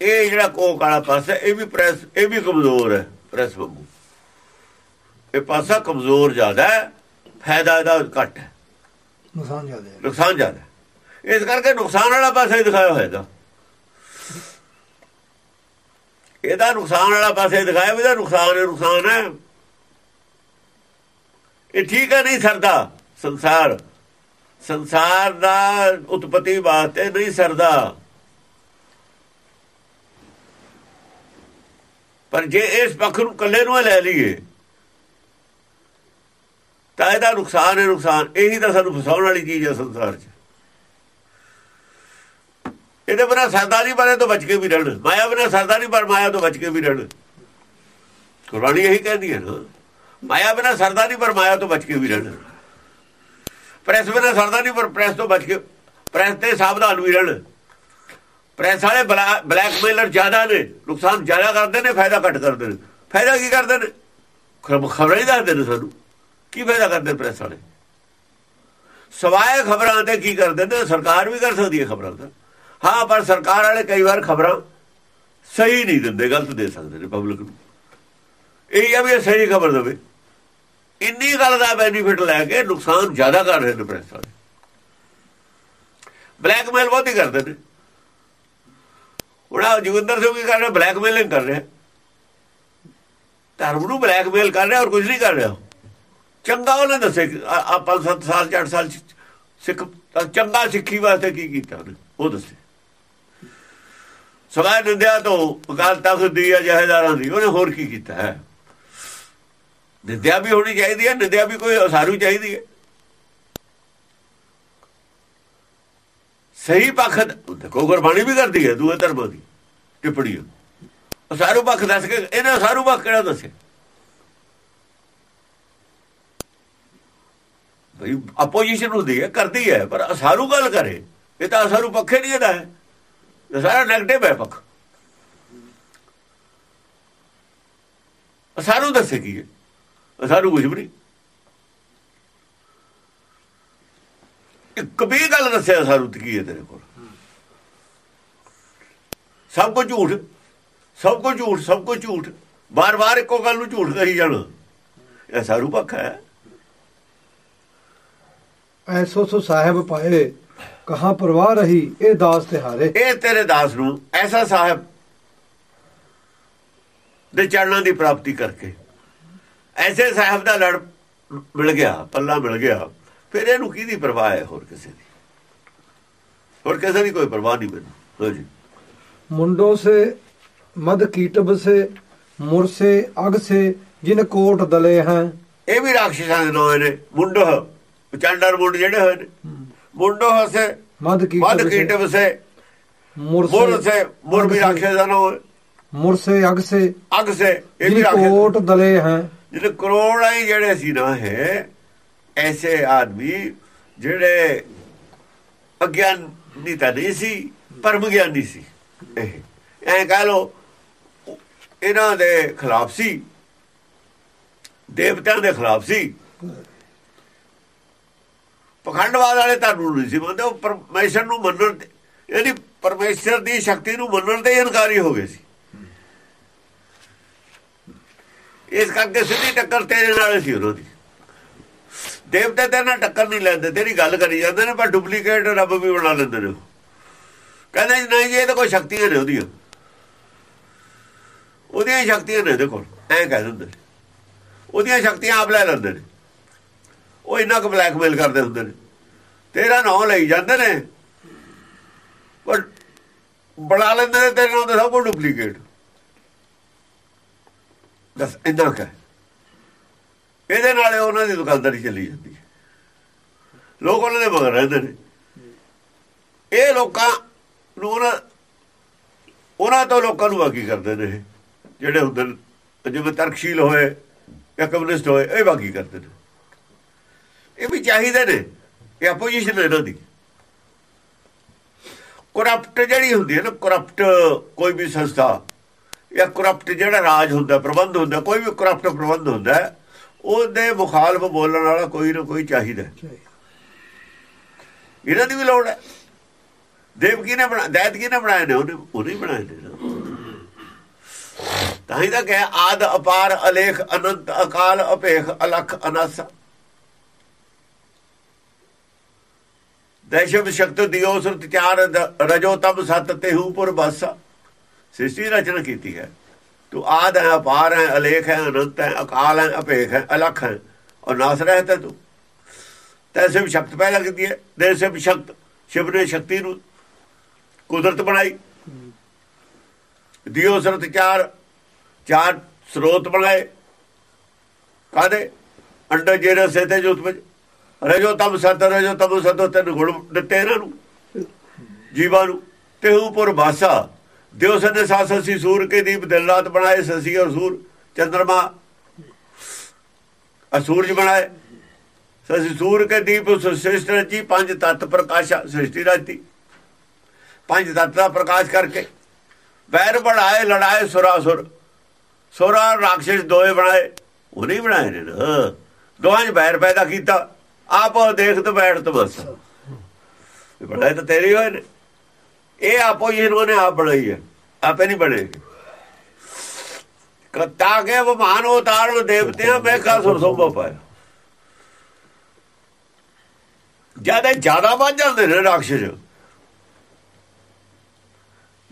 ਇਹ ਜਿਹੜਾ ਕੋਕ ਵਾਲਾ ਪਾਸਾ, ਇਹ ਵੀ ਪ੍ਰੈਸ, ਇਹ ਵੀ ਕਮਜ਼ੋਰ ਹੈ, ਪ੍ਰੈਸ ਵਾਂਗੂ। ਇਹ ਪਾਸਾ ਕਮਜ਼ੋਰ ਜ਼ਿਆਦਾ ਹੈ, ਫਾਇਦਾ ਇਹਦਾ ਘੱਟ ਹੈ। ਨੁਕਸਾਨ ਜ਼ਿਆਦਾ ਹੈ। ਨੁਕਸਾਨ ਜ਼ਿਆਦਾ ਹੈ। ਇਸ ਕਰਕੇ ਨੁਕਸਾਨ ਵਾਲਾ ਪਾਸਾ ਹੀ ਦਿਖਾਇਆ ਹੋਇਆ ਇਹਦਾ ਇਹਦਾ ਨੁਕਸਾਨ ਵਾਲਾ ਪਾਸੇ ਦਿਖਾਇਆ ਇਹਦਾ ਨੁਕਸਾਨ ਹੈ ਨੁਕਸਾਨ ਹੈ। ਇਹ ਠੀਕ ਹੈ ਨਹੀਂ ਸਰਦਾ ਸੰਸਾਰ। ਸੰਸਾਰ ਦਾ ਉਤਪਤੀ ਵਾਸਤੇ ਨਹੀਂ ਸਰਦਾ। ਪਰ ਜੇ ਇਸ ਪੱਖ ਨੂੰ ਕੱਲੇ ਨੂੰ ਲੈ ਲਈਏ ਤਾਂ ਇਹਦਾ ਨੁਕਸਾਨ ਹੈ, ਨੁਕਸਾਨ। ਇਹੀ ਤਾਂ ਸਾਨੂੰ ਫਸਾਉਣ ਵਾਲੀ ਚੀਜ਼ ਹੈ ਸੰਸਾਰ 'ਚ। ਇਹਦੇ ਬਿਨਾ ਸਰਦਾ ਨਹੀਂ ਪਰ ਤੋਂ ਬਚ ਕੇ ਵੀ ਰਹਿਣ। ਮਾਇਆ ਬਿਨਾ ਸਰਦਾ ਨਹੀਂ ਪਰ ਮਾਇਆ ਤੋਂ ਬਚ ਕੇ ਵੀ ਰਹਿਣ। ਕੁਰਾਨੀ ਇਹੀ ਕਹਿੰਦੀ ਹੈ ਨਾ, ਮਾਇਆ ਬਿਨਾ ਸਰਦਾ ਨਹੀਂ ਪਰ ਮਾਇਆ ਤੋਂ ਬਚ ਕੇ ਵੀ ਰਹਿਣ। ਪ੍ਰੈਸ ਬਿਨਾ ਸਰਦਾ ਨਹੀਂ ਪਰ ਪ੍ਰੈਸ ਤੋਂ ਬਚ ਕੇ, ਪ੍ਰੈਸ ਤੇ ਸਾਵਧਾਨ ਵੀ ਰਹਿਣ। ਪ੍ਰੈਸ ਵਾਲੇ ਬਲੈਕਮੇਲਰ ਜ਼ਿਆਦਾ ਨੇ, ਨੁਕਸਾਨ ਜ਼ਿਆਦਾ ਕਰਦੇ ਨੇ, ਫਾਇਦਾ ਘੱਟ ਕਰਦੇ ਨੇ। ਫਾਇਦਾ ਕੀ ਕਰਦੇ ਨੇ? ਖਬਰਾਂ ਹੀ ਦੱਸਦੇ ਨੇ ਸਾਨੂੰ। ਕੀ ਫਾਇਦਾ ਕਰਦੇ ਪ੍ਰੈਸ ਵਾਲੇ? ਸਵਾਏ ਖਬਰਾਂ ਤੇ ਕੀ ਕਰਦੇ ਨੇ? ਸਰਕਾਰ ਵੀ ਕਰ ਸਕਦੀ ਹੈ ਖਬਰਾਂ ਦਾ ਹਾਂ, ਪਰ ਸਰਕਾਰ ਵਾਲੇ ਕਈ ਵਾਰ ਖਬਰਾਂ ਸਹੀ ਨਹੀਂ ਦਿੰਦੇ, ਗਲਤ ਦੇ ਸਕਦੇ ਨੇ ਪਬਲਿਕ ਨੂੰ। ਇਹ ਆ ਵੀ ਇਹ ਸਹੀ ਖਬਰ ਦੇਵੇ। ਇੰਨੀ ਗੱਲ ਦਾ ਬੈਨੀਫਿਟ ਲੈ ਕੇ ਨੁਕਸਾਨ ਜ਼ਿਆਦਾ ਕਰ ਰਹੇ ਨੇ ਪ੍ਰੈਸ ਵਾਲੇ। ਬਲੈਕਮੇਲ ਬਹੁਤ ਹੀ ਕਰਦੇ ਨੇ। ਉਹਨਾਂ ਜੋਗਿੰਦਰ ਸਿੰਘ ਕੀ ਕਰ ਰਿਹਾ ਬਲੈਕਮੇਲਿੰਗ ਕਰ ਰਿਹਾ। ਧਰਮ ਨੂੰ ਬਲੈਕਮੇਲ ਕਰ ਰਿਹਾ ਔਰ ਕੁਝ ਨਹੀਂ ਕਰ ਰਿਹਾ। ਚੰਗਾ ਉਹਨੇ ਦੱਸਿਆ ਆ 5-7 ਸਾਲ 4 ਸਾਲ ਸਿੱਖ ਚੰਗਾ ਸਿੱਖੀ ਵਾਸਤੇ ਕੀ ਕੀਤਾ ਉਹਨੇ? ਉਹ ਦੱਸੇ। ਸਵਾਇ ਨਿੰਦਿਆ ਤੋਂ ਅਕਾਲ ਤਖਤ ਦੀ ਜਹੇਦਾਰਾਂ ਦੀ। ਉਹਨੇ ਹੋਰ ਕੀ ਕੀਤਾ, ਹੈ? ਨਿੰਦਿਆ ਵੀ ਹੋਣੀ ਚਾਹੀਦੀ ਹੈ ਨਿੰਦਿਆ ਵੀ ਕੋਈ ਸਾਰੂ ਚਾਹੀਦੀ ਹੈ ਸਹੀ ਪੱਖ ਦੇਖੋ, ਗੁਰਬਾਣੀ ਵੀ ਕਰਦੀ ਹੈ ਦੂਏ ਧਰਮਾਂ ਦੀ ਟਿੱਪਣੀ ਸਾਰੂ ਪੱਖ ਦੱਸ ਕੇ, ਇਹਨੇ ਅਸਾਰੂ ਪੱਖ ਕਿਹੜਾ ਦੱਸਿਆ? ਆਪੋਜੀਸ਼ਨ ਹੁੰਦੀ ਹੈ, ਕਰਦੀ ਹੈ, ਪਰ ਅਸਾਰੂ ਗੱਲ ਕਰੇ, ਇਹ ਤਾਂ ਅਸਾਰੂ ਪੱਖੇ ਨਹੀਂ ਇਹਦਾ। ਹੈ ਇਹ ਸਾਰਾ 네ਗੇਟਿਵ ਹੈ ਪੱਖ। ਸਾਨੂੰ ਦੱਸੇ ਕੀ ਹੈ? ਸਾਨੂੰ ਕੁਝ ਵੀ ਨਹੀਂ। ਇੱਕ ਵੀ ਗੱਲ ਦੱਸਿਆ ਸਾਨੂੰ ਕੀ ਹੈ ਤੇਰੇ ਕੋਲ? ਸਭ ਕੁਝ ਝੂਠ, ਸਭ ਕੁਝ ਝੂਠ, ਸਭ ਕੁਝ ਝੂਠ। ਬਾਰ-ਬਾਰ ਇੱਕੋ ਗੱਲ ਨੂੰ ਝੂਠ ਕਹੀ ਜਾਣਾ। ਇਹ ਸਾਰੂ ਪੱਖ ਹੈ। ਐਸੋ ਸੋ ਸਾਹਿਬ ਪਾਏ ਕਹਾ ਪਰਵਾਹ ਰਹੀ ਇਹ ਦਾਸ ਤੇ ਹਾਰੇ ਇਹ ਤੇਰੇ ਦਾਸ ਨੂੰ ਐਸਾ ਸਾਹਿਬ ਦੇ ਚੜਨਾਂ ਦੀ ਪ੍ਰਾਪਤੀ ਕਰਕੇ। ਐਸੇ ਸਾਹਿਬ ਦਾ ਲੜ ਮਿਲ ਗਿਆ ਪੱਲਾ ਮਿਲ ਗਿਆ ਫਿਰ ਇਹਨੂੰ ਕਿਹਦੀ ਪਰਵਾਹ ਹੈ ਹੋਰ ਕਿਸੇ ਦੀ? ਹੋਰ ਕਿਸੇ ਦੀ ਕੋਈ ਪਰਵਾਹ ਨਹੀਂ ਮੈਨੂੰ। ਹਾਂਜੀ ਮੁੰਡੋ ਸੇ ਮਦ ਕੀਟਬ ਸੇ ਮੁਰਸੇ ਅਗ ਸੇ ਜਿਨ ਕੋਟ ਦਲੇ ਹੈ। ਇਹ ਵੀ ਰਾਖਸ਼ਾਂ ਦੇ ਨਾਮ ਨੇ ਮੁੰਡੋ। ਚੰਡਰ ਮੁੰਡ ਜਿਹੜੇ ਹੋਏ ਨੇ। ਮੁੰਡੋ ਹਸੇ ਮਦ ਕੀ ਮਦ ਕੀਟ ਵਸੇ। ਮੁਰ ਸੇ ਮੁਰ ਵੀ ਰੱਖੇ ਜਨੋ ਮੁਰ ਅਗ ਸੇ ਅਗ ਸੇ ਇਹ ਵੀ ਰੱਖੇ। ਕੋਟ ਦਲੇ ਹੈ। ਜਿਹੜੇ ਕਰੋੜਾਂ ਹੀ ਜਿਹੜੇ ਸੀ ਨਾ ਹੈ ਐਸੇ ਆਦਮੀ ਜਿਹੜੇ ਅਗਿਆਨ ਨਹੀਂ ਤਾਂ ਨਹੀਂ ਸੀ ਪਰਮ ਗਿਆਨੀ ਸੀ ਐ ਕਹ ਲੋ ਇਹਨਾਂ ਦੇ ਖਿਲਾਫ ਸੀ ਦੇਵਤਿਆਂ ਦੇ ਖਿਲਾਫ ਸੀ। ਪਖੰਡਵਾਦ ਵਾਲੇ ਧਰਮ ਨੂੰ ਨਹੀਂ ਸੀ ਮੰਨਦੇ, ਉਹ ਪਰਮੇਸ਼ਰ ਨੂੰ ਮੰਨਣ ਤੇ ਇਹਦੀ ਪਰਮੇਸ਼ਰ ਦੀ ਸ਼ਕਤੀ ਨੂੰ ਮੰਨਣ ਤੇ ਇਨਕਾਰੀ ਹੋ ਗਏ ਸੀ। ਇਸ ਕਰਕੇ ਸਿੱਧੀ ਟੱਕਰ ਤੇਰੇ ਨਾਲ ਸੀ ਉਹਨਾਂ ਦੀ। ਦੇਵਤੇ ਤੇਰੇ ਨਾਲ ਟੱਕਰ ਨਹੀਂ ਲੈਂਦੇ, ਤੇਰੀ ਗੱਲ ਕਰੀ ਜਾਂਦੇ ਨੇ, ਪਰ ਡੁਪਲੀਕੇਟ ਰੱਬ ਵੀ ਬਣਾ ਲੈਂਦੇ ਨੇ ਉਹ। ਕਹਿੰਦੇ ਜੀ, ਨਹੀਂ ਜੀ, ਇਹ ਤਾਂ ਕੋਈ ਸ਼ਕਤੀਆਂ ਨੇ ਉਹਦੀਆਂ। ਉਹਦੀਆਂ ਹੀ ਸ਼ਕਤੀਆਂ ਨੇ ਇਹਦੇ ਕੋਲ ਐਂ ਕਹਿ ਦਿੰਦੇ ਉਹਦੀਆਂ ਸ਼ਕਤੀਆਂ ਆਪ ਲੈ ਲੈਂਦੇ ਨੇ। ਉਹ ਇੰਨਾ ਕੁ ਬਲੈਕਮੇਲ ਕਰਦੇ ਹੁੰਦੇ ਨੇ। ਤੇਰਾ ਨਾਂ ਲਈ ਜਾਂਦੇ ਨੇ। ਪਰ ਬਣਾ ਲੈਂਦੇ ਨੇ ਤੇਰੇ ਨਾਂ ਦਾ ਸਭ ਕੁਝ ਡੁਪਲੀਕੇਟ ਦੱਸ ਇੰਨਾ ਕਹ ਇਹਦੇ ਨਾਲ ਉਹਨਾਂ ਦੀ ਦੁਕਾਨਦਾਰੀ ਚੱਲੀ ਜਾਂਦੀ ਹੈ। ਲੋਕ ਉਹਨਾਂ ਦੇ ਮਗਰ ਰਹਿੰਦੇ ਨੇ। ਇਹ ਲੋਕਾਂ ਨੂੰ ਉਹਨਾਂ ਉਹਨਾਂ ਤੋਂ ਲੋਕਾਂ ਨੂੰ ਬਾਕੀ ਕਰਦੇ ਨੇ ਇਹ, ਜਿਹੜੇ ਹੁੰਦੇ ਨੇ ਜਿਵੇਂ ਤਰਕਸ਼ੀਲ ਹੋਏ ਜਾਂ ਕਮਿਊਨਿਸਟ ਹੋਏ ਇਹ ਬਾਕੀ ਕਰਦੇ ਨੇ। ਇਹ ਵੀ ਚਾਹੀਦੇ ਨੇ ਇਹ ਆਪੋਜੀਸ਼ਨ ਇਹਨਾਂ ਦੀ। ਕਰਪਟ ਜਿਹੜੀ ਹੁੰਦੀ ਹੈ ਨਾ ਕਰਪਟ ਕੋਈ ਵੀ ਸੰਸਥਾ ਜਾਂ ਕਰਪਟ ਜਿਹੜਾ ਰਾਜ ਹੁੰਦਾ ਪ੍ਰਬੰਧ ਹੁੰਦਾ ਕੋਈ ਵੀ ਕਰਪਟ ਪ੍ਰਬੰਧ ਹੁੰਦਾ ਉਹਦੇ ਮੁਖਾਲਫ ਬੋਲਣ ਵਾਲਾ ਕੋਈ ਨਾ ਕੋਈ ਚਾਹੀਦਾ। ਇਹਨਾਂ ਦੀ ਵੀ ਲੋੜ ਹੈ। ਦੇਵ ਕੀ ਨੇ ਬਣਾ ਦੈਤ ਕੀ ਨੇ ਬਣਾਏ ਨੇ? ਉਹਨੇ ਉਹਨੇ ਹੀ ਬਣਾਏ ਨਾ। ਤਾਂ ਹੀ ਤਾਂ ਕਹੇ ਆਦ ਅਪਾਰ ਅਲੇਖ ਅਨੰਤ ਅਕਾਲ ਅਪੇਖ ਅਲਖ ਅਨਸ। ਦੇਸ਼ਮ ਸ਼ਕਤ ਦਿਓ ਸੁਰਤ ਚਾਰ ਰਜੋ ਤਬ ਸਤ ਤੇ ਪੁਰ ਬਸ। ਸ੍ਰਿਸ਼ਟੀ ਰਚਨਾ ਕੀਤੀ ਹੈ। ਤੂੰ ਆਦ ਹੈ, ਅਪਾਰ ਹੈ, ਅਲੇਖ ਹੈ, ਅਨੰਤ ਹੈ, ਅਕਾਲ ਹੈ, ਅਪੇਖ ਹੈ, ਅਲਖ ਹੈ ਔਰ ਨਾਸ ਰਹਿਤ ਹੈ ਤੂੰ। ਤੈਸੇ ਵੀ ਸ਼ਕਤ ਪੈਦਾ ਕੀਤੀ ਹੈ। ਦੇਸੇ ਵੀ ਸ਼ਕਤ, ਸ਼ਿਵ ਨੇ ਸ਼ਕਤੀ ਨੂੰ ਕੁਦਰਤ ਬਣਾਈ। ਦਿਓ ਸਰਤ ਚਾਰ ਚਾਰ ਸਰੋਤ ਬਣਾਏ। ਕਾਦੇ ਅੰਡਰ ਜੇਰ ਸੇ ਤੇ ਜੋਤ ਵਿੱਚ ਰਜੋ ਤਮ ਸਤ, ਰਜੋ ਤਮ ਸਤੋ, ਤਿੰਨ ਗੁਣ ਦਿੱਤੇ ਇਹਨਾਂ ਨੂੰ, ਜੀਵਾਂ ਨੂੰ। ਤੇ ਉਪਰ ਭਾਸਾ ਦਿਓ ਸਨੇ ਸਾਸਸੀ ਸੂਰ ਕੇ ਦੀਪ ਦਿਨ ਰਾਤ ਬਣਾਏ, ਸਸੀ ਔਰ ਸੂਰ ਚੰਦਰਮਾ। ਅਸੂਰਜ ਬਣਾਏ, ਸਸੀ ਸੂਰ ਕੇ ਦੀਪ ਸ੍ਰਿਸ਼ਟ ਰਚੀ ਪੰਜ ਤਤ ਪ੍ਰਕਾਸ਼ਾ, ਸ੍ਰਿਸ਼ਟੀ ਰਚੀ ਪੰਜ ਤਤ ਦਾ ਪ੍ਰਕਾਸ਼ ਕਰਕੇ, ਵੈਰ ਬਣਾਏ, ਲੜਾਏ ਸੁਰਾਸੁਰ ਸੁਰਾ। ਰਾਖਸ਼ ਦੋਏ ਬਣਾਏ, ਉਹ ਨਹੀਂ ਬਣਾਏ ਨੇ ਦੋਹਾਂ 'ਚ ਵੈਰ ਪੈਦਾ ਕੀਤਾ। ਆਪ ਦੇਖ ਤੇ ਬੈਠ ਤੇ ਬਸ ਇਹ ਬਣਾਏ ਤਾਂ ਤੇਰੇ ਹੋਏ ਨੇ। ਇਹ ਆਪੋ ਹੀ ਇਹਨੇ ਆਪ ਬਣਾਈ ਹੈ। ਆਪੇ ਨਹੀਂ ਬਣੇ। ਕਤਾ ਕੇ ਬਮਾਨ ਉਤਾਰਨ ਦੇਵਤਿਆਂ ਮੇਖਾ ਸੁਰ ਸੋਭਾ ਪਾਇਆ ਜ਼ਿਆਦਾ ਜ਼ਿਆਦਾ ਵੱਧ ਜਾਂਦੇ ਨੇ ਰਾਖਸ਼।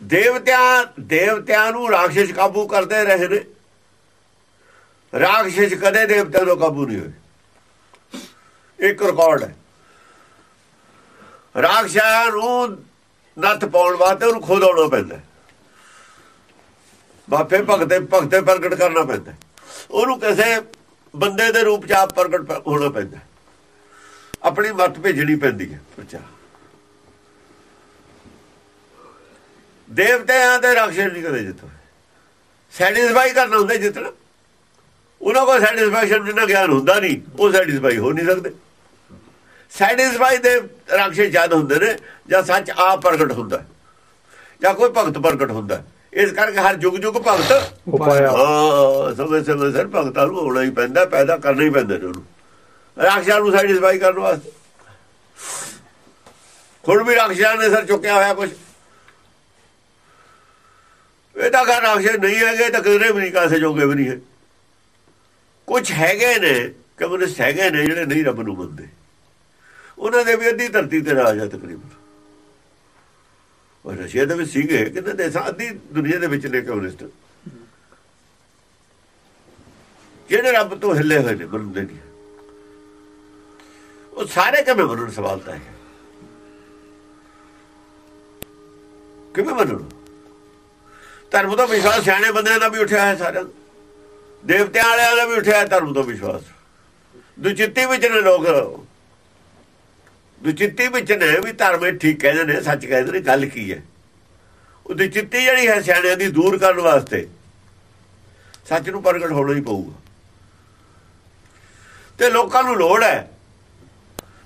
ਦੇਵਤਿਆਂ ਦੇਵਤਿਆਂ ਨੂੰ ਰਾਖਸ਼ ਕਾਬੂ ਕਰਦੇ ਰਹੇ ਨੇ। ਰਾਖਸ਼ ਕਦੇ ਦੇਵਤਿਆਂ ਨੂੰ ਕਾਬੂ ਨਹੀਂ ਹੋਏ। ਇੱਕ ਰਿਕਾਰਡ ਹੈ। ਰਾਖਸ਼ਾਂ ਨੂੰ ਨੱਥ ਪਾਉਣ ਵਾਸਤੇ ਉਹਨੂੰ ਖੁਦ ਆਉਣਾ ਪੈਂਦਾ ਬਾਪੇ ਭਗਤੇ ਭਗਤੇ ਪ੍ਰਗਟ ਕਰਨਾ ਪੈਂਦਾ ਉਹਨੂੰ ਕਿਸੇ ਬੰਦੇ ਦੇ ਰੂਪ ਚ ਆਪ ਪ੍ਰਗਟ ਹੋਣਾ ਪੈਂਦਾ ਆਪਣੀ ਮੱਤ ਭੇਜਣੀ ਪੈਂਦੀ ਹੈ ਪ੍ਰਚਾਰ। ਦੇਵਤਿਆਂ ਦੇ ਰਾਖਸ਼ ਨਹੀਂ ਕਦੇ ਜਿੱਤੋ ਸੈਟੀਸਫਾਈ ਕਰਨਾ ਹੁੰਦਾ ਜਿੱਤਣਾ। ਉਹਨਾਂ ਕੋਲ ਸੈਟੀਸਫੈਕਸ਼ਨ ਜਿੰਨਾ ਗਿਆਨ ਹੁੰਦਾ ਨਹੀਂ, ਉਹ ਸੈਟੀਸਫਾਈ ਹੋ ਨਹੀਂ ਸਕਦੇ। ਸੈਟੀਸਫਾਈ ਦੇ ਰਾਖਸ਼ ਜਦ ਹੁੰਦੇ ਨੇ ਜਾਂ ਸੱਚ ਆਪ ਪ੍ਰਗਟ ਹੁੰਦਾ ਜਾਂ ਕੋਈ ਭਗਤ ਪ੍ਰਗਟ ਹੁੰਦਾ। ਇਸ ਕਰਕੇ ਹਰ ਯੁਗ ਯੁਗ ਭਗਤ ਉਪਾਇਆ ਹਾਂ ਸਮੇਂ ਸਮੇਂ ਸਿਰ ਭਗਤਾਂ ਨੂੰ ਹੋਣਾ ਹੀ ਪੈਂਦਾ ਪੈਦਾ ਕਰਨਾ ਹੀ ਪੈਂਦਾ ਉਹਨੂੰ ਰਾਖਸ਼ਾਂ ਨੂੰ ਸੈਟੀਸਫਾਈ ਕਰਨ ਵਾਸਤੇ। ਹੁਣ ਵੀ ਰਾਖਸ਼ਾਂ ਨੇ ਸਰ ਚੁੱਕਿਆ ਹੋਇਆ ਕੁਝ ਇਹ ਤਾਂ ਘਰ ਰਾਖਸ਼ ਨਹੀਂ ਹੈਗੇ ਤਾਂ ਕਿਧਰੇ ਵੀ ਨਹੀਂ ਕਾਸੇ ਜੋਗੇ ਵੀ ਨਹੀਂ ਹੈ। ਕੁਝ ਹੈਗੇ ਨੇ ਕਮਿਊਨਿਸਟ ਹੈਗੇ ਨੇ ਜਿਹੜੇ ਨਹੀਂ ਰੱਬ ਨੂੰ ਮੰਨਦੇ। ਉਹਨਾਂ ਦੇ ਵੀ ਅੱਧੀ ਧਰਤੀ ਤੇ ਰਾਜ ਹੈ ਤਕਰੀਬਨ। ਉਹ ਰਸ਼ੀਆ ਦੇ ਵਿੱਚ ਸੀਗੇ ਕਿੰਨੇ ਦੇਸ਼ਾਂ ਅੱਧੀ ਦੁਨੀਆ ਦੇ ਵਿੱਚ ਨੇ ਕਮਿਊਨਿਸਟ। ਜਿਹੜੇ ਰੱਬ ਤੋਂ ਹਿੱਲੇ ਹੋਏ ਨੇ ਮੰਨਦੇ ਨਹੀਂ ਉਹ ਸਾਰੇ ਕਿਵੇਂ ਮੰਨਣ, ਸਵਾਲ ਤਾਂ ਹੈ। ਕਿਵੇਂ ਮੰਨਣ? ਧਰਮ ਤੋਂ ਵਿਸ਼ਵਾਸ ਸਿਆਣੇ ਬੰਦਿਆਂ ਦਾ ਵੀ ਉੱਠਿਆ ਹੈ ਸਾਰਿਆਂ ਦਾ। ਦੇਵਤਿਆਂ ਵਾਲਿਆਂ ਦਾ ਵੀ ਉੱਠਿਆ ਹੈ ਧਰਮ ਤੋਂ ਵਿਸ਼ਵਾਸ। ਦੁਚਿੱਤੀ ਵਿੱਚ ਨੇ ਲੋਕ। ਦੁਚਿੱਤੀ ਵਿੱਚ ਨੇ ਵੀ ਧਰਮ ਇਹ ਠੀਕ ਕਹਿੰਦੇ ਨੇ, ਸੱਚ ਕਹਿੰਦੇ ਨੇ, ਗੱਲ ਕੀ ਹੈ? ਉਹ ਦੁਚਿੱਤੀ ਜਿਹੜੀ ਹੈ ਸਿਆਣਿਆਂ ਦੀ ਦੂਰ ਕਰਨ ਵਾਸਤੇ ਸੱਚ ਨੂੰ ਪ੍ਰਗਟ ਹੋਣਾ ਹੀ ਪਊਗਾ। ਤੇ ਲੋਕਾਂ ਨੂੰ ਲੋੜ ਹੈ।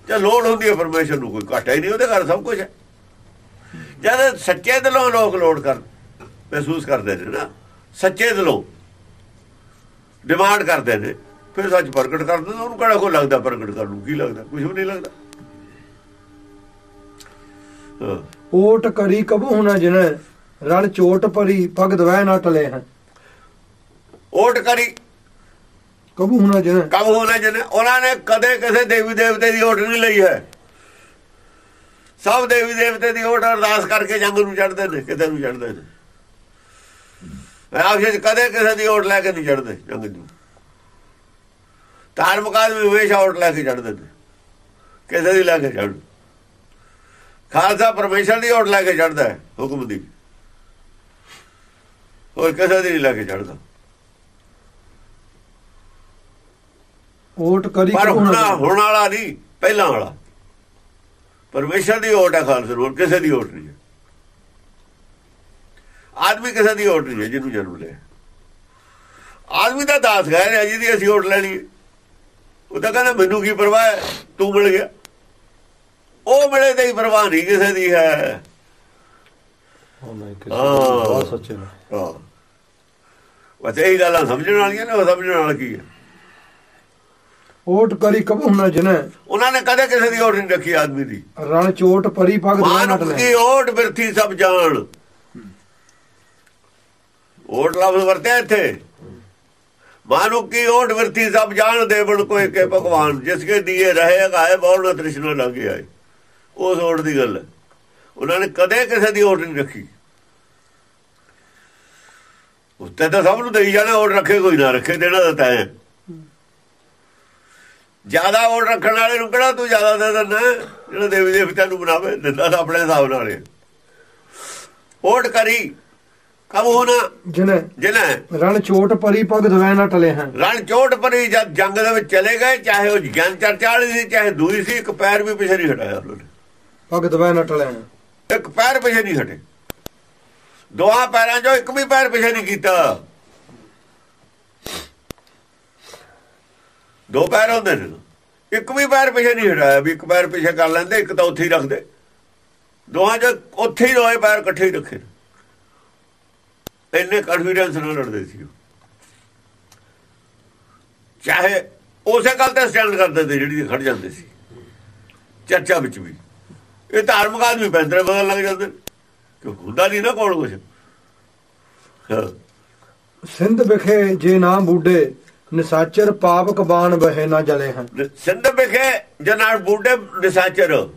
ਜੇ ਲੋੜ ਹੁੰਦੀ ਹੈ ਪਰਮੇਸ਼ਰ ਨੂੰ ਕੋਈ ਘਾਟਾ ਹੀ ਨਹੀਂ, ਉਹਦੇ ਘਰ ਸਭ ਕੁਝ ਹੈ। ਜਦ ਸੱਚੇ ਦਿਲੋਂ ਲੋਕ ਲੋੜ ਕਰ ਮਹਿਸੂਸ ਕਰਦੇ ਨੇ ਨਾ, ਸੱਚੇ ਦਿਲੋਂ ਡਿਮਾਂਡ ਕਰਦੇ ਨੇ, ਫਿਰ ਸੱਚ ਪ੍ਰਗਟ ਕਰਦੇ ਉਹਨੂੰ ਕਿਹੜਾ ਕੋਈ ਲੱਗਦਾ ਪ੍ਰਗਟ ਕਰਨ ਨੂੰ? ਕੀ ਲੱਗਦਾ? ਕੁਝ ਵੀ ਨਹੀਂ ਲੱਗਦਾ। ਓਟ ਕਰੀ ਕਬੂ ਹੁਣਾ ਜਿਨੇ ਰਣ ਚੋਟ ਪਰੀ ਪਗ ਦਵੈ ਨਾ ਟਲੇ ਹਨ। ਓਟ ਕਰੀ। ਕਬੂ ਹੁਣਾ ਜਿਨੇ ਕਬ ਹੋਣਾ ਜਨੇ ਉਹਨਾਂ ਨੇ ਕਦੇ ਕਿਸੇ ਦੇਵੀ ਦੇਵਤੇ ਦੀ ਓਟ ਨਹੀਂ ਲਈ ਹੈ। ਸਭ ਦੇਵੀ ਦੇਵਤੇ ਦੀ ਓਟ ਅਰਦਾਸ ਕਰਕੇ ਜੰਗ ਨੂੰ ਚੜਦੇ ਨੇ ਕਿਤੇ ਨੂੰ ਚੜਦੇ ਨੇ। ਆਖਿਰ ਕਦੇ ਕਿਸੇ ਦੀ ਓਟ ਲੈ ਕੇ ਨਹੀਂ ਚੜਦੇ ਜੰਗ ਨੂੰ। ਧਾਰਮਿਕ ਆਦਮੀ ਹਮੇਸ਼ਾ ਓਟ ਲੈ ਕੇ ਚੜਦੇ ਨੇ। ਕਿਸੇ ਦੀ ਲੈ ਕੇ ਚੜ੍ਹ ਖਾਲਸਾ ਪਰਮੇਸ਼ਰ ਦੀ ਓਟ ਲੈ ਕੇ ਚੜਦਾ ਹੈ ਹੁਕਮ ਦੀ। ਹੋਰ ਕਿਸੇ ਦੀ ਨਹੀਂ ਲੈ ਕੇ ਚੜਦਾ ਓਟ ਕਰੀ ਪਰ ਹੁਣ ਹੁਣਾ ਵਾਲਾ ਨਹੀਂ ਪਹਿਲਾਂ ਵਾਲਾ। ਪਰਮੇਸ਼ਰ ਦੀ ਓਟ ਹੈ ਖਾਲਸੇ ਹੋਰ ਕਿਸੇ ਦੀ ਓਟ ਨਹੀਂ ਹੈ। ਆਦਮੀ ਕਿਸੇ ਦੀ ਓਟ ਨਹੀਂ ਹੈ ਜਿਹਨੂੰ ਜਨਮ ਲਿਆ। ਆਦਮੀ ਦਾ ਦਾਸ ਗਏ ਨੇ ਜਿਹਦੀ ਅਸੀਂ ਓਟ ਲੈਣੀ ਉਹ ਤਾਂ ਕਹਿੰਦਾ ਮੈਨੂੰ ਕੀ ਪਰਵਾਹ ਤੂੰ ਮਿਲ ਗਿਆ। ਉਹ ਮਿਲੇ ਤੇ ਹੀ ਪਰਵਾਹ ਨਹੀਂ ਕਿਸੇ ਦੀ ਹੈ। ਬਹੁਤ ਸੱਚੇ ਹਾਂ। ਬਸ ਇਹੀ ਗੱਲਾਂ ਸਮਝਣ ਵਾਲੀਆਂ ਨੇ ਉਹ ਸਮਝਣ ਵਾਲਾ ਕੀ ਹੈ? ਓਟ ਕਰੀ ਕਬੂ ਹੁਣਾ ਜਿਨੇ। ਉਹਨਾਂ ਨੇ ਕਦੇ ਕਿਸੇ ਦੀ ਓਟ ਨਹੀਂ ਰੱਖੀ ਆਦਮੀ ਦੀ। ਰਣ ਚੋਟ ਪਰੀ ਪਗ ਦਵੈ ਨਾ। ਦੀ ਓਟ ਬਿਰਥੀ ਸਭ ਜਾਣ। ਓਟ ਲਫ਼ਜ਼ ਵਰਤਿਆ ਇੱਥੇ। ਮਾਨੁਖ ਕੀ ਓਟ ਬਿਰਥੀ ਸਭ ਜਾਣ ਦੇਵਨ ਕੋਈ ਕੇ ਭਗਵਾਨ ਜਿਸ ਕੇ ਦੀਏ ਰਹੇ ਬੋਲ ਨਾ ਤ੍ਰਿਸ਼ਨਾ ਲੱਗੇ ਆਏ। ਉਸ ਓਟ ਦੀ ਗੱਲ। ਹੈ ਉਹਨਾਂ ਨੇ ਕਦੇ ਕਿਸੇ ਦੀ ਓਟ ਨਹੀਂ ਰੱਖੀ। ਉੱਤੇ ਤਾਂ ਸਭ ਨੂੰ ਦੇਈ ਜਾਣਾ ਓਟ ਰੱਖੇ ਕੋਈ ਨਾ ਰੱਖੇ ਦੇਣਾ ਤਾਂ ਤੈਂ। ਜ਼ਿਆਦਾ ਓਟ ਰੱਖਣ ਵਾਲੇ ਨੂੰ ਕਿਹੜਾ ਤੂੰ ਜ਼ਿਆਦਾ ਦੇ ਦਿੰਦਾ? ਜਿਹੜਾ ਦੇਵੀ ਦੇਵਤਿਆਂ ਨੂੰ ਬਣਾਵੇ ਦਿੰਦਾ ਤਾਂ ਆਪਣੇ ਹਿਸਾਬ ਨਾਲ ਓਟ ਕਰੀ ਕਬ ਹੋਣਾ? ਜਿਨੇ। ਜਿਹਨੇ ਰਣ ਚੋਟ ਪਰੀ ਪਗ ਦਵੈ ਨਾ ਟਲੇ ਹਨ ਰਣ ਚੋਟ ਪਰੀ ਜਦ ਜੰਗ ਦੇ ਵਿੱਚ ਚਲੇ ਗਏ ਚਾਹੇ ਉਹ ਗਿਆਨ ਚਰਚਾ ਵਾਲੀ ਸੀ ਚਾਹੇ ਦੂਈ ਸੀ ਇੱਕ ਪੈਰ ਵੀ ਪਿਛੇ ਨਹੀਂ ਹਟਾਇਆ ਉਹਨਾਂ ਨੇ ਪਗ ਦਵੈ ਨਾ ਟਲੇ ਇੱਕ ਪੈਰ ਪਿਛੇ ਨਹੀਂ ਹਟੇ ਦੋਹਾਂ ਪੈਰਾਂ 'ਚੋਂ ਇੱਕ ਵੀ ਪੈਰ ਪਿਛੇ ਨਹੀਂ ਕੀਤਾ। ਦੋ ਪੈਰ ਹੁੰਦੇ ਨੇ। ਇੱਕ ਵੀ ਪੈਰ ਪਿਛੇ ਨਹੀਂ ਹਟਾਇਆ ਵੀ ਇੱਕ ਪੈਰ ਪਿਛੇ ਕਰ ਲੈਂਦੇ, ਇੱਕ ਤਾਂ ਉੱਥੇ ਹੀ ਰੱਖਦੇ। ਦੋਹਾਂ 'ਚ ਉੱਥੇ ਹੀ ਦੋਏ ਪੈਰ ਇਕੱਠੇ ਹੀ ਰੱਖੇ ਇੰਨੇ ਕਨਫੀਡੈਂਸ ਨਾਲ ਲੜਦੇ ਸੀ ਉਹ। ਚਾਹੇ ਉਸੇ ਗੱਲ ਤੇ ਸਟੈਂਡ ਕਰਦੇ ਤੇ ਜਿਹੜੀ ਖੜ ਜਾਂਦੇ ਸੀ। ਚਰਚਾ ਵਿੱਚ ਵੀ। ਇਹ ਧਾਰਮਿਕ ਆਦਮੀ ਪੈਂਤਰੇ ਬਦਲ ਲੱਗ ਜਾਂਦੇ। ਕਿ ਹੁੰਦਾ ਨਹੀਂ ਨਾ ਕੋਲ ਹਾਂ। ਸਿੰਧ ਵਿਖੇ ਜੇ ਨਾ ਬੂਡੇ ਨਿਸਾਚਰ ਪਾਪਕ ਬਾਣ ਬਹਿ ਨਾ ਜਲੇ ਹਨ। ਸਿੰਧ ਵਿਖੇ ਜਨਾਰ ਬੂਡੇ ਨਿਸਾਚਰ।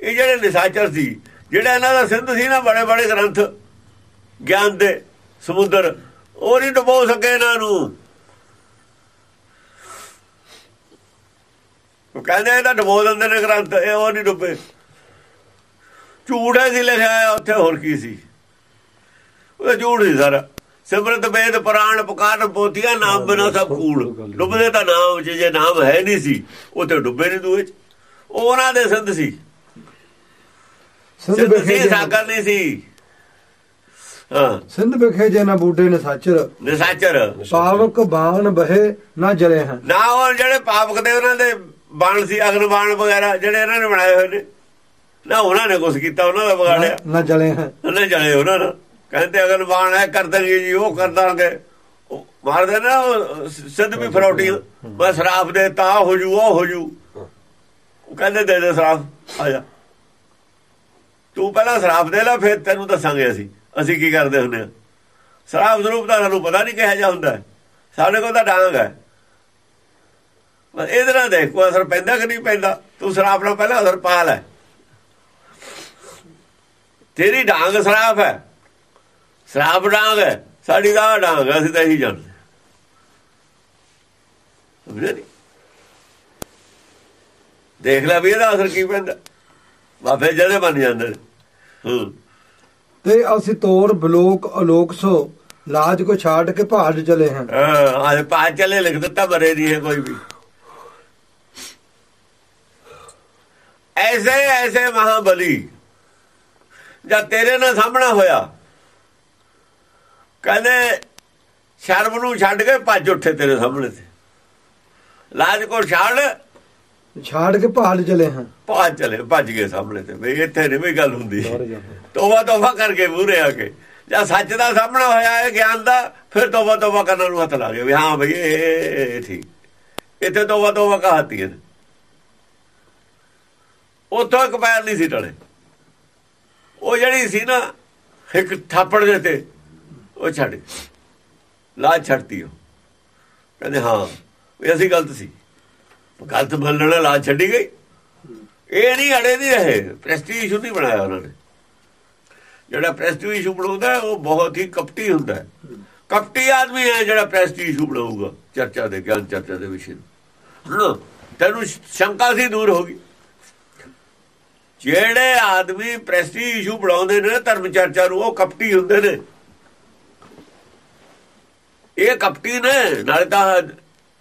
ਇਹ ਜਿਹੜੇ ਨਿਸਾਚਰ ਸੀ ਜਿਹੜਾ ਇਹਨਾਂ ਦਾ ਸਿੰਧ ਸੀ ਨਾ ਬੜੇ ਬੜੇ ਗ੍ਰੰਥ ਗਿਆਨ ਦੇ ਸਮੁੰਦਰ ਉਹ ਨਹੀਂ ਡੁਬੋ ਸਕੇ ਇਹਨਾਂ ਨੂੰ। ਉਹ ਕਹਿੰਦੇ ਇਹ ਤਾਂ ਡੁਬੋ ਦਿੰਦੇ ਨੇ ਗ੍ਰੰਥ ਇਹ ਉਹ ਨਹੀਂ ਡੁੱਬੇ। ਝੂਠ ਹੈ ਸੀ ਲਿਖਿਆ ਹੈ ਉੱਥੇ ਹੋਰ ਕੀ ਸੀ? ਉਹ ਝੂਠ ਸੀ ਸਾਰਾ। ਸਿਮਰਤ ਵੇਦ ਪੁਰਾਣ ਪੁਕਾਰ ਪੋਤੀਆਂ ਨਾਮ ਬਿਨਾ ਸਭ ਕੂੜ ਡੁੱਬਦੇ ਤਾਂ ਨਾਮ ਜੇ ਨਾਮ ਹੈ ਨਹੀਂ ਸੀ ਤੇ ਡੁੱਬੇ ਨਹੀਂ ਦੂਏ ਚ। ਉਹਨਾਂ ਦੇ ਸੰਤ ਸੀ। ਸਿੰਧ ਸਿੰਧ ਵਿਖੇ ਸੀ ਜੇ- ਸਾਗਰ ਨਹੀਂ ਸੀ। ਹਾਂ। ਸਿੰਧ ਵਿਖੇ ਜੇ ਨਾ ਬੂਡੇ ਨਿਸਾਚਰ ਨਿਸਾਚਰ। ਪਾਵਕ ਬਾਣ ਬਹਿ ਨਾ ਜਲੇ ਹਨ। ਨਾ ਉਹ ਜਿਹੜੇ ਪਾਪਕ ਦੇ ਉਹਨਾਂ ਦੇ ਬਾਣ ਸੀ ਅਗਨ ਬਾਣ ਵਗੈਰਾ ਜਿਹੜੇ ਇਹਨਾਂ ਨੇ ਬਣਾਏ ਹੋਏ ਨੇ। ਨਾ ਉਹਨਾਂ ਨੇ ਕੁਝ ਕੀਤਾ ਉਹਨਾਂ ਦਾ ਵਿਗਾੜਿਆ। ਨਾ ਜਲੇ ਉਹਨੇ ਜਾਣੇ ਉਹਨਾਂ ਨਾਲ। ਕਹਿੰਦੇ ਅਗਲ ਬਾਣ ਹੈ ਕਰ ਦਾਂਗੇ ਜੀ ਉਹ ਕਰ ਦਾਂਗੇ। ਉਹ ਮਾਰਦੇ ਨਾ ਉਹ ਸਿੱਧ ਵੀ ਫਰੌਟੀ ਮੈਂ ਸ਼ਰਾਬ ਦੇ ਤਾਂ ਹੋ ਜੂ ਉਹ ਹੋ ਜੂ। ਉਹ ਕਹਿੰਦੇ ਦੇ ਦੇ ਸ਼ਰਾਬ ਆ ਜਾ। ਤੂੰ ਪਹਿਲਾਂ ਸ਼ਰਾਬ ਦੇ ਲੈ ਫਿਰ ਤੈਨੂੰ ਦੱਸਾਂਗੇ ਅਸੀਂ। ਅਸੀਂ ਕੀ ਕਰਦੇ ਹੁੰਦੇ ਆ ਸ਼ਰਾਬ ਸਰੂਪ ਦਾ ਸਾਨੂੰ ਪਤਾ ਨਹੀਂ ਕਿਹੋ ਜਿਹਾ ਹੁੰਦਾ। ਸਾਡੇ ਕੋਲ ਤਾਂ ਡਾਂਗ ਹੈ। ਬਸ ਇਹਦੇ ਨਾਲ ਦੇਖ ਕੋਈ ਅਸਰ ਪੈਂਦਾ ਕਿ ਨਹੀਂ ਪੈਂਦਾ? ਤੂੰ ਸ਼ਰਾਬ ਨਾਲ ਪਹਿਲਾਂ ਅਸਰ ਪਾ ਲੈ ਤੇਰੀ ਡਾਂਗ ਸ਼ਰਾਬ ਹੈ। ਸ਼ਰਾਬ ਡਾਂਗ ਹੈ ਸਾਡੀ ਦਾ ਡਾਂਗ ਅਸੀਂ ਤਾਂ ਇਹੀ ਜਾਣਦੇ ਸਮਝਿਆ ਨਹੀਂ ਦੇਖ ਲੈ ਵੀ ਇਹਦਾ ਅਸਰ ਕੀ ਪੈਂਦਾ। ਬਾਬੇ ਜਿਹੜੇ ਬਣ ਜਾਂਦੇ ਹੂੰ। ਤੇ ਅਸੀਂ ਤੋਰ ਬਲੋਕ ਅਲੋਕ ਸੋ ਲਾਜ ਕੋ ਛਾੜ ਕੇ ਪਹਾੜ ਚਲੇ ਹਾਂ। ਹਾਂ ਅੱਜ ਪਾ ਚਲੇ ਲਿਖ ਦਿੱਤਾ ਮਰੇ ਨਹੀਂ ਹੈ ਕੋਈ ਵੀ। ਐਸੇ ਐਸੇ ਮਹਾਬਲੀ। ਜਦ ਤੇਰੇ ਨਾਲ ਸਾਹਮਣਾ ਹੋਇਆ? ਕਹਿੰਦੇ ਸ਼ਰਮ ਨੂੰ ਛੱਡ ਕੇ ਭੱਜ ਉੱਠੇ ਤੇਰੇ ਸਾਹਮਣੇ ਤੇ। ਲਾਜ ਕੋ ਛੱਡ ਛਾੜ ਕੇ ਪਹਾੜ ਚਲੇ ਹਾਂ। ਭੱਜ ਚਲੇ ਭੱਜ ਗਏ ਸਾਹਮਣੇ ਤੇ। ਵੀ ਇੱਥੇ ਨਹੀਂ ਵੀ ਗੱਲ ਹੁੰਦੀ। ਤੋਬਾ ਤੋਬਾ ਕਰਕੇ ਮੂਰੇ ਆ ਕੇ। ਜਦ ਸੱਚ ਦਾ ਸਾਹਮਣਾ ਹੋਇਆ ਹੈ ਗਿਆਨ ਦਾ ਫਿਰ ਤੋਬਾ ਤੋਬਾ ਕਰਨ ਨੂੰ ਹੱਥ ਲਾ ਗਏ ਵੀ ਹਾਂ ਭਈ ਇਹ ਇਹ ਠੀਕ। ਇੱਥੇ ਤੋਬਾ ਤੋਬਾ ਕਹਾਤੀ ਹੈ ਉੱਥੋਂ ਇੱਕ ਪੈਰ ਨਹੀਂ ਸੀ ਟਲੇ। ਉਹ ਜਿਹੜੀ ਸੀ ਨਾ, ਇੱਕ ਥਾਪੜ ਦੇ ਤੇ ਉਹ ਛੱਡ ਗਈ। ਲਾਜ ਛੱਡਤੀ ਉਹ। ਕਹਿੰਦੇ, ਹਾਂ ਵੀ ਅਸੀਂ ਗਲਤ ਸੀ। ਗਲਤ ਮੰਨਣਾ ਲਾਜ ਛੱਡੀ ਗਈ। ਇਹ ਨਹੀਂ ਅੜੇ ਨਹੀਂ ਰਹੇ। ਪ੍ਰੈਸਟੀਜ ਇਸ਼ੂ ਨਹੀਂ ਬਣਾਇਆ ਉਹਨਾਂ ਨੇ। ਜਿਹੜਾ ਪ੍ਰੈਸਟੀਜ ਇਸ਼ੂ ਬਣਾਉਂਦਾ, ਉਹ ਬਹੁਤ ਹੀ ਕਪਟੀ ਹੁੰਦਾ ਕਪਟੀ ਆਦਮੀ ਹੈ ਜਿਹੜਾ ਪ੍ਰੈਸਟੀਜ ਇਸ਼ੂ ਬਣਾਊਗਾ, ਚਰਚਾ ਦੇ, ਗਿਆਨ ਚਰਚਾ ਦੇ ਵਿਸ਼ੇ ਨੂੰ। ਤੈਨੂੰ ਸ਼ੰਕਾ ਸੀ, ਦੂਰ ਹੋ ਗਈ। ਜਿਹੜੇ ਆਦਮੀ ਪ੍ਰੈਸਟੀਜ ਇਸ਼ੂ ਬਣਾਉਂਦੇ ਨੇ ਧਰਮ ਚਰਚਾ ਨੂੰ ਉਹ ਕਪਟੀ ਹੁੰਦੇ ਨੇ। ਇਹ ਕਪਟੀ ਨੇ ਨਾਲੇ ਤਾਂ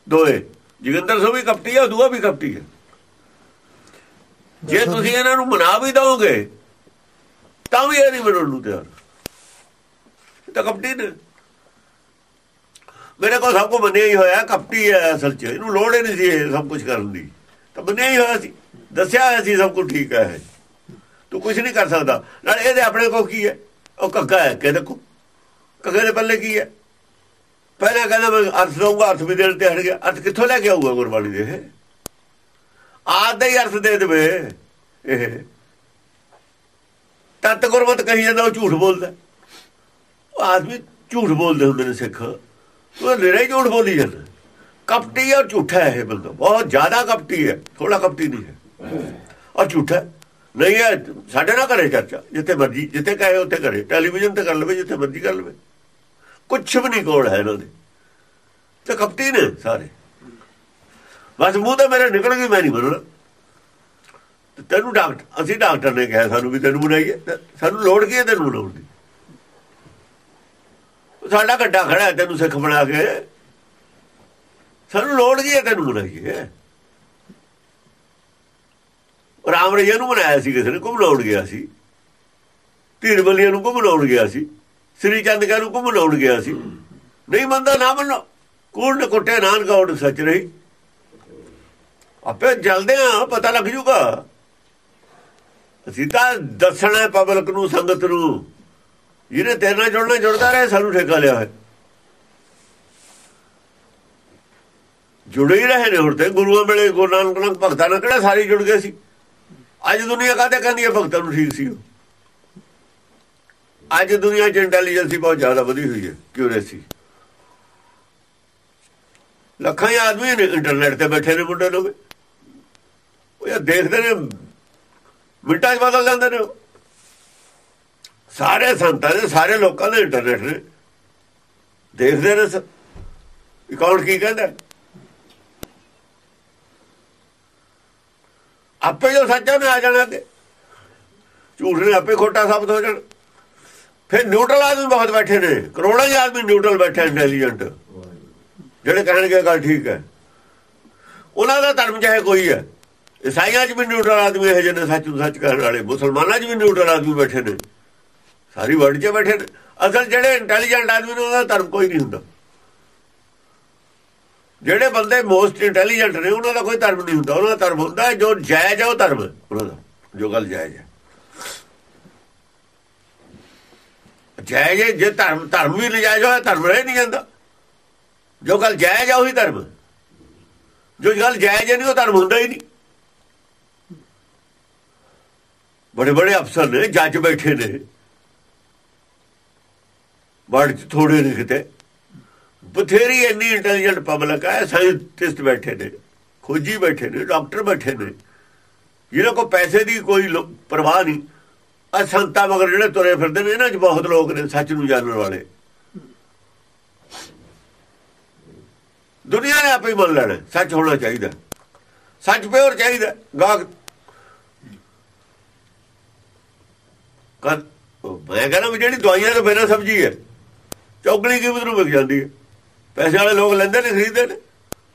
ਦੋਏ ਜੋਗਿੰਦਰ ਸਿੰਘ ਵੀ ਕਪਟੀ ਹੈ ਦੂਆ ਵੀ ਕਪਟੀ ਹੈ ਜੇ ਤੁਸੀਂ ਇਹਨਾਂ ਨੂੰ ਮਨਾ ਵੀ ਦਓਗੇ ਤਾਂ ਵੀ ਇਹ ਨਹੀਂ ਮੰਨਣ ਨੂੰ ਤਿਆਰ। ਤਾਂ ਕਪਟੀ ਨੇ। ਮੇਰੇ ਕੋਲ ਸਭ ਕੋ ਮੰਨਿਆ ਹੀ ਹੋਇਆ ਕਪਟੀ ਹੈ ਅਸਲ 'ਚ। ਇਹਨੂੰ ਲੋੜ ਹੀ ਨਹੀਂ ਸੀ ਇਹ ਸਭ ਕੁਝ ਕਰਨ ਦੀ। ਤਾਂ ਮੰਨਿਆ ਹੀ ਹੋਇਆ ਸੀ। ਦੱਸਿਆ ਹੋਇਆ ਸੀ ਸਭ ਕੁਝ ਠੀਕ ਹੈ। ਤੂੰ ਕੁਝ ਨਹੀਂ ਕਰ ਸਕਦਾ। ਨਾਲ ਇਹਦੇ ਆਪਣੇ ਕੋ ਕੀ ਹੈ? ਉਹ ਕੱਗਾ ਹੈ ਕਿ ਦੇਖੋ ਕੱਕੇ ਦੇ ਪੱਲੇ ਕੀ ਹੈ? ਪਹਿਲਾਂ ਕਹਿੰਦਾ ਮੈਂ ਅਰਥ ਦਊਂਗਾ, ਅਰਥ ਵੀ ਦੇਣ ਤੇ ਹਟ ਗਿਆ। ਅਰਥ ਕਿੱਥੋਂ ਲੈ ਕੇ ਆਊਗਾ ਗੁਰਬਾਣੀ ਦੇ? ਇਹ? ਆਦ ਦਾ ਹੀ ਅਰਥ ਦੇ ਦੇਵੇ। ਇਹ ਤਤ ਗੁਰਮਤ ਕਹੀ ਜਾਂਦਾ, ਉਹ ਝੂਠ ਬੋਲਦਾ। ਉਹ ਆਦਮੀ ਝੂਠ ਬੋਲਦੇ ਹੁੰਦੇ ਨੇ ਸਿੱਖ। ਉਹ ਨਿਰੇ ਝੂਠ ਬੋਲੀ ਜਾਂਦਾ। ਕਪਟੀ ਔਰ ਝੂਠਾ ਹੈ ਇਹ ਬੰਦਾ। ਬਹੁਤ ਜ਼ਿਆਦਾ ਕਪਟੀ ਹੈ। ਥੋੜਾ ਕਪਟੀ ਨਹੀਂ ਹੈ। ਔਰ ਝੂਠਾ ਨਹੀਂ ਹੈ, ਸਾਡੇ ਨਾਲ ਕਰੇ ਚਰਚਾ, ਜਿੱਥੇ ਮਰਜ਼ੀ, ਜਿੱਥੇ ਕਹੇ ਉੱਥੇ ਕਰੇ। ਟੈਲੀਵਿਜ਼ਨ ਤੇ ਕਰ ਲਵੇ, ਜਿੱਥੇ ਮਰਜ਼ੀ ਕਰ ਲਵੇ। ਕੁਛ ਵੀ ਨਹੀਂ ਕੋਲ ਹੈ ਇਹਨਾਂ ਦੇ। ਤੇ ਕਪਟੀ ਨੇ ਸਾਰੇ। ਬਸ ਮੂੰਹ ਤੇ ਮੇਰੇ ਨਿਕਲ ਗਈ ਮੈਂ ਨਹੀਂ ਮੰਨਣਾ। ਤੈਨੂੰ ਡਾਕਟਰ, ਅਸੀਂ ਡਾਕਟਰ ਨੇ ਕਿਹਾ ਸਾਨੂੰ ਵੀ ਤੈਨੂੰ ਬਣਾਈਏ ਸਾਨੂੰ ਲੋੜ ਕੀ ਹੈ ਤੈਨੂੰ ਬਣਾਉਣ ਦੀ? ਸਾਡਾ ਗੱਡਾ ਖੜਾ ਤੈਨੂੰ ਸਿੱਖ ਬਣਾ ਕੇ। ਸਾਨੂੰ ਲੋੜ ਕੀ ਹੈ ਤੈਨੂੰ ਬਣਾਈਏ ਰਾਮ ਰਈਆ ਨੂੰ ਬਣਾਇਆ ਸੀ, ਕਿਸੇ ਨੇ ਘੁੰਮਲਾਉਣ ਗਿਆ ਸੀ। ਧੀਰ ਬਲੀਆਂ ਨੂੰ ਘੁੰਮਲਾਉਣ ਗਿਆ ਸੀ। ਸ੍ਰੀ ਚੰਦਕਾ ਨੂੰ ਘੁੰਮਲਾਉਣ ਗਿਆ ਸੀ। ਨਹੀਂ ਮੰਨਦਾ ਨਾ ਮੰਨੋ ਕੂੜ ਨੇ ਕੁੱਟਿਆ? ਨਾਨਕਾ ਉਹ ਸੱਚ ਰਹੀ ਆਪੇ ਜਲਦੇ ਆ, ਪਤਾ ਲੱਗ ਜੂਗਾ। ਅਸੀਂ ਤਾਂ ਦੱਸਣਾ ਪਬਲਿਕ ਨੂੰ, ਸੰਗਤ ਨੂੰ। ਜਿਹਨੇ ਤੇਰੇ ਨਾਲ ਜੁੜਨਾ, ਜੁੜਦਾ ਰਹੇ, ਸਾਨੂੰ ਠੇਕਾ ਲਿਆ ਹੈ। ਜੁੜੇ ਹੀ ਰਹੇ ਨੇ ਹੁਣ ਤੇ। ਗੁਰੂਆਂ ਵੇਲੇ ਗੁਰੂ ਨਾਨਕ ਨਾਲ ਭਗਤਾਂ ਨਾਲ ਕਿਹੜਾ ਸਾਰੇ ਜੁੜ ਗਏ ਸੀ? ਅੱਜ ਦੁਨੀਆ ਕਾਹਦੇ ਕਹਿੰਦੀ ਹੈ? ਭਗਤਾਂ ਨੂੰ ਠੀਕ ਸੀ। ਉਹ ਅੱਜ ਦੁਨੀਆ 'ਚ ਇੰਟੈਲੀਜੈਂਸੀ ਬਹੁਤ ਜ਼ਿਆਦਾ ਵਧੀ ਹੋਈ ਹੈ। ਕਿਉਰੇਸੀ ਲੱਖਾਂ ਹੀ ਆਦਮੀ ਨੇ ਇੰਟਰਨੈਟ ਤੇ ਬੈਠੇ ਨੇ ਮੁੰਡੇ ਲੋਕ ਉਹ ਯਾਰ ਦੇਖਦੇ ਨੇ, ਮਿੰਟਾਂ 'ਚ ਬਦਲ ਜਾਂਦੇ ਨੇ ਉਹ। ਸਾਰੇ ਸੰਤਾਂ ਦੇ ਸਾਰੇ ਲੋਕਾਂ ਦੇ ਇੰਟਰਨੈਟ ਨੇ। ਦੇਖਦੇ ਨੇ ਸ- ਵੀ ਕੀ ਕਹਿੰਦਾ? ਆਪੇ ਜੋ ਸੱਚਾ ਨੇ ਆ ਜਾਣਾ ਕਿ ਝੂਠ ਨੇ ਆਪੇ ਖੋਟਾ ਸਾਬਤ ਹੋ ਜਾਣਾ। ਫਿਰ ਨਿਊਟਰਲ ਆਦਮੀ ਬਹੁਤ ਬੈਠੇ ਨੇ। ਕਰੋੜਾਂ ਹੀ ਆਦਮੀ ਨਿਊਟਰਲ ਬੈਠੇ ਇੰਟੈਲੀਜੈਂਟ ਜਿਹੜੇ ਕਹਿਣਗੇ ਗੱਲ ਠੀਕ ਹੈ। ਉਹਨਾਂ ਦਾ ਧਰਮ ਚਾਹੇ ਕੋਈ ਹੈ। ਈਸਾਈਆਂ 'ਚ ਵੀ ਨਿਊਟਰਲ ਆਦਮੀ ਹੈ ਜਿਹਨੇ ਸੱਚ ਨੂੰ ਸੱਚ ਕਰਨ ਵਾਲੇ। ਮੁਸਲਮਾਨਾਂ 'ਚ ਵੀ ਨਿਊਟਰਲ ਆਦਮੀ ਬੈਠੇ ਨੇ। ਸਾਰੀ ਵਰਲਡ 'ਚ ਬੈਠੇ ਨੇ। ਅਸਲ ਜਿਹੜੇ ਇੰਟੈਲੀਜੈਂਟ ਆਦਮੀ ਨੇ, ਉਹਨਾਂ ਦਾ ਧਰਮ ਕੋਈ ਨਹੀਂ ਹੁੰਦਾ। ਜਿਹੜੇ ਬੰਦੇ ਮੋਸਟ ਇੰਟੈਲੀਜੈਂਟ ਨੇ, ਉਹਨਾਂ ਦਾ ਕੋਈ ਧਰਮ ਨਹੀਂ ਹੁੰਦਾ। ਉਹਨਾਂ ਦਾ ਧਰਮ ਹੁੰਦਾ ਜੋ ਜਾਇਜ਼ ਹੈ, ਉਹ ਧਰਮ ਉਹਨਾਂ ਦਾ, ਜੋ ਗੱਲ ਜਾਇਜ਼ ਹੈ। ਜਾਇਜ਼ ਜੇ ਧਰਮ ਧਰਮ ਵੀ ਨਜਾਇਜ਼ ਹੋਇਆ, ਧਰਮ ਰਹਿ ਨਹੀਂ ਜਾਂਦਾ। ਜੋ ਗੱਲ ਜਾਇਜ਼ ਆ ਉਹੀ ਧਰਮ ਜੋ ਗੱਲ ਜਾਇਜ਼ ਨਹੀਂ, ਉਹ ਧਰਮ ਹੁੰਦਾ ਹੀ ਨਹੀਂ। ਬੜੇ ਬੜੇ ਅਫਸਰ ਨੇ, ਜੱਜ ਬੈਠੇ ਨੇ। ਬੜ ਥੋੜੇ ਨੇ ਕਿਤੇ। ਬਥੇਰੀ ਇੰਨੀ ਇੰਟੈਲੀਜੈਂਟ ਪਬਲਿਕ ਹੈ ਸਾਇੰਟਿਸਟ ਬੈਠੇ ਨੇ, ਖੋਜੀ ਬੈਠੇ ਨੇ ਡਾਕਟਰ ਬੈਠੇ ਨੇ। ਜਿਹਨਾਂ ਕੋ ਪੈਸੇ ਦੀ ਕੋਈ ਪਰਵਾਹ ਨਹੀਂ। ਆ ਸੰਤਾ ਮਗਰ ਜਿਹੜੇ ਤੁਰੇ ਫਿਰਦੇ ਨੇ, ਇਹਨਾਂ 'ਚ ਬਹੁਤ ਲੋਕ ਨੇ, ਸੱਚ ਨੂੰ ਜਾਣਨ ਵਾਲੇ। ਦੁਨੀਆ ਨੇ ਆਪੇ ਮੰਨ ਲੈਣਾ, ਸੱਚ ਹੋਣਾ ਚਾਹੀਦਾ। ਸੱਚ ਪਿਓਰ ਚਾਹੀਦਾ, ਗਾਹਕ। ਕਦ ਮੈਂ ਕਹਿੰਦਾ ਵੀ ਜਿਹੜੀ ਦਵਾਈਆਂ ਤੋਂ ਬਿਨਾਂ ਸਬਜ਼ੀ ਹੈ ਚੌਗਣੀ ਕੀਮਤ ਨੂੰ ਵਿਕ ਜਾਂਦੀ ਹੈ। ਪੈਸੇ ਵਾਲੇ ਲੋਕ ਲੈਂਦੇ ਨੇ, ਖਰੀਦਦੇ ਨੇ।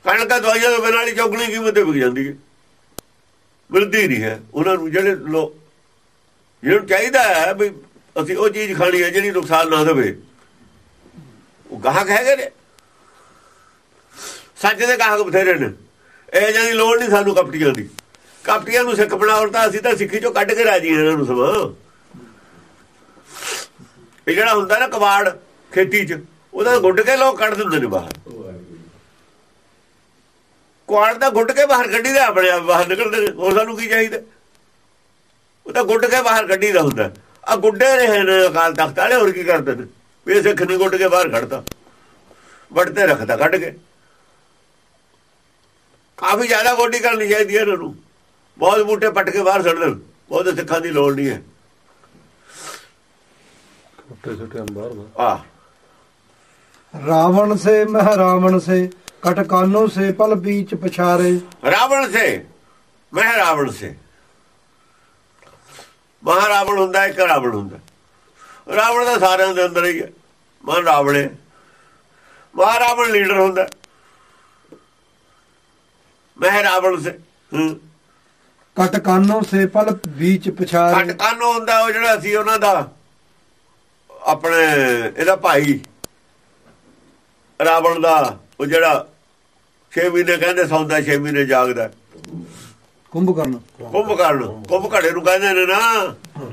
ਕਣਕਾਂ, ਦਵਾਈਆਂ ਤੋਂ ਬਿਨਾਂ ਵਾਲੀ ਚੌਗਣੀ ਕੀਮਤ ਤੇ ਵਿਕ ਜਾਂਦੀ ਹੈ। ਮਿਲਦੀ ਨਹੀਂ ਹੈ। ਉਹਨਾਂ ਨੂੰ ਜਿਹੜੇ ਲੋਕ ਜਿਹਨੂੰ ਚਾਹੀਦਾ ਹੈ ਵੀ ਅਸੀਂ ਉਹ ਚੀਜ਼ ਖਾਣੀ ਹੈ ਜਿਹੜੀ ਨੁਕਸਾਨ ਨਾ ਦੇਵੇ। ਉਹ ਗਾਹਕ ਹੈਗੇ ਨੇ। ਸੱਚ ਦੇ ਗਾਹਕ ਬਥੇਰੇ ਨੇ। ਇਹ ਜਾਨੀ ਲੋੜ ਨਹੀਂ ਸਾਨੂੰ ਕਪਟੀਆਂ ਦੀ। ਕਪਟੀਆਂ ਨੂੰ ਸਿੱਖ ਬਣਾਉਣ ਤਾਂ ਅਸੀਂ ਤਾਂ ਸਿੱਖੀ ਚੋਂ ਕੱਢ ਕੇ ਰਾਜੀ ਇਹਨਾਂ ਨੂੰ ਸਮਾਂ। ਇਹ ਜਿਹੜਾ ਹੁੰਦਾ ਨਾ ਕਬਾੜ ਖੇਤੀ 'ਚ ਉਹਦਾ ਗੁੱਡ ਕੇ ਲੋਕ ਕੱਢ ਦਿੰਦੇ ਨੇ ਬਾਹਰ। ਕੁਆੜ ਦਾ ਗੁੱਡ ਕੇ ਬਾਹਰ ਕੱਢੀ ਦਾ ਆਪਣੇ ਆਪ ਬਾਹਰ ਨਿਕਲਦੇ ਨੇ। ਹੋਰ ਸਾਨੂੰ ਕੀ ਚਾਹੀਦਾ? ਉਹ ਤਾਂ ਗੁੱਡ ਕੇ ਬਾਹਰ ਕੱਢੀ ਦਾ ਹੁੰਦਾ। ਆ ਗੁੱਡੇ ਰਹੇ ਨੇ ਅਕਾਲ ਤਖਤ ਵਾਲੇ ਹੋਰ ਕੀ ਕਰਦੇ ਨੇ? ਵੀ ਸਿੱਖ ਨਹੀਂ ਗੁੱਡ ਕੇ ਬਾਹਰ ਕੱਢਦਾ ਵੜਤੇ ਰੱਖਦਾ ਕੱਢ ਕੇ। ਕਾਫੀ ਜ਼ਿਆਦਾ ਗੋਡੀ ਕਰਨੀ ਚਾਹੀਦੀ ਹੈ ਇਹਨਾਂ ਨੂੰ। ਬਹੁਤ ਬੂਟੇ ਪੱਟ ਕੇ ਬਾਹਰ ਛੱਡ ਦੇਣ ਬਹੁਤ ਸਿੱਖਾਂ ਦੀ ਲੋੜ ਨਹੀਂ ਹੈ। ਛੋਟੇ ਛੋਟੇ ਅੰਬਾਰ ਆ ਰਾਵਣ ਸੇ ਮਹ ਰਾਵਣ ਸੇ ਕਟਕਾਨੋ ਸੇ ਪਲ ਬੀਚ ਪਛਾਰੇ। ਰਾਵਣ ਸੇ ਮਹ ਰਾਵਣ ਸੇ। ਮਹਾ ਰਾਵਣ ਹੁੰਦਾ ਇੱਕ ਰਾਵਣ ਹੁੰਦਾ। ਰਾਵਣ ਦਾ ਸਾਰਿਆਂ ਦੇ ਅੰਦਰ ਹੀ ਹੈ ਮਹਾ ਰਾਵਣੇ ਮਹਾ ਰਾਵਣ ਲੀਡਰ ਹੁੰਦਾ। ਮਹ ਰਾਵਣ ਸੇ ਕਟਕਾਨੋ ਸੇ ਪਲ ਬੀਚ ਪਛਾਰੇ। ਕਟਕਾਨੋ ਹੁੰਦਾ ਉਹ ਜਿਹੜਾ ਸੀ ਉਹਨਾਂ ਦਾ ਆਪਣੇ ਇਹਦਾ ਭਾਈ। ਰਾਵਣ ਦਾ ਉਹ ਜਿਹੜਾ 6 ਮਹੀਨੇ ਕਹਿੰਦੇ ਸੌਂਦਾ 6 ਮਹੀਨੇ ਜਾਗਦਾ। ਕੁੰਭਕਰਨ ਕੁੰਭਕਰਨ ਕੁੰਭ ਘੜੇ ਨੂੰ ਕਹਿੰਦੇ ਨੇ ਨਾ।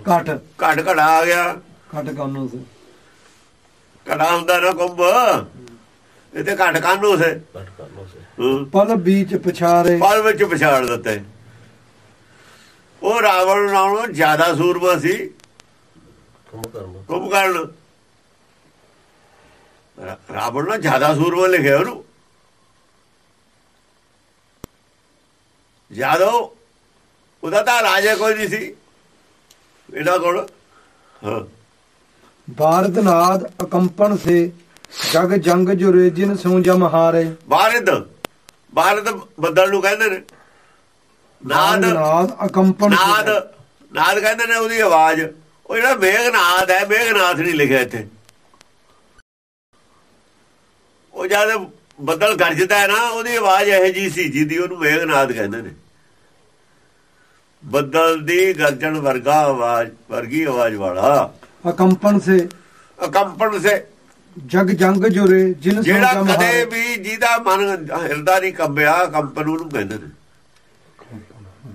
ਘਟ। ਘਟ ਘੜਾ ਆ ਗਿਆ। ਘਟ ਕਾਨੂੰ ਸੇ ਘੜਾ ਹੁੰਦਾ ਨਾ ਕੁੰਭ। ਇਹ ਤੇ ਘਟ ਕਾਨੂੰ ਸੇ ਸੇ ਪਲ ਵਿੱਚ ਪਛਾਰੇ। ਪਲ ਵਿੱਚ ਪਛਾੜ ਦਿੱਤੇ। ਉਹ ਰਾਵਣ ਨਾਲੋਂ ਜ਼ਿਆਦਾ ਸੂਰਮਾ ਸੀ। ਕੁੰਭਕਰਨ ਕੁੰਭਕਰਨ ਰਾਵਣ ਨਾ ਜ਼ਿਆਦਾ ਸੂਰਮਾ ਲਿਖਿਆ ਉਹਨੂੰ ਯਾਦੋ ਉਹਦਾ ਤਾਂ ਰਾਜੇ ਕੋਈ ਨਹੀਂ ਸੀ ਇਹਦਾ ਕੋਲ ਹਾਂ ਭਾਰਤ ਨਾਦ ਅਕੰਪਨ ਸੇ ਜਗ ਜੰਗ ਜੋ ਜਿਨ ਸੂ ਜਮ ਹਾਰੇ ਭਾਰਤ ਭਾਰਤ ਬੱਦਲ ਨੂੰ ਕਹਿੰਦੇ ਨੇ ਨਾਦ ਨਾਦ ਅਕੰਪਨ ਨਾਦ ਨਾਦ ਕਹਿੰਦੇ ਨੇ ਉਹਦੀ ਆਵਾਜ਼ ਉਹ ਜਿਹੜਾ ਮੇਘਨਾਦ ਹੈ ਮੇਘਨਾਥ ਨਹੀਂ ਲਿਖਿਆ ਇੱਥੇ ਉਹ ਜਦ ਬੱਦਲ ਗਰਜਦਾ ਹੈ ਨਾ ਉਹਦੀ ਆਵਾਜ਼ ਇਹੋ ਜੀ ਸੀ ਜਿਹਦੀ ਉਹਨੂੰ ਮੇਘਨਾਦ ਕਹਿੰਦੇ ਨੇ। ਬੱਦਲ ਦੀ ਗਰਜਣ ਵਰਗਾ ਆਵਾਜ਼ ਵਰਗੀ ਆਵਾਜ਼ ਵਾਲਾ। ਅਕੰਪਨ ਸੇ। ਅਕੰਪਨ ਸੇ। ਜਗ ਜੰਗ ਜੁਰੇ ਜਿਨ ਜਿਹੜਾ ਕਦੇ ਵੀ ਜਿਹਦਾ ਮਨ ਹਿਰਦਾ ਨਹੀਂ ਕੰਬਿਆ ਕੰਪਨ ਉਹਨੂੰ ਕਹਿੰਦੇ ਨੇ।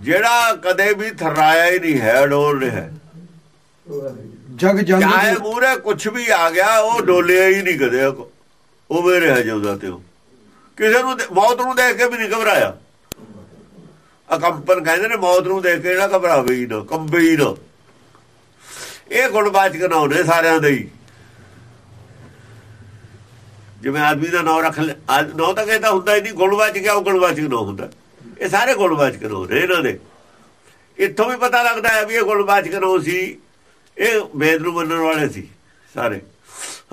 ਜਿਹੜਾ ਕਦੇ ਵੀ ਥਰਾਇਆ ਹੀ ਨਹੀਂ ਹੈ ਡੋਲ ਰਿਹਾ ਜਗ ਜੰਗ ਚਾਹੇ ਮੂਰੇ ਕੁਝ ਵੀ ਆ ਗਿਆ ਉਹ ਡੋਲਿਆ ਹੀ ਨਹੀਂ ਕਦੇ ਕੋ ਵੇ ਰਿਹਾ ਜਾਂਦਾ ਤੇ ਉਹ। ਕਿਸੇ ਨੂੰ ਮੌਤ ਨੂੰ ਦੇਖ ਕੇ ਵੀ ਨਹੀਂ ਘਬਰਾਇਆ। ਅਕੰਪਨ ਕਹਿੰਦੇ ਨੇ ਮੌਤ ਨੂੰ ਦੇਖ ਕੇ ਜਿਹੜਾ ਘਬਰਾਵੇ ਹੀ ਨਾ, ਕੰਬੇ ਹੀ ਨਾ। ਇਹ ਗੁਣਵਾਚਕ ਨਾਮ ਨੇ ਸਾਰਿਆਂ ਦੇ ਹੀ। ਜਿਵੇਂ ਆਦਮੀ ਦਾ ਨਾਮ ਰੱਖ ਨਾਮ ਤਾਂ ਕਹਿੰਦਾ ਹੁੰਦਾ ਹੀ ਨਹੀਂ ਗੁਣਵਾਚਕ ਆ, ਉਹ ਗੁਣਵਾਚਕ ਨਾਮ ਹੁੰਦਾ। ਇਹ ਸਾਰੇ ਗੁਣਵਾਚਕ ਨਾਮ ਨੇ ਇਹਨਾਂ ਦੇ। ਇੱਥੋਂ ਵੀ ਪਤਾ ਲੱਗਦਾ ਹੈ ਵੀ ਇਹ ਗੁਣਵਾਚਕ ਨਾਮ ਸੀ। ਇਹ ਵੇਦ ਨੂੰ ਮੰਨਣ ਵਾਲੇ ਸੀ ਸਾਰੇ।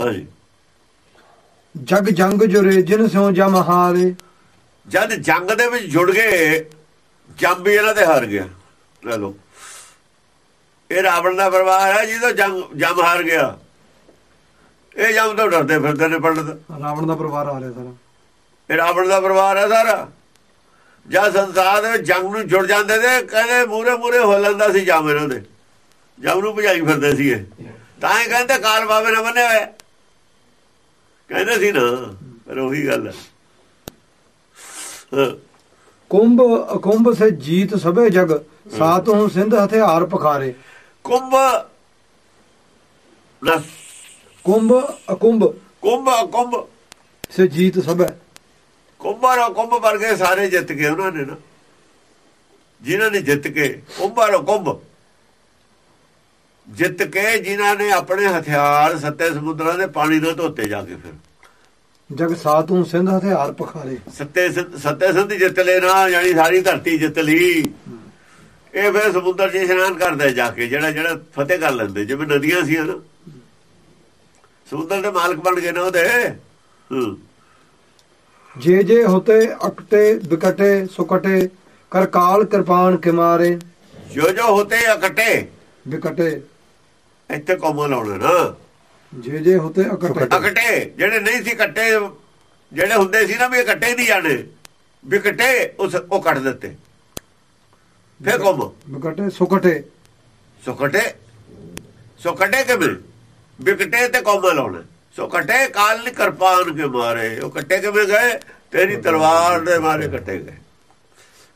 ਹਾਂਜੀ। ਜਗ ਜੰਗ ਜੋ ਰੇ ਜਿਨ ਸੋ ਜਮ ਹਾਰੇ। ਜਦ ਜੰਗ ਦੇ ਵਿੱਚ ਜੁੜ ਗਏ ਜੰਮ ਵੀ ਇਹਨਾਂ ਦੇ ਹਾਰ ਗਿਆ। ਲੈ ਲਓ। ਇਹ ਰਾਵਣ ਦਾ ਪਰਿਵਾਰ ਹੈ ਜਿਹਦਾ ਜੰਗ ਜੰਮ ਹਾਰ ਗਿਆ। ਇਹ ਜੰਮ ਤੋਂ ਡਰਦੇ ਫਿਰਦੇ ਨੇ ਪੰਡਤ। ਰਾਵਣ ਦਾ ਪਰਿਵਾਰ ਆ ਰਿਹਾ ਸਾਰਾ। ਇਹ ਰਾਵਣ ਦਾ ਪਰਿਵਾਰ ਹੈ ਸਾਰਾ। ਜਦ ਸੰਸਾਰ ਦੇ ਜੰਗ ਨੂੰ ਜੁੜ ਜਾਂਦੇ ਤੇ ਕਹਿੰਦੇ ਮੂਰੇ ਮੂਰੇ ਹੋ ਲੈਂਦਾ ਸੀ ਜੰਮ ਇਹਨਾਂ ਦੇ। ਜੰਮ ਨੂੰ ਭਜਾਈ ਫਿਰਦੇ ਸੀ ਇਹ ਤਾਂ ਇਹ ਕਹਿੰਦੇ ਕਾਲ ਬਾਬੇ ਨਾਲ ਬੰਨੇ ਹੋਏ ਕਹਿੰਦੇ ਸੀ ਨਾ ਪਰ ਉਹੀ ਗੱਲ ਹੈ। ਕੁੰਭ ਅਕੁੰਭ ਸੇ ਜੀਤ ਸਭੇ ਜਗ ਸਾਤੋਂ ਸਿੰਧ ਹਥਿਆਰ ਪਖਾਰੇ। ਕੁੰਭ ਨਾ ਕੁੰਭ ਅਕੁੰਭ ਕੁੰਭ ਕੁੰਭ ਸੇ ਜੀਤ ਸਭ। ਕੁੰਭਾਰੋ ਕੁੰਭ ਵਰਗੇ ਸਾਰੇ ਜਿੱਤ ਗਏ ਉਹਨਾਂ ਨੇ ਨਾ। ਜਿਨ੍ਹਾਂ ਨੇ ਜਿੱਤ ਕੇ ਕੁੰਭਾਰੋ ਕੁੰਭ। ਜਿੱਤ ਕੇ ਜਿਨ੍ਹਾਂ ਨੇ ਆਪਣੇ ਹਥਿਆਰ ਸੱਤੇ ਸਮੁੰਦਰਾਂ ਦੇ ਪਾਣੀ ਨਾਲ ਧੋਤੇ ਜਾ ਕੇ ਫਿਰ। ਜਗ ਸਿੰਧ ਹਥਿਆਰ ਪਖਾਰੇ ਸੱਤੇ ਸੱਤੇ ਸਿੰਧ ਜਿੱਤ ਲੈ ਨਾ ਯਾਨੀ ਸਾਰੀ ਧਰਤੀ ਜਿੱਤ ਲਈ। ਇਹ ਫਿਰ ਸਮੁੰਦਰ 'ਚ ਇਸ਼ਨਾਨ ਕਰਦੇ ਜਾ ਕੇ ਜਿਹੜਾ ਜਿਹੜਾ ਫਤਿਹ ਕਰ ਲੈਂਦੇ ਜਿਵੇਂ ਨਦੀਆਂ ਸੀ ਨਾ ਸਮੁੰਦਰ ਦੇ ਮਾਲਕ ਬਣ ਗਏ ਨਾ ਉਹਦੇ। ਜੇ ਜੇ ਹੋਤੇ ਅਕਟੇ ਵਿਕਟੇ ਸੁਕਟੇ ਕਰ ਕਾਲ ਕਿਰਪਾਨ ਕੇ ਮਾਰੇ ਜੋ ਜੋ ਹੋਤੇ ਇਕੱਠੇ ਵਿਕਟੇ ਇੱਥੇ ਕੋਮਾ ਲਾਉਣਾ ਨਾ। ਜੇ ਜੇ ਅਕਟੇ ਇਕੱਠੇ ਜਿਹੜੇ ਨਹੀਂ ਸੀ ਕੱਟੇ ਜਿਹੜੇ ਹੁੰਦੇ ਸੀ ਨਾ ਵੀ ਇਹ ਕੱਟੇ ਨਹੀਂ ਜਾਣੇ ਵੀ ਕੱਟੇ ਉਸ ਉਹ ਕੱਟ ਦਿੱਤੇ। ਫੇਰ ਕੋਮ? ਵਿਕਟੇ ਸੁਕਟੇ ਸੋ ਕੱਟੇ। ਸੋ ਕੱਟੇ? ਕਿਵੇਂ? ਵਿਕਟੇ ਤੇ ਕੋਮ ਲਾਉਣਾ। ਸੋ ਕੱਟੇ ਕਾਲ ਨਹੀਂ ਕਿਰਪਾਨ ਕੇ ਮਾਰੇ। ਉਹ ਕੱਟੇ ਕਿਵੇਂ ਗਏ? ਤੇਰੀ ਤਲਵਾਰ ਦੇ ਮਾਰੇ ਕੱਟੇ ਗਏ।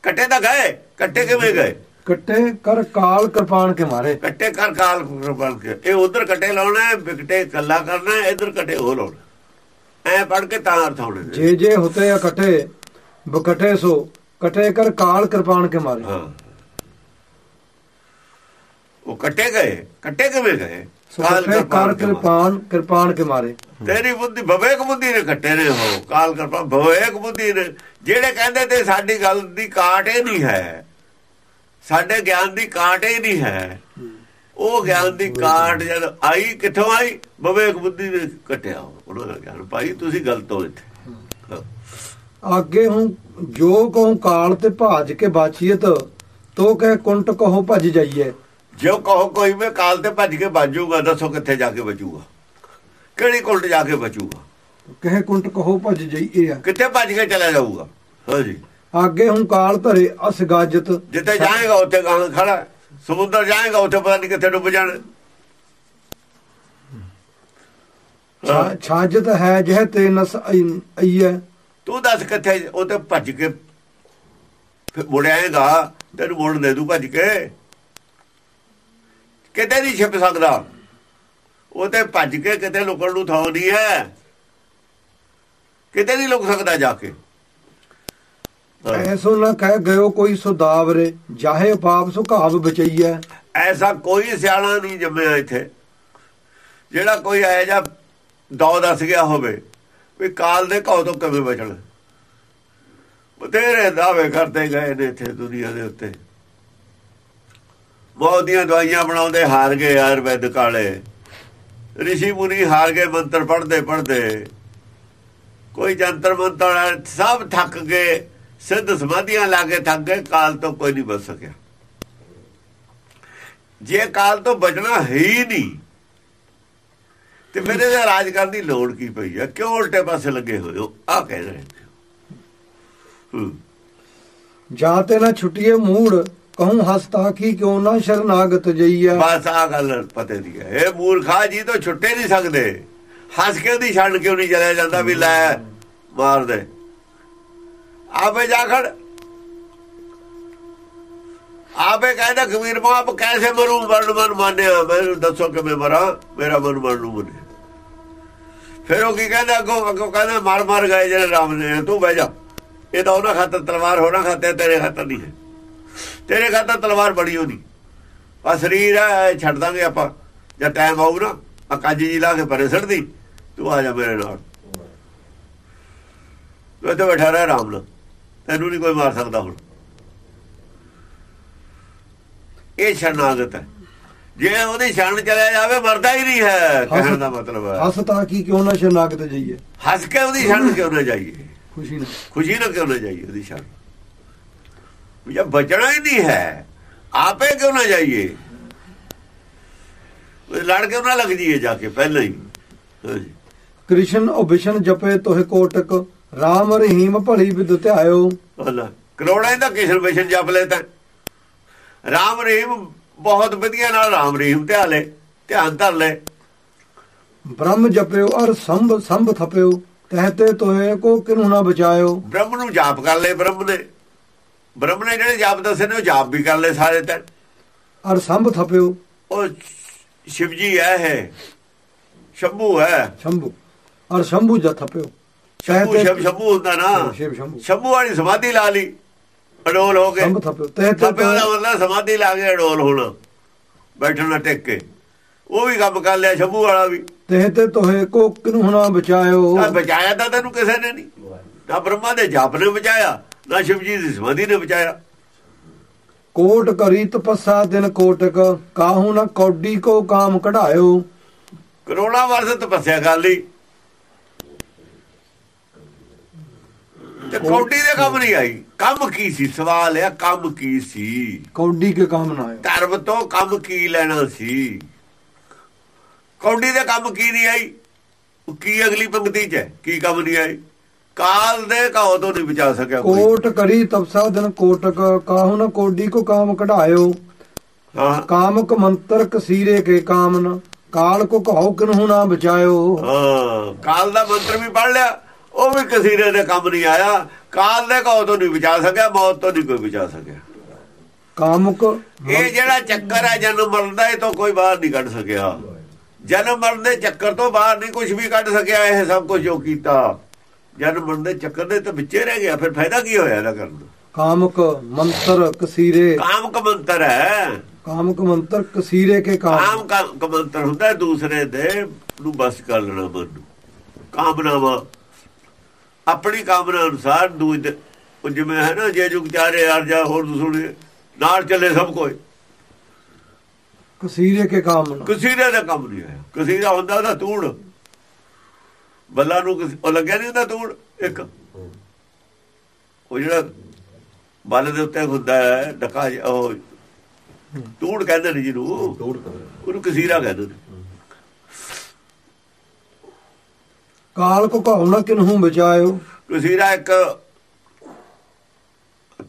ਕੱਟੇ ਤਾਂ ਗਏ ਕੱਟੇ ਕਿਵੇਂ ਗਏ? ਕੱਟੇ ਕਰ ਕਾਲ ਕਿਰਪਾਨ ਕੇ ਮਾਰੇ। ਕੱਟੇ ਕਰ ਕਾਲ ਕਿਰਪਾਨ ਕੇ। ਇਹ ਉਧਰ ਕੱਟੇ ਲਾਉਣਾ ਵਿਕਟੇ ਕੱਲਾ ਕਰਨਾ ਇੱਧਰ ਕੱਟੇ ਹੋ ਲਾਉਣਾ। ਐ ਪੜ ਕੇ ਤਾਂ ਅਰਥ ਹੋਣੇ। ਜੇ ਜੇ ਹੋਤੇ ਇਕੱਠੇ ਵਿਕਟੇ ਸੋ ਕਟੇ ਕਰ ਕਾਲ ਕਿਰਪਾਨ ਕੇ ਮਾਰੇ। ਹਾਂ। ਉਹ ਕੱਟੇ ਗਏ ਕੱਟੇ ਕਿਵੇਂ ਗਏ? ਕਾਲ ਕਿਰਪਾਨ। ਕਿਰਪਾਨ ਕੇ ਮਾਰੇ। ਤੇਰੀ ਬੁੱਧੀ ਵਿਵੇਕ ਬੁੱਧੀ ਨੇ ਕੱਟੇ ਨੇ ਹੋ ਕਾਲ ਕਿਰਪਾਨ ਵਿਵੇਕ ਬੁੱਧੀ ਨੇ। ਜਿਹੜੇ ਕਹਿੰਦੇ ਤੇ ਸਾਡੀ ਗੱਲ ਦੀ ਕਾਟ ਇਹ ਨਹੀਂ ਹੈ। ਸਾਡੇ ਗਿਆਨ ਦੀ ਕਾਟ ਇਹ ਨਹੀਂ ਹੈ। ਉਹ ਗਿਆਨ ਦੀ ਕਾਟ ਜਦ ਆਈ ਕਿੱਥੋਂ ਆਈ? ਵਿਵੇਕ ਬੁੱਧੀ ਨੇ ਕੱਟਿਆ ਉਹਨਾਂ ਦਾ ਗਿਆਨ ਭਾਈ ਤੁਸੀਂ ਗਲਤ ਹੋ ਇੱਥੇ। ਹਾਂ। ਆਗੇ ਹੂੰ ਜੋ ਕਹੂੰ ਕਾਲ ਤੇ ਭਾਜ ਕੇ ਬਾਚੀਤ ਤੋ ਕਹਿ ਕੁੰਟ ਕਹੋ ਭਜ ਜਾਈਏ। ਜੋ ਕਹੋ ਕੋਈ ਵੀ ਕਾਲ ਤੇ ਭੱਜ ਕੇ ਬਾਜੂਗਾ ਦੱਸੋ ਕਿੱਥੇ ਜਾ ਕੇ ਬਚੂਗਾ। ਕਿਹੜੀ ਕੁਲਟ ਜਾ ਕੇ ਬਚੂਗਾ? ਕਹੇ ਕੁੰਟ ਕਹੋ ਭਜ ਜਾਈਏ ਕਿੱਥੇ ਭੱਜ ਕੇ ਚਲਾ ਜਾਊਗਾ? ਹਾਂਜੀ। ਆਗੇ ਹੂੰ ਕਾਲ ਧਰੇ ਅਸ ਗਾਜਤ। ਜਿੱਥੇ ਜਾਏਗਾ ਉੱਥੇ ਗਾਂ ਖੜਾ। ਸਮੁੰਦਰ ਜਾਏਗਾ ਉੱਥੇ ਪਤਾ ਨਹੀਂ ਕਿੱਥੇ ਡੁੱਬ ਜਾਣਾ। ਛਾਜਤ ਹੈ ਜਹ ਤੇ ਨਸ ਅਈਏ ਤੂੰ ਦੱਸ ਕਿੱਥੇ ਉੱਥੇ ਭੱਜ ਕੇ ਫਿਰ ਮੁੜ ਆਏਗਾ ਤੈਨੂੰ ਮੋੜ ਦੇ ਦੂ ਭੱਜ ਕੇ। ਕਿਤੇ ਨਹੀਂ ਛਿਪ ਸਕਦਾ। ਉਹ ਤੇ ਭੱਜ ਕੇ ਕਿਤੇ ਲੁਕਣ ਨੂੰ ਥਾਂ ਨਹੀਂ ਹੈ। ਕਿਤੇ ਨਹੀਂ ਲੁਕ ਸਕਦਾ ਜਾ ਕੇ। ਐਸੋ ਨਾ ਕਹਿ ਗਇਓ ਕੋਈ ਸੁਦਾਵਰੇ, ਜਾਹੇ ਪਾਪ ਸੁਖਾਵ ਬਚਈਐ। ਐਸਾ ਕੋਈ ਸਿਆਣਾ ਨਹੀਂ ਜੰਮਿਆ ਇੱਥੇ। ਜਿਹੜਾ ਕੋਈ ਐ ਜਾਂ ਦੌ ਦੱਸ ਗਿਆ ਹੋਵੇ ਵੀ ਕਾਲ ਦੇ ਘਾਉ ਤੋਂ ਕਿਵੇਂ ਬਚਣਾ। ਬਥੇਰੇ ਦਾਅਵੇ ਕਰਦੇ ਗਏ ਨੇ ਇੱਥੇ ਦੁਨੀਆ ਦੇ ਉੱਤੇ। ਬਹੁਤ ਦੀਆਂ ਦਵਾਈਆਂ ਬਣਾਉਂਦੇ ਹਾਰ ਗਏ ਆਯੁਰਵੈਦਿਕ ਵਾਲੇ ਰਿਸ਼ੀ ਮੁਨੀ ਹਾਰ ਗਏ ਮੰਤਰ ਪੜ੍ਹਦੇ ਪੜ੍ਹਦੇ। ਕੋਈ ਜੰਤਰ ਮੰਤਰ ਸਭ ਥੱਕ ਗਏ। ਸਿੱਧ ਸਮਾਧੀਆਂ ਲਾ ਕੇ ਥੱਕ ਗਏ ਕਾਲ ਤੋਂ ਕੋਈ ਨਹੀਂ ਬਚ ਸਕਿਆ। ਜੇ ਕਾਲ ਤੋਂ ਬਚਣਾ ਹੈ ਨਹੀਂ ਤੇ ਫਿਰ ਇਹਦਾ ਰਾਜ ਕਰਨ ਦੀ ਲੋੜ ਕੀ ਪਈ ਹੈ ਕਿਉਂ ਉਲਟੇ ਪਾਸੇ ਲੱਗੇ ਹੋਏ ਹੋ? ਆ ਕਹਿ ਰਹੇ ਹੂੰ। ਜਾਂ ਤੇ ਨਾ ਛੁੱਟੀਏ ਮੂੜ ਕਹੂੰ ਹਸਤਾ ਕੀ ਕਿਉਂ ਨਾ ਸ਼ਰਨਾਗਤ ਜਈਐ ਬਸ ਆ ਗੱਲ ਪਤੇ ਦੀ ਹੈ ਇਹ ਮੂਰਖਾ ਜੀ ਤੋਂ ਛੁੱਟੇ ਨਹੀਂ ਸਕਦੇ। ਹੱਸ ਕੇ ਉਹਦੀ ਛੱਡ ਕਿਉਂ ਨਹੀਂ ਚਲਿਆ ਜਾਂਦਾ ਵੀ ਲੈ ਮਾਰ ਦੇ। ਆਪੇ ਜਾ ਖੜ। ਆਪੇ ਕਹਿੰਦਾ ਕਬੀਰ ਬਾਪ ਕੈਸੇ ਮਰੂ, ਮਰਨ ਮਨ ਮਾਨਿਆ? ਮੈਨੂੰ ਦੱਸੋ ਕਿਵੇਂ ਮਰਾਂ? ਮੇਰਾ ਮਨ ਮਰਨ ਨੂੰ ਮੰਨੇ ਫਿਰ ਉਹ ਕੀ ਕਹਿੰਦਾ, ਅੱਗੋਂ ਅੱਗੋਂ ਕਹਿੰਦਾ, ਮਾਰ ਮਾਰ ਗਏ ਜਿਹੜੇ ਰਾਮ ਨੇ। ਤੂੰ ਬਹਿ ਜਾ। ਇਹ ਤਾਂ ਉਹਨਾਂ ਖਾਤਰ ਤਲਵਾਰ ਹੋਣਾ ਖਾਤੇ ਤੇਰੇ ਖਾਤਰ ਨਹੀਂ ਹੈ। ਤੇਰੇ ਖਾਤਰ ਤਲਵਾਰ ਬੜੀ ਹੋਣੀ ਆ ਸਰੀਰ ਹੈ ਛੱਡ ਦਾਂਗੇ ਆਪਾਂ। ਜਦ ਟਾਈਮ ਆਊ ਨਾ ਆ ਕੱਜ ਜੀ ਲਾ ਕੇ ਪਰੇ ਸੜਦੀ ਤੂੰ ਆ ਜਾ ਮੇਰੇ ਨਾਲ। ਤੂੰ ਤੇ ਬੈਠਾ ਰਹਿ ਆਰਾਮ ਨਾਲ। ਤੈਨੂੰ ਨਹੀਂ ਕੋਈ ਮਾਰ ਸਕਦਾ ਹੁਣ। ਇਹ ਸ਼ਰਨਾਗਤ ਹੈ। ਜੇ ਉਹਦੀ ਸ਼ਰਨ ਚਲਿਆ ਜਾਵੇ ਮਰਦਾ ਹੀ ਨਹੀਂ ਹੈ ਕਹਿਣ ਦਾ ਮਤਲਬ ਹੈ। ਹਸਤਾ ਕੀ ਕਿਉਂ ਨਾ ਸ਼ਰਨਾਗਤ ਜਈਐ ਹੱਸ ਕੇ ਉਹਦੀ ਸ਼ਰਨ ਕਿਉਂ ਨਾ ਜਾਈਏ? ਖੁਸ਼ੀ ਨਾਲ। ਖੁਸ਼ੀ ਨਾਲ ਕਿਉਂ ਨਾ ਜਾਈਏ ਉਹਦੀ ਸ਼ਰਨ? ਜੇ ਬਚਣਾ ਹੀ ਨਹੀਂ ਹੈ। ਆਪੇ ਕਿਉਂ ਨਾ ਜਾਈਏ? ਉਹ ਲੜ ਕੇ ਨਾ ਲੱਗ ਜੀਏ ਜਾ ਕੇ ਪਹਿਲਾਂ ਹੀ। ਹਾਂਜੀ। ਕ੍ਰਿਸ਼ਨ ਉਭਿਸ਼ਨ ਜਪੇ ਤੋਹਿ ਕੋਟਕ। RAM ਰਹੀਮ ਭਲੀ ਵਿਦ ਧਿਆਇਓ ਅੱਲਾ ਕਰੋੜਾਂ ਦਾ ਕਿਸ਼ਨ ਵਿਸ਼ਨ ਜਪ ਲੈ ਤਾਂ। ਰਾਮ ਰਹੀਮ ਬਹੁਤ ਵਧੀਆ ਨਾਲ ਰਾਮ ਰਹੀਮ ਧਿਆ ਲੈ ਧਿਆਨ ਧਰ ਲੈ ਬ੍ਰਹਮ ਜਪਿਓ ਅਰ ਸੰਭ ਸੰਭ ਥਪਿਓ ਕਹਤੇ ਤੋਹਿ ਕੋ ਕਿਨੂੰ ਨਾ ਬਚਾਇਓ। ਬ੍ਰਹਮ ਨੂੰ ਜਾਪ ਕਰ ਲੈ ਬ੍ਰਹਮ ਨੇ। ਬ੍ਰਹਮ ਨੇ ਜਿਹੜੇ ਜਾਪ ਦੱਸੇ ਨੇ ਉਹ ਜਾਪ ਵੀ ਕਰ ਲੈ ਸਾਰੇ ਤਾਂ। ਅਰ ਸੰਭ ਥਪਿਓ। ਉਹ ਸ਼ਿਵ ਜੀ ਹੈ ਇਹ। ਸ਼ੰਭੂ ਹੈ। ਸ਼ੰਭੂ। ਔਰ ਸ਼ੰਭੂ ਜਥ ਪਿਓ ਸ਼ੰਭੂ ਤਹਿ ਸ਼ੰਭ ਤੇ ਹੁੰਦਾ ਨਾ। ਸ਼ੰਭੂ ਵਾਲੀ ਸਮਾਧੀ ਲਾ ਲਈ ਅਡੋਲ ਹੋ ਕੇ। ਸ਼ੰਭ ਥਪਿਓ ਤਹਿ ਤੇ ਥੱਪੇ ਉਹਦਾ ਮਤਲਬ ਸਮਾਧੀ ਲਾ ਕੇ ਅਡੋਲ ਹੋਣਾ ਬੈਠਣਾ ਟਿਕ ਕੇ। ਉਹ ਵੀ ਕੰਮ ਕਰ ਲਿਆ ਸ਼ੰਭੂ ਵਾਲਾ ਵੀ। ਤਹਿ ਤੇ ਤੋਹੇ ਕੋ ਕਿਨੂੰ ਨਾ ਬਚਾਇਓ। ਤਾਂ ਬਚਾਇਆ ਤਾਂ ਤੈਨੂੰ ਕਿਸੇ ਨੇ ਨਹੀਂ। ਨਾ ਬ੍ਰਹਮਾ ਦੇ ਜਾਪ ਨੇ ਬਚਾਇਆ ਨਾ ਸ਼ਿਵ ਜੀ ਦੀ ਸਮਾਧੀ ਨੇ ਬਚਾਇਆ। ਕੋਟ ਕਰੀ ਤਪੱਸਾ ਦਿਨ ਕੋਟਕ ਕਾਹੂ ਨਾ ਕੌਡੀ ਕੋ ਕਾਮ ਕਢਾਇਓ। ਕਰੋਨਾ ਵਰਸ ਤਪੱਸਿਆ ਕਰ ਲਈ। ਤੇ ਕੌਡੀ ਦੇ ਕੰਮ ਨਹੀਂ ਆਈ। ਕੰਮ ਕੀ ਸੀ? ਸਵਾਲ ਹੈ ਕੰਮ ਕੀ ਸੀ? ਕੌਡੀ ਕੇ ਕਾਮ ਨਾ ਆਇਓ ਧਰਮ ਤੋਂ ਕੰਮ ਕੀ ਲੈਣਾ ਸੀ? ਕੌਡੀ ਦੇ ਕੰਮ ਕੀ ਨਹੀਂ ਆਈ? ਕੀ ਅਗਲੀ ਪੰਕਤੀ 'ਚ ਹੈ? ਕੀ ਕੰਮ ਨਹੀਂ ਆਈ ਕਾਲ ਦੇ ਕਹੋ ਤੋਂ ਨਹੀਂ ਬਚਾ ਸਕਿਆ ਕੋਈ। ਕੋਟ ਕਰੀ ਤਪਸਾ ਦਿਨ ਕੋਟਕ ਕਾਹੂ ਨਾ ਕੋਡੀ ਕੋ ਕਾਮ ਕਢਾਇਓ। ਹਾਂ। ਕਾਮਕ ਮੰਤਰ ਕਸੀਰੇ ਕੇ ਕਾਮਨ ਕਾਲ ਕੋ ਕਹੋ ਕਿਨਹੂ ਨਾ ਬਚਾਇਓ। ਹਾਂ। ਕਾਲ ਦਾ ਮੰਤਰ ਵੀ ਪੜ ਲਿਆ। ਉਹ ਵੀ ਕਸੀਰੇ ਦੇ ਕੰਮ ਨਹੀਂ ਆਇਆ। ਕਾਲ ਦੇ ਕਹੋ ਤੋਂ ਨਹੀਂ ਬਚਾ ਸਕਿਆ ਮੌਤ ਤੋਂ ਨਹੀਂ ਕੋਈ ਬਚਾ ਸਕਿਆ। ਕਾਮਕ ਇਹ ਜਿਹੜਾ ਚੱਕਰ ਹੈ ਜਨਮ ਮਰਨ ਦਾ ਇਹ ਤੋਂ ਕੋਈ ਬਾਹਰ ਨਹੀਂ ਕੱਢ ਸਕਿਆ। ਜਨਮ ਮਰਨ ਦੇ ਚੱਕਰ ਤੋਂ ਬਾਹਰ ਨਹੀਂ ਕੁਝ ਵੀ ਕੱਢ ਸਕਿਆ ਇਹ ਸਭ ਕੁਝ ਜੋ ਕੀਤਾ। ਜਨਮ ਮਰਨ ਦੇ ਚੱਕਰ ਦੇ ਤਾਂ ਵਿੱਚੇ ਰਹਿ ਗਿਆ ਫਿਰ ਫਾਇਦਾ ਕੀ ਹੋਇਆ ਇਹਦਾ ਕਰਨ ਦਾ? ਕਾਮਕ ਮੰਤਰ ਕਸੀਰੇ। ਕਾਮ ਕਮੰਤਰ ਹੈ। ਕਾਮਕ ਮੰਤਰ ਕਸੀਰੇ ਕੇ ਕਾਮ। ਕਾਮ ਕਾ- ਕਮੰਤਰ ਹੁੰਦਾ ਦੂਸਰੇ ਦੇ ਨੂੰ ਬਸ ਕਰ ਲੈਣਾ ਮਨ ਨੂੰ। ਕਾਮਨਾਵਾ ਆਪਣੀ ਕਾਮਨਾ ਅਨੁਸਾਰ ਦੂਜ ਉਹ ਜਿਵੇਂ ਹੈ ਨਾ ਜੇ ਜੁਗ ਚਾਰੇ ਯਾਰ ਜਾ ਹੋਰ ਦੂਸਰੇ ਨਾਲ ਚੱਲੇ ਸਭ ਕੋਈ ਕਸੀਰੇ ਕੇ ਕਾਮ ਨਾ। ਕਸੀਰੇ ਦਾ ਕੰਮ ਨਹੀਂ ਆਇਆ ਕਸੀਰਾ ਹੁੰਦਾ ਉਹਦਾ ਤੂੜ ਬੱਲਾ ਨੂੰ ਉਹ ਲੱਗਿਆ ਨਹੀਂ ਹੁੰਦਾ ਤੂੜ ਇੱਕ। ਉਹ ਜਿਹੜਾ ਬੱਲ ਦੇ ਉੱਤੇ ਹੁੰਦਾ ਹੈ ਡਕਾ ਜਿਹਾ, ਉਹ ਤੂੜ ਕਹਿੰਦੇ ਨੇ ਜਿਹਨੂੰ। ਤੋੜ ਕਰ ਉਹਨੂੰ ਕਸੀਰਾ ਕਹਿੰਦੇ ਨੇ। ਕਾਲ ਕੋ ਕਹੋ ਨਾ ਕਿਨਹੂ ਬਚਾਇਓ। ਕਸੀਰਾ ਇੱਕ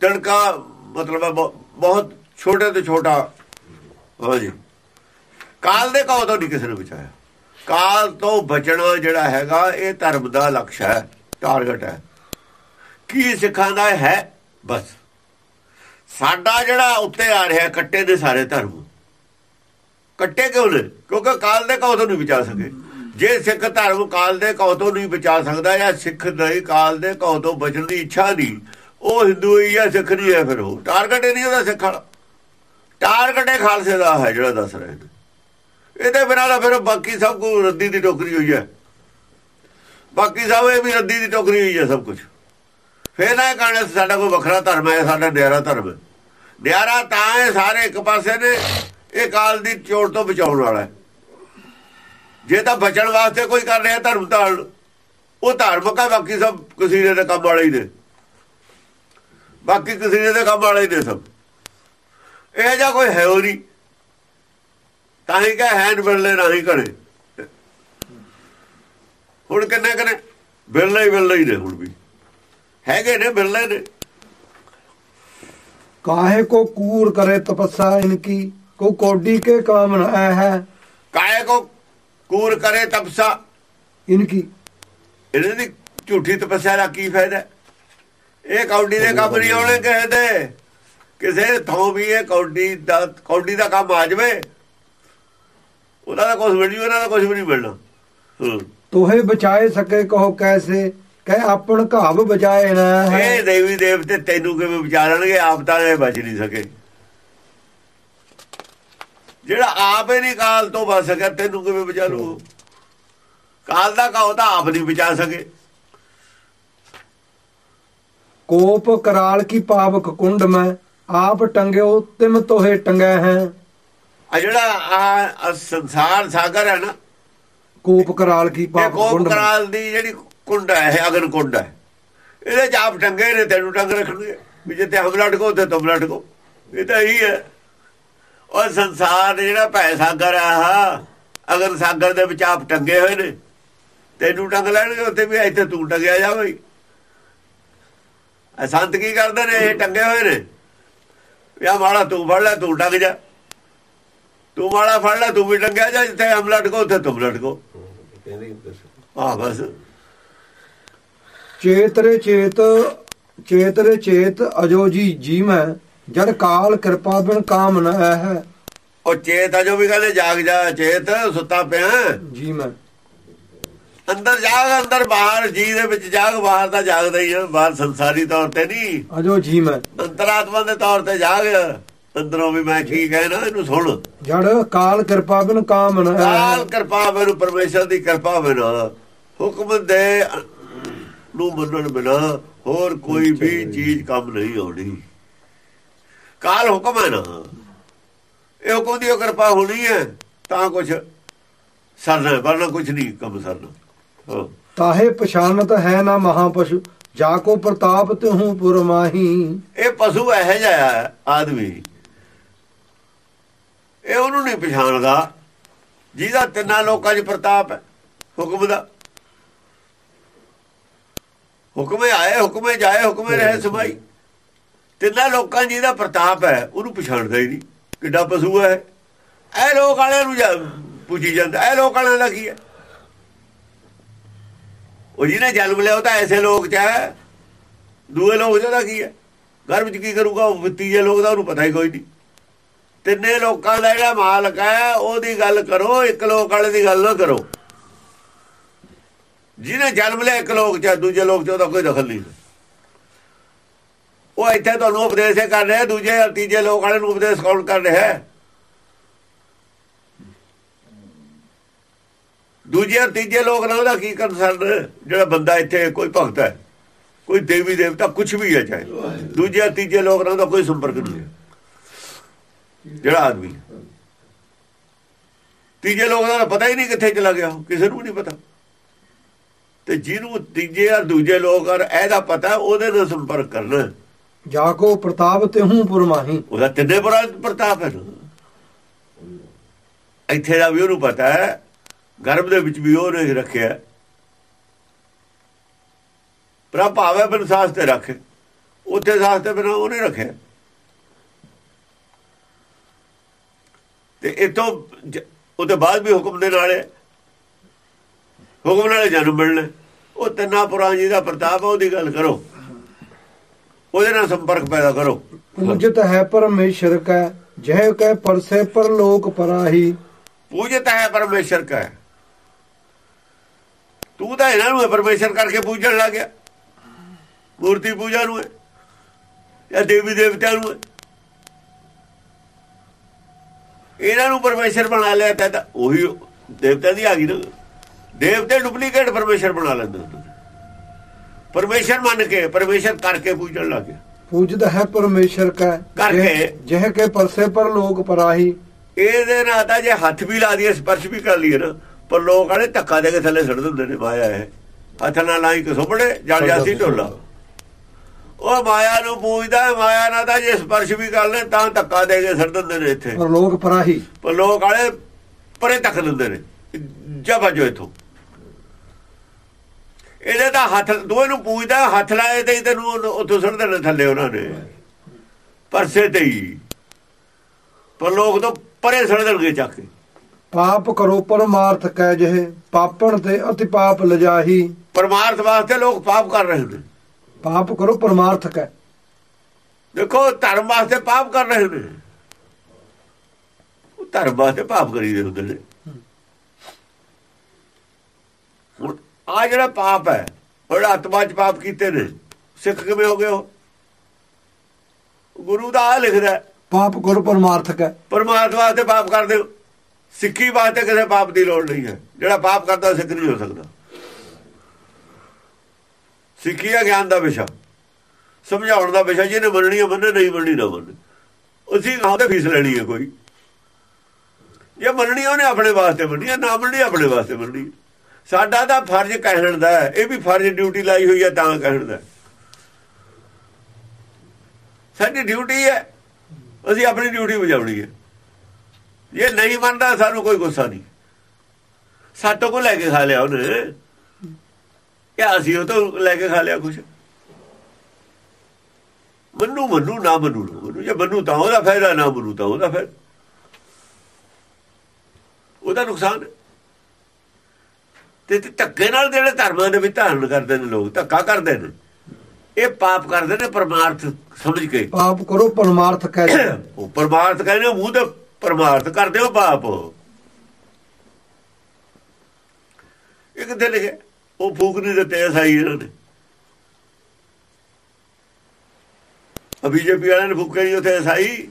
ਤੜਕਾ ਮਤਲਬ ਬਹੁਤ ਛੋਟੇ ਤੋਂ ਛੋਟਾ, ਹਾਂਜੀ। ਕਾਲ ਦੇ ਕਹੋ ਤੋਂ ਨਹੀਂ ਕਿਸੇ ਨੇ ਬਚਾਇਆ। ਕਾਲ ਤੋਂ ਬਚਣਾ ਜਿਹੜਾ ਹੈਗਾ, ਇਹ ਧਰਮ ਦਾ ਲਕਸ਼ ਹੈ ਟਾਰਗੇਟ ਹੈ। ਕੀ ਸਿੱਖਾਂ ਦਾ ਹੈ? ਬਸ। ਸਾਡਾ ਜਿਹੜਾ ਉੱਤੇ ਆ ਰਿਹਾ, ਕੱਟੇ ਦੇ ਸਾਰੇ ਧਰਮ। ਕੱਟੇ ਕਿਉਂ ਨੇ? ਕਿਉਂਕਿ ਕਾਲ ਦੇ ਕਹੋ ਤੋਂ ਨਹੀਂ ਬਚਾ ਸਕੇ। ਜੇ ਸਿੱਖ ਧਰਮ ਕਾਲ ਦੇ ਕਹੋ ਤੋਂ ਨਹੀਂ ਬਚਾ ਸਕਦਾ ਜਾਂ ਸਿੱਖ ਨਹੀਂ ਕਾਲ ਦੇ ਕਹੋ ਤੋਂ ਬਚਣ ਦੀ ਇੱਛਾ ਨਹੀਂ, ਉਹ ਹਿੰਦੂ ਹੀ ਹੈ ਸਿੱਖ ਨਹੀਂ ਹੈ ਫਿਰ ਉਹ। ਟਾਰਗੇਟ ਹੀ ਨਹੀਂ ਉਹਦਾ ਸਿੱਖ ਵਾਲਾ। ਟਾਰਗੇਟ ਹੈ ਖਾਲਸੇ ਦਾ ਹੈ ਜਿਹੜਾ ਦੱਸ ਰਹੇ ਨੇ ਇਹਦੇ ਬਿਨਾਂ ਤਾਂ ਫਿਰ ਬਾਕੀ ਸਭ ਕੁਝ ਰੱਦੀ ਦੀ ਟੋਕਰੀ ਹੋਈ ਹੈ। ਬਾਕੀ ਸਭ ਇਹ ਵੀ ਰੱਦੀ ਦੀ ਟੋਕਰੀ ਹੋਈ ਹੈ ਸਭ ਕੁਝ। ਫੇਰ ਨਾ ਕਹਣਾ ਸਾਡਾ ਕੋਈ ਵੱਖਰਾ ਧਰਮ ਹੈ, ਸਾਡਾ ਨਿਆਰਾ ਧਰਮ ਨਿਆਰਾ ਤਾਂ ਹੈ ਸਾਰੇ ਇੱਕ ਪਾਸੇ ਨੇ, ਇਹ ਕਾਲ ਦੀ ਚੋਟ ਤੋਂ ਬਚਾਉਣ ਵਾਲਾ ਹੈ। ਜੇ ਤਾਂ ਬਚਣ ਵਾਸਤੇ ਕੋਈ ਕਰ ਰਿਹਾ ਧਰਮ ਧਾਰਨ ਉਹ ਧਾਰਮਿਕ ਆ ਬਾਕੀ ਸਭ ਕਸੀਨੇ ਦੇ ਕੰਮ ਵਾਲੇ ਹੀ ਨੇ। ਬਾਕੀ ਕਸੀਨੇ ਦੇ ਕੰਮ ਵਾਲੇ ਹੀ ਨੇ ਸਭ। ਇਹ ਜਾਂ ਕੋਈ ਹੈ ਹੋ ਤਾਂ ਹੀ ਕਹ ਹੈਂਡ ਬਿਰਲੇ ਨਹੀਂ ਕਰੇ ਹੁਣ ਕਿੰਨੇ ਕਰੇ ਬਿਰਲੇ ਹੀ ਬਿਰਲੇ ਹੀ ਨੇ ਹੁਣ ਵੀ। ਹੈਗੇ ਨੇ ਬਿਰਲੇ ਨੇ। ਕਾਹੇ ਕੋ ਕੂਰ ਕਰੇ ਤਪੱਸਾ ਇਨਕੀ ਕੋ ਕੋਡੀ ਕੇ ਕਾਮਨਾ ਹੈ? ਕਾਹੇ ਕੋ ਕੂਰ ਕਰੇ ਤਪਸਾ? ਇਨਕੀ ਇਹਨਾਂ ਦੀ ਝੂਠੀ ਤਪੱਸਿਆ ਦਾ ਕੀ ਫਾਇਦਾ? ਇਹ ਕੌਡੀ ਦੇ ਕੰਮ ਨਹੀਂ ਆਉਣੇ ਕਹਦੇ ਕਿਸੇ ਥਾਂ ਵੀ ਇਹ ਕੌਡੀ ਦਾ ਕੌਡੀ ਦਾ ਕੰਮ ਆ ਜਵੇ। ਉਹਨਾਂ ਦਾ ਕੁਝ ਮਿਲੂ ਉਹਨਾਂ ਦਾ ਕੁਝ ਵੀ ਨਹੀਂ ਮਿਲਣਾ। ਤੋਹੇ ਬਚਾਏ ਸਕੇ ਕਹੋ ਕੈਸੇ? ਕਹੇ ਆਪਣ ਘਾਵ ਬਚਾਏ ਨਾ ਇਹ ਦੇਵੀ ਦੇਵਤੇ ਤੈਨੂੰ ਕਿਵੇਂ ਵਿਚਾਰਣਗੇ ਆਪ ਤਾਂ ਇਹ ਬਚ ਨਹੀਂ ਸਕੇ। ਜਿਹੜਾ ਆਪ ਹੀ ਨਹੀਂ ਕਾਲ ਤੋਂ ਬਚ ਸਕਿਆ ਤੈਨੂੰ ਕਿਵੇਂ ਬਚਾ ਲੂ ਕਾਲ ਦਾ ਕਹੋ ਤਾਂ ਆਪ ਨਹੀਂ ਬਚਾ ਸਕੇ। ਕੋਪ ਕਰਾਲ ਕੀ ਪਾਵਕ ਕੁੰਡ ਮੈਂ ਆਪ ਟੰਗਿਓ ਤਿਮ ਤੋਹੇ ਟੰਗੈ ਹੈ। ਆ ਜਿਹੜਾ ਆ ਸੰਸਾਰ ਸਾਗਰ ਹੈ ਨਾ ਕੋਪ ਕਰਾਲ ਕੀ ਪਾਪ ਕੋਪ ਕਰਾਲ ਦੀ ਜਿਹੜੀ ਕੁੰਡ ਹੈ ਇਹ ਅਗਨ ਕੁੰਡ ਹੈ। ਇਹਦੇ ਚ ਆਪ ਟੰਗੇ ਨੇ ਤੈਨੂੰ ਟੰਗ ਰੱਖਣਗੇ। ਵੀ ਜੇ ਤੇ ਹਮਲਾ ਢਕੋ ਤੇ ਤੁਮ ਲਟਕੋ। ਇਹ ਤਾਂ ਇਹੀ ਹੈ। ਉਹ ਸੰਸਾਰ ਜਿਹੜਾ ਭੈ ਸਾਗਰ ਆ ਅਗਰ ਸਾਗਰ ਦੇ ਵਿੱਚ ਆਪ ਟੰਗੇ ਹੋਏ ਨੇ, ਤੈਨੂੰ ਟੰਗ ਲੈਣਗੇ, ਉੱਥੇ ਵੀ ਇੱਥੇ ਤੂੰ ਟੰਗਿਆ ਜਾ ਬਈ। ਅਸੰਤ ਕੀ ਕਰਦੇ ਨੇ, ਇਹ ਟੰਗੇ ਹੋਏ ਨੇ? ਵਿਆਹ ਵਾਲਾ ਤੂੰ ਫੜ ਲੈ, ਤੂੰ ਟੰਗ ਜਾ। ਤੂੰ ਮਾੜਾ ਫੜ ਲੈ, ਤੂੰ ਵੀ ਟੰਗਿਆ ਜਾ, ਜਿੱਥੇ ਹਮ ਲਟਕੋ, ਉੱਥੇ ਤੂੰ ਲਟਕੋ। ਆ ਬਸ। ਚੇਤਰੇ ਚੇਤ ਚੇਤਰੇ ਚੇਤ ਅਜੋ ਜੀ ਜੀਮ ਹੈ ਜਦ ਕਾਲ ਕਿਰਪਾ ਬਿਨ ਕਾਮ ਨਾ ਹੈ ਉਹ ਚੇਤ ਆ ਜੋ ਵੀ ਕਹਿੰਦੇ ਜਾਗ ਜਾ ਚੇਤ ਸੁੱਤਾ ਪਿਆ। ਜੀ ਮੈਂ। ਅੰਦਰ ਜਾਗ ਅੰਦਰ ਬਾਹਰ ਜੀ ਦੇ ਵਿੱਚ ਜਾਗ ਬਾਹਰ ਦਾ ਜਾਗਦਾ ਹੀ ਹੈ ਬਾਹਰ ਸੰਸਾਰੀ ਤੌਰ ਤੇ ਨਹੀਂ। ਅਜੋ ਜੀ ਮੈਂ। ਅੰਤਰਾਤਮਾ ਦੇ ਤੌਰ ਤੇ ਜਾਗ। ਅੰਦਰੋਂ ਵੀ ਮੈਂ ਕੀ ਕਹਿਣਾ ਇਹਨੂੰ ਸੁਣ। ਜੜ ਕਾਲ ਕਿਰਪਾ ਬਿਨ ਕਾਮ ਨਾ ਕਾਲ ਕਿਰਪਾ ਬਿਨ ਪਰਮੇਸ਼ਰ ਦੀ ਕਿਰਪਾ ਬਿਨ। ਹੁਕਮ ਦੇ ਨੂੰ ਮੰਨਣ ਬਿਨਾ ਹੋਰ ਕੋਈ ਵੀ ਚੀਜ਼ ਕੰਮ ਨਹੀਂ ਆਉਣੀ। ਕਾਲ ਹੁਕਮ ਹੈ ਨਾ। ਇਹ ਹੁਕਮ ਦੀ ਕਿਰਪਾ ਹੋਣੀ ਹੈ ਤਾਂ ਕੁਝ ਸਰਨਾ ਵਰਨਾ ਕੁਝ ਨਹੀਂ ਕੰਮ ਸਰਨਾ। ਤਾਹੇ ਪਛਾਨਤ ਹੈ ਨਾ ਮਹਾਪਸ਼ੂ ਜਾ ਕੋ ਪ੍ਰਤਾਪ ਤਿਹੂ ਪੁਰਮਾਹੀ। ਇਹ ਪਸ਼ੂ ਇਹੋ ਜਿਹਾ ਆਦਮੀ। ਇਹ ਉਹਨੂੰ ਨਹੀਂ ਪਛਾਣਦਾ ਜਿਹਦਾ ਤਿੰਨਾਂ ਲੋਕਾਂ 'ਚ ਪ੍ਰਤਾਪ ਹੈ ਹੁਕਮ ਦਾ। ਹੁਕਮੇ ਆਏ ਹੁਕਮੇ ਜਾਏ ਹੁਕਮੇ ਰਹੇ ਸਮਾਈ। ਤਿੰਨਾਂ ਲੋਕਾਂ 'ਚ ਜਿਹਦਾ ਪ੍ਰਤਾਪ ਹੈ, ਉਹਨੂੰ ਪਛਾਣਦਾ ਹੀ ਨਹੀਂ। ਕਿੱਡਾ ਪਸ਼ੂ ਹੈ ਇਹ। ਲੋਕ ਵਾਲਿਆਂ ਨੂੰ ਪੁੱਛੀ ਜਾਂਦਾ, ਇਹ ਲੋਕ ਵਾਲਿਆਂ ਦਾ ਕੀ ਹੈ? ਉਹ ਜਿਹਨੇ ਜਨਮ ਲਿਆ, ਉਹ ਤਾਂ ਐਸੇ ਲੋਕ 'ਚ ਹੈ। ਦੂਏ ਲੋਕ ਜਿਹਦਾ ਕੀ ਹੈ? ਘਰ ਵਿੱਚ ਕੀ ਕਰੂਗਾ? ਉਹ ਤੀਜੇ ਲੋਕ ਦਾ ਉਹਨੂੰ ਪਤਾ ਹੀ ਕੋਈ ਨਹੀਂ। ਤਿੰਨੇ ਲੋਕਾਂ ਦਾ ਜਿਹੜਾ ਮਾਲਕ ਹੈ, ਉਹਦੀ ਗੱਲ ਕਰੋ, ਇੱਕ ਲੋਕ ਵਾਲੇ ਦੀ ਗੱਲ ਨਾ ਕਰੋ। ਜਿਹਨੇ ਜਨਮ ਲਿਆ ਇੱਕ ਲੋਕ ਚ ਦੂਜੇ ਲੋਕ ਚ ਉਹਦਾ ਕੋਈ ਦਖਲ ਨਹੀਂ। ਉਹ ਇੱਥੇ ਤੁਹਾਨੂੰ ਉਪਦੇਸ਼ ਕਰ ਰਿਹਾ ਦੂਜੇ ਤੀਜੇ ਲੋਕ ਵਾਲੇ ਨੂੰ ਉਪਦੇਸ਼ ਕੌਣ ਕਰ ਰਿਹਾ ਦੂਜੇ ਤੀਜੇ ਲੋਕ ਨਾਲ ਉਹਦਾ ਕੀ ਕੰਸਰਨ ਜਿਹੜਾ ਬੰਦਾ ਇੱਥੇ ਕੋਈ ਭਗਤ ਹੈ ਕੋਈ ਦੇਵੀ ਦੇਵਤਾ ਕੁਝ ਵੀ ਹੈ ਚਾਹੇ। ਦੂਜੇ ਤੀਜੇ ਲੋਕ ਨਾਲ ਉਹਦਾ ਕੋਈ ਸੰਪਰਕ ਨਹੀਂ ਹੈ। ਜਿਹੜਾ ਆਦਮੀ ਤੀਜੇ ਲੋਕ ਦਾ ਪਤਾ ਹੀ ਨਹੀਂ ਕਿੱਥੇ ਚਲਾ ਗਿਆ ਉਹ, ਕਿਸੇ ਨੂੰ ਨਹੀਂ ਪਤਾ। ਤੇ ਜਿਹਨੂੰ ਤੀਜੇ ਔਰ ਦੂਜੇ ਲੋਕ ਔਰ ਇਹਦਾ ਪਤਾ ਉਹਦੇ ਨਾਲ ਸੰਪਰਕ ਕਰਨਾ। ਜਾ ਕੋ ਪ੍ਰਤਾਪ ਤਿਹੂ ਪੁਰਮਾਹੀ। ਉਹਦਾ ਤਿੰਨੇ ਪ੍ਰਤਾਪ ਹੈ ਇੱਥੇ ਦਾ ਵੀ ਉਹਨੂੰ ਪਤਾ ਹੈ, ਗਰਭ ਦੇ ਵਿੱਚ ਵੀ ਉਹਨੇ ਰੱਖਿਆ ਪ੍ਰਭ ਭਾਵੇਂ ਬਨ ਸਾਸ ਤੇ ਰੱਖੇ, ਉੱਥੇ ਸਾਸ ਤੇ ਬਿਨਾ ਉਹਨੇ ਰੱਖਿਆ ਤੇ ਇਤੋਂ ਉਹਦੇ ਬਾਅਦ ਵੀ ਹੁਕਮ ਦੇ ਨਾਲੇ ਹੁਕਮ ਨਾਲੇ ਜਨਮ ਮਿਲਣਾ ਉਹ ਤਿੰਨਾ ਪੁਰਾਂ ਜੀ ਦਾ ਪ੍ਰਤਾਪ ਹੈ, ਉਹਦੀ ਗੱਲ ਕਰੋ। ਉਹਦੇ ਨਾਲ ਸੰਪਰਕ ਪੈਦਾ ਕਰੋ। ਪੂਜਤ ਹੈ ਪਰਮੇਸ਼ਰ ਕੈ ਜਹ ਕੈ ਪਰਸੇ ਪਰ ਲੋਕ ਪਰਾਹੀ। ਪੂਜਤ ਹੈ ਪਰਮੇਸ਼ਰ ਕਾ। ਤੂੰ ਤਾਂ ਇਹਨਾਂ ਨੂੰ ਪਰਮੇਸ਼ਰ ਕਰਕੇ ਪੂਜਣ ਲੱਗ ਗਿਆ। ਮੂਰਤੀ ਪੂਜਾ ਨੂੰ ਜਾਂ ਦੇਵੀ ਦੇਵਤਿਆਂ ਨੂੰ ਹੈ। ਇਹਨਾਂ ਨੂੰ ਪਰਮੇਸ਼ਰ ਬਣਾ ਲਿਆ ਤਾਂ ਉਹੀ ਦੇਵਤਾ ਦੀ ਆ ਗਈ ਨਾ। ਦੇਵਤੇ ਡੁਪਲੀਕੇਟ ਪਰਮੇਸ਼ਰ ਬਣਾ ਲੈਂਦੇ। ਪਰਮੇਸ਼ਰ ਮੰਨ ਕੇ ਪਰਮੇਸ਼ਰ ਕਰਕੇ ਪੂਜਣ ਲੱਗ ਗਿਆ। ਪੂਜਤ ਹੈ ਪਰਮੇਸ਼ਰ ਕੈ ਕਰਕੇ। ਜਹ ਕੈ ਪਰਸੇ ਪਰ ਲੋਕ ਪਰਾਹੀ। ਇਹਦੇ ਨਾਲ ਤਾਂ ਜੇ ਹੱਥ ਵੀ ਲਾ ਦਈਏ ਸਪਰਸ਼ ਵੀ ਕਰ ਲਈਏ ਨਾ ਪਰ ਲੋਕ ਆਲੇ ਧੱਕਾ ਦੇ ਕੇ ਥੱਲੇ ਸੜ ਦਿੰਦੇ ਨੇ ਮਾਇਆ ਇਹ। ਹੱਥ ਨਾਲ ਲਾਈ ਕਿ ਸੁਪੜੇ ਜਲ ਜਾਸੀ ਢੋਲਾ। ਉਹ ਮਾਇਆ ਨੂੰ ਪੂਜਦਾ ਹੈ, ਮਾਇਆ ਨਾਲ ਤਾਂ ਜੇ ਸਪਰਸ਼ ਵੀ ਕਰ ਲੈ ਤਾਂ ਧੱਕਾ ਦੇ ਕੇ ਸੜ ਦਿੰਦੇ ਨੇ ਇੱਥੇ। ਪਰ ਲੋਕ ਪਰਾਹੀ। ਪਰ ਲੋਕ ਆਲੇ ਪਰੇ ਤੱਕ ਦਿੰਦੇ ਨੇ। ਜਾ ਭਜੋ ਇਥੋਂ। ਇਹਦੇ ਤਾਂ ਹੱਥ ਦੋਵੇਂ ਨੂੰ ਪੂਜਦਾ ਹੱਥ ਲਾਏ ਤੇ ਤੈਨੂੰ ਉੱਥੋਂ ਸੜ ਦੇਣੇ ਥੱਲੇ ਉਹਨਾਂ ਨੇ। ਪਰਸੇ ਤੇ ਹੀ। ਪਰ ਲੋਕ ਤਾਂ ਪਰੇ ਸੜ ਦੇਣਗੇ ਚੱਕ ਕੇ। ਪਾਪ ਕਰੋ ਪਰਮਾਰਥ ਕੈ ਜਹ ਪਾਪਣ ਤੇ ਅਤਿ ਪਾਪ ਲਜਾਹੀ। ਪਰਮਾਰਥ ਵਾਸਤੇ ਲੋਕ ਪਾਪ ਕਰ ਰਹੇ ਨੇ। ਪਾਪ ਕਰੋ ਪਰਮਾਰਥ ਕੈ ਦੇਖੋ ਧਰਮ ਵਾਸਤੇ ਪਾਪ ਕਰ ਰਹੇ ਨੇ। ਉਹ ਧਰਮ ਵਾਸਤੇ ਪਾਪ ਕਰੀਦੇ ਹੁੰਦੇ ਨੇ ਹੁਣ ਆ ਜਿਹੜਾ ਪਾਪ ਹੈ ਉਹ ਆਤਮਾ ਚ ਪਾਪ ਕੀਤੇ ਨੇ ਸਿੱਖ ਕਿਵੇਂ ਹੋ ਗਏ ਉਹ? ਗੁਰੂ ਦਾ ਆ ਲਿਖਦਾ ਹੈ, ਪਾਪ ਕਰੋ ਪਰਮਾਰਥ ਕੈ ਪਰਮਾਤਮਾ ਵਾਸਤੇ ਪਾਪ ਕਰਦੇ ਹੋ। ਸਿੱਖੀ ਵਾਸਤੇ ਕਿਸੇ ਪਾਪ ਦੀ ਲੋੜ ਨਹੀਂ ਹੈ। ਜਿਹੜਾ ਪਾਪ ਕਰਦਾ ਸਿੱਖ ਨਹੀਂ ਹੋ ਸਕਦਾ। ਸਿੱਖੀ ਹੈ ਗਿਆਨ ਦਾ ਵਿਸ਼ਾ। ਸਮਝਾਉਣ ਦਾ ਵਿਸ਼ਾ ਜਿਹਨੇ ਮੰਨਣੀ ਹੈ ਮੰਨੇ ਨਹੀਂ ਮੰਨਣੀ ਨਾ ਮੰਨੇ। ਉਸੇ ਗਾਂ ਤੇ ਫੀਸ ਲੈਣੀ ਹੈ ਕੋਈ। ਜੇ ਮੰਨਣੀ ਉਹਨੇ ਆਪਣੇ ਵਾਸਤੇ ਮੰਨਣੀ ਹੈ ਨਾ ਮੰਨਣੀ ਆਪਣੇ ਵਾਸਤੇ ਮੰਨਣੀ ਹੈ। ਸਾਡਾ ਤਾਂ ਫਰਜ਼ ਕਹਿਣ ਦਾ ਇਹ ਵੀ ਫਰਜ਼ ਡਿਊਟੀ ਲਾਈ ਹੋਈ ਹੈ ਤਾਂ ਕਹਿਣ ਦਾ ਸਾਡੀ ਡਿਊਟੀ ਹੈ। ਅਸੀਂ ਆਪਣੀ ਡਿਊਟੀ ਵਜਾਉਣੀ ਹੈ। ਜੇ ਨਹੀਂ ਮੰਨਦਾ ਸਾਨੂੰ ਕੋਈ ਗੁੱਸਾ ਨਹੀਂ। ਸਾਤੋਂ ਕੋ ਲੈ ਕੇ ਖਾ ਲਿਆ ਉਹਨੇ। ਕਿ ਅਸੀਂ ਉਹ ਤੋਂ ਲੈ ਕੇ ਖਾ ਲਿਆ ਕੁਛ। ਮੰਨੂ ਮੰਨੂ, ਨਾ ਮੰਨੂ ਨਾ ਮੰਨੂ। ਜੇ ਮੰਨੂ ਤਾਂ ਉਹਦਾ ਫਾਇਦਾ, ਨਾ ਮੰਨੂ ਤਾਂ ਉਹਦਾ ਫਾਇਦਾ। ਉਹਦਾ ਨੁਕਸਾਨ ਹੈ। ਤੇ ਧੱਕੇ ਨਾਲ ਜਿਹੜੇ ਧਰਮਾਂ ਦੇ ਵਿੱਚ ਧਾਰਨ ਕਰਦੇ ਨੇ ਲੋਕ ਧੱਕਾ ਕਰਦੇ ਨੇ। ਇਹ ਪਾਪ ਕਰਦੇ ਨੇ ਪਰਮਾਰਥ ਸਮਝ ਕੇ। ਪਾਪ ਕਰੋ ਪਰਮਾਰਥ ਕੈ ਜਹ ਉਹ ਪਰਮਾਰਥ ਕਹਿੰਦੇ ਮੂੰਹ ਤੇ ਪਰਮਾਰਥ ਕਰਦੇ ਹੋ ਪਾਪ। ਇੱਕ ਕਿੱਥੇ ਲਿਖਿਆ ਉਹ ਫੂਕ ਨਹੀਂ ਦਿੱਤੇ ਐਸਾਈ ਇਹਨਾਂ ਨੇ। ਬੀਜੇਪੀ ਵਾਲਿਆਂ ਨੇ ਫੂਕੇ ਨਹੀਂ ਉੱਥੇ ਐਸਾਈ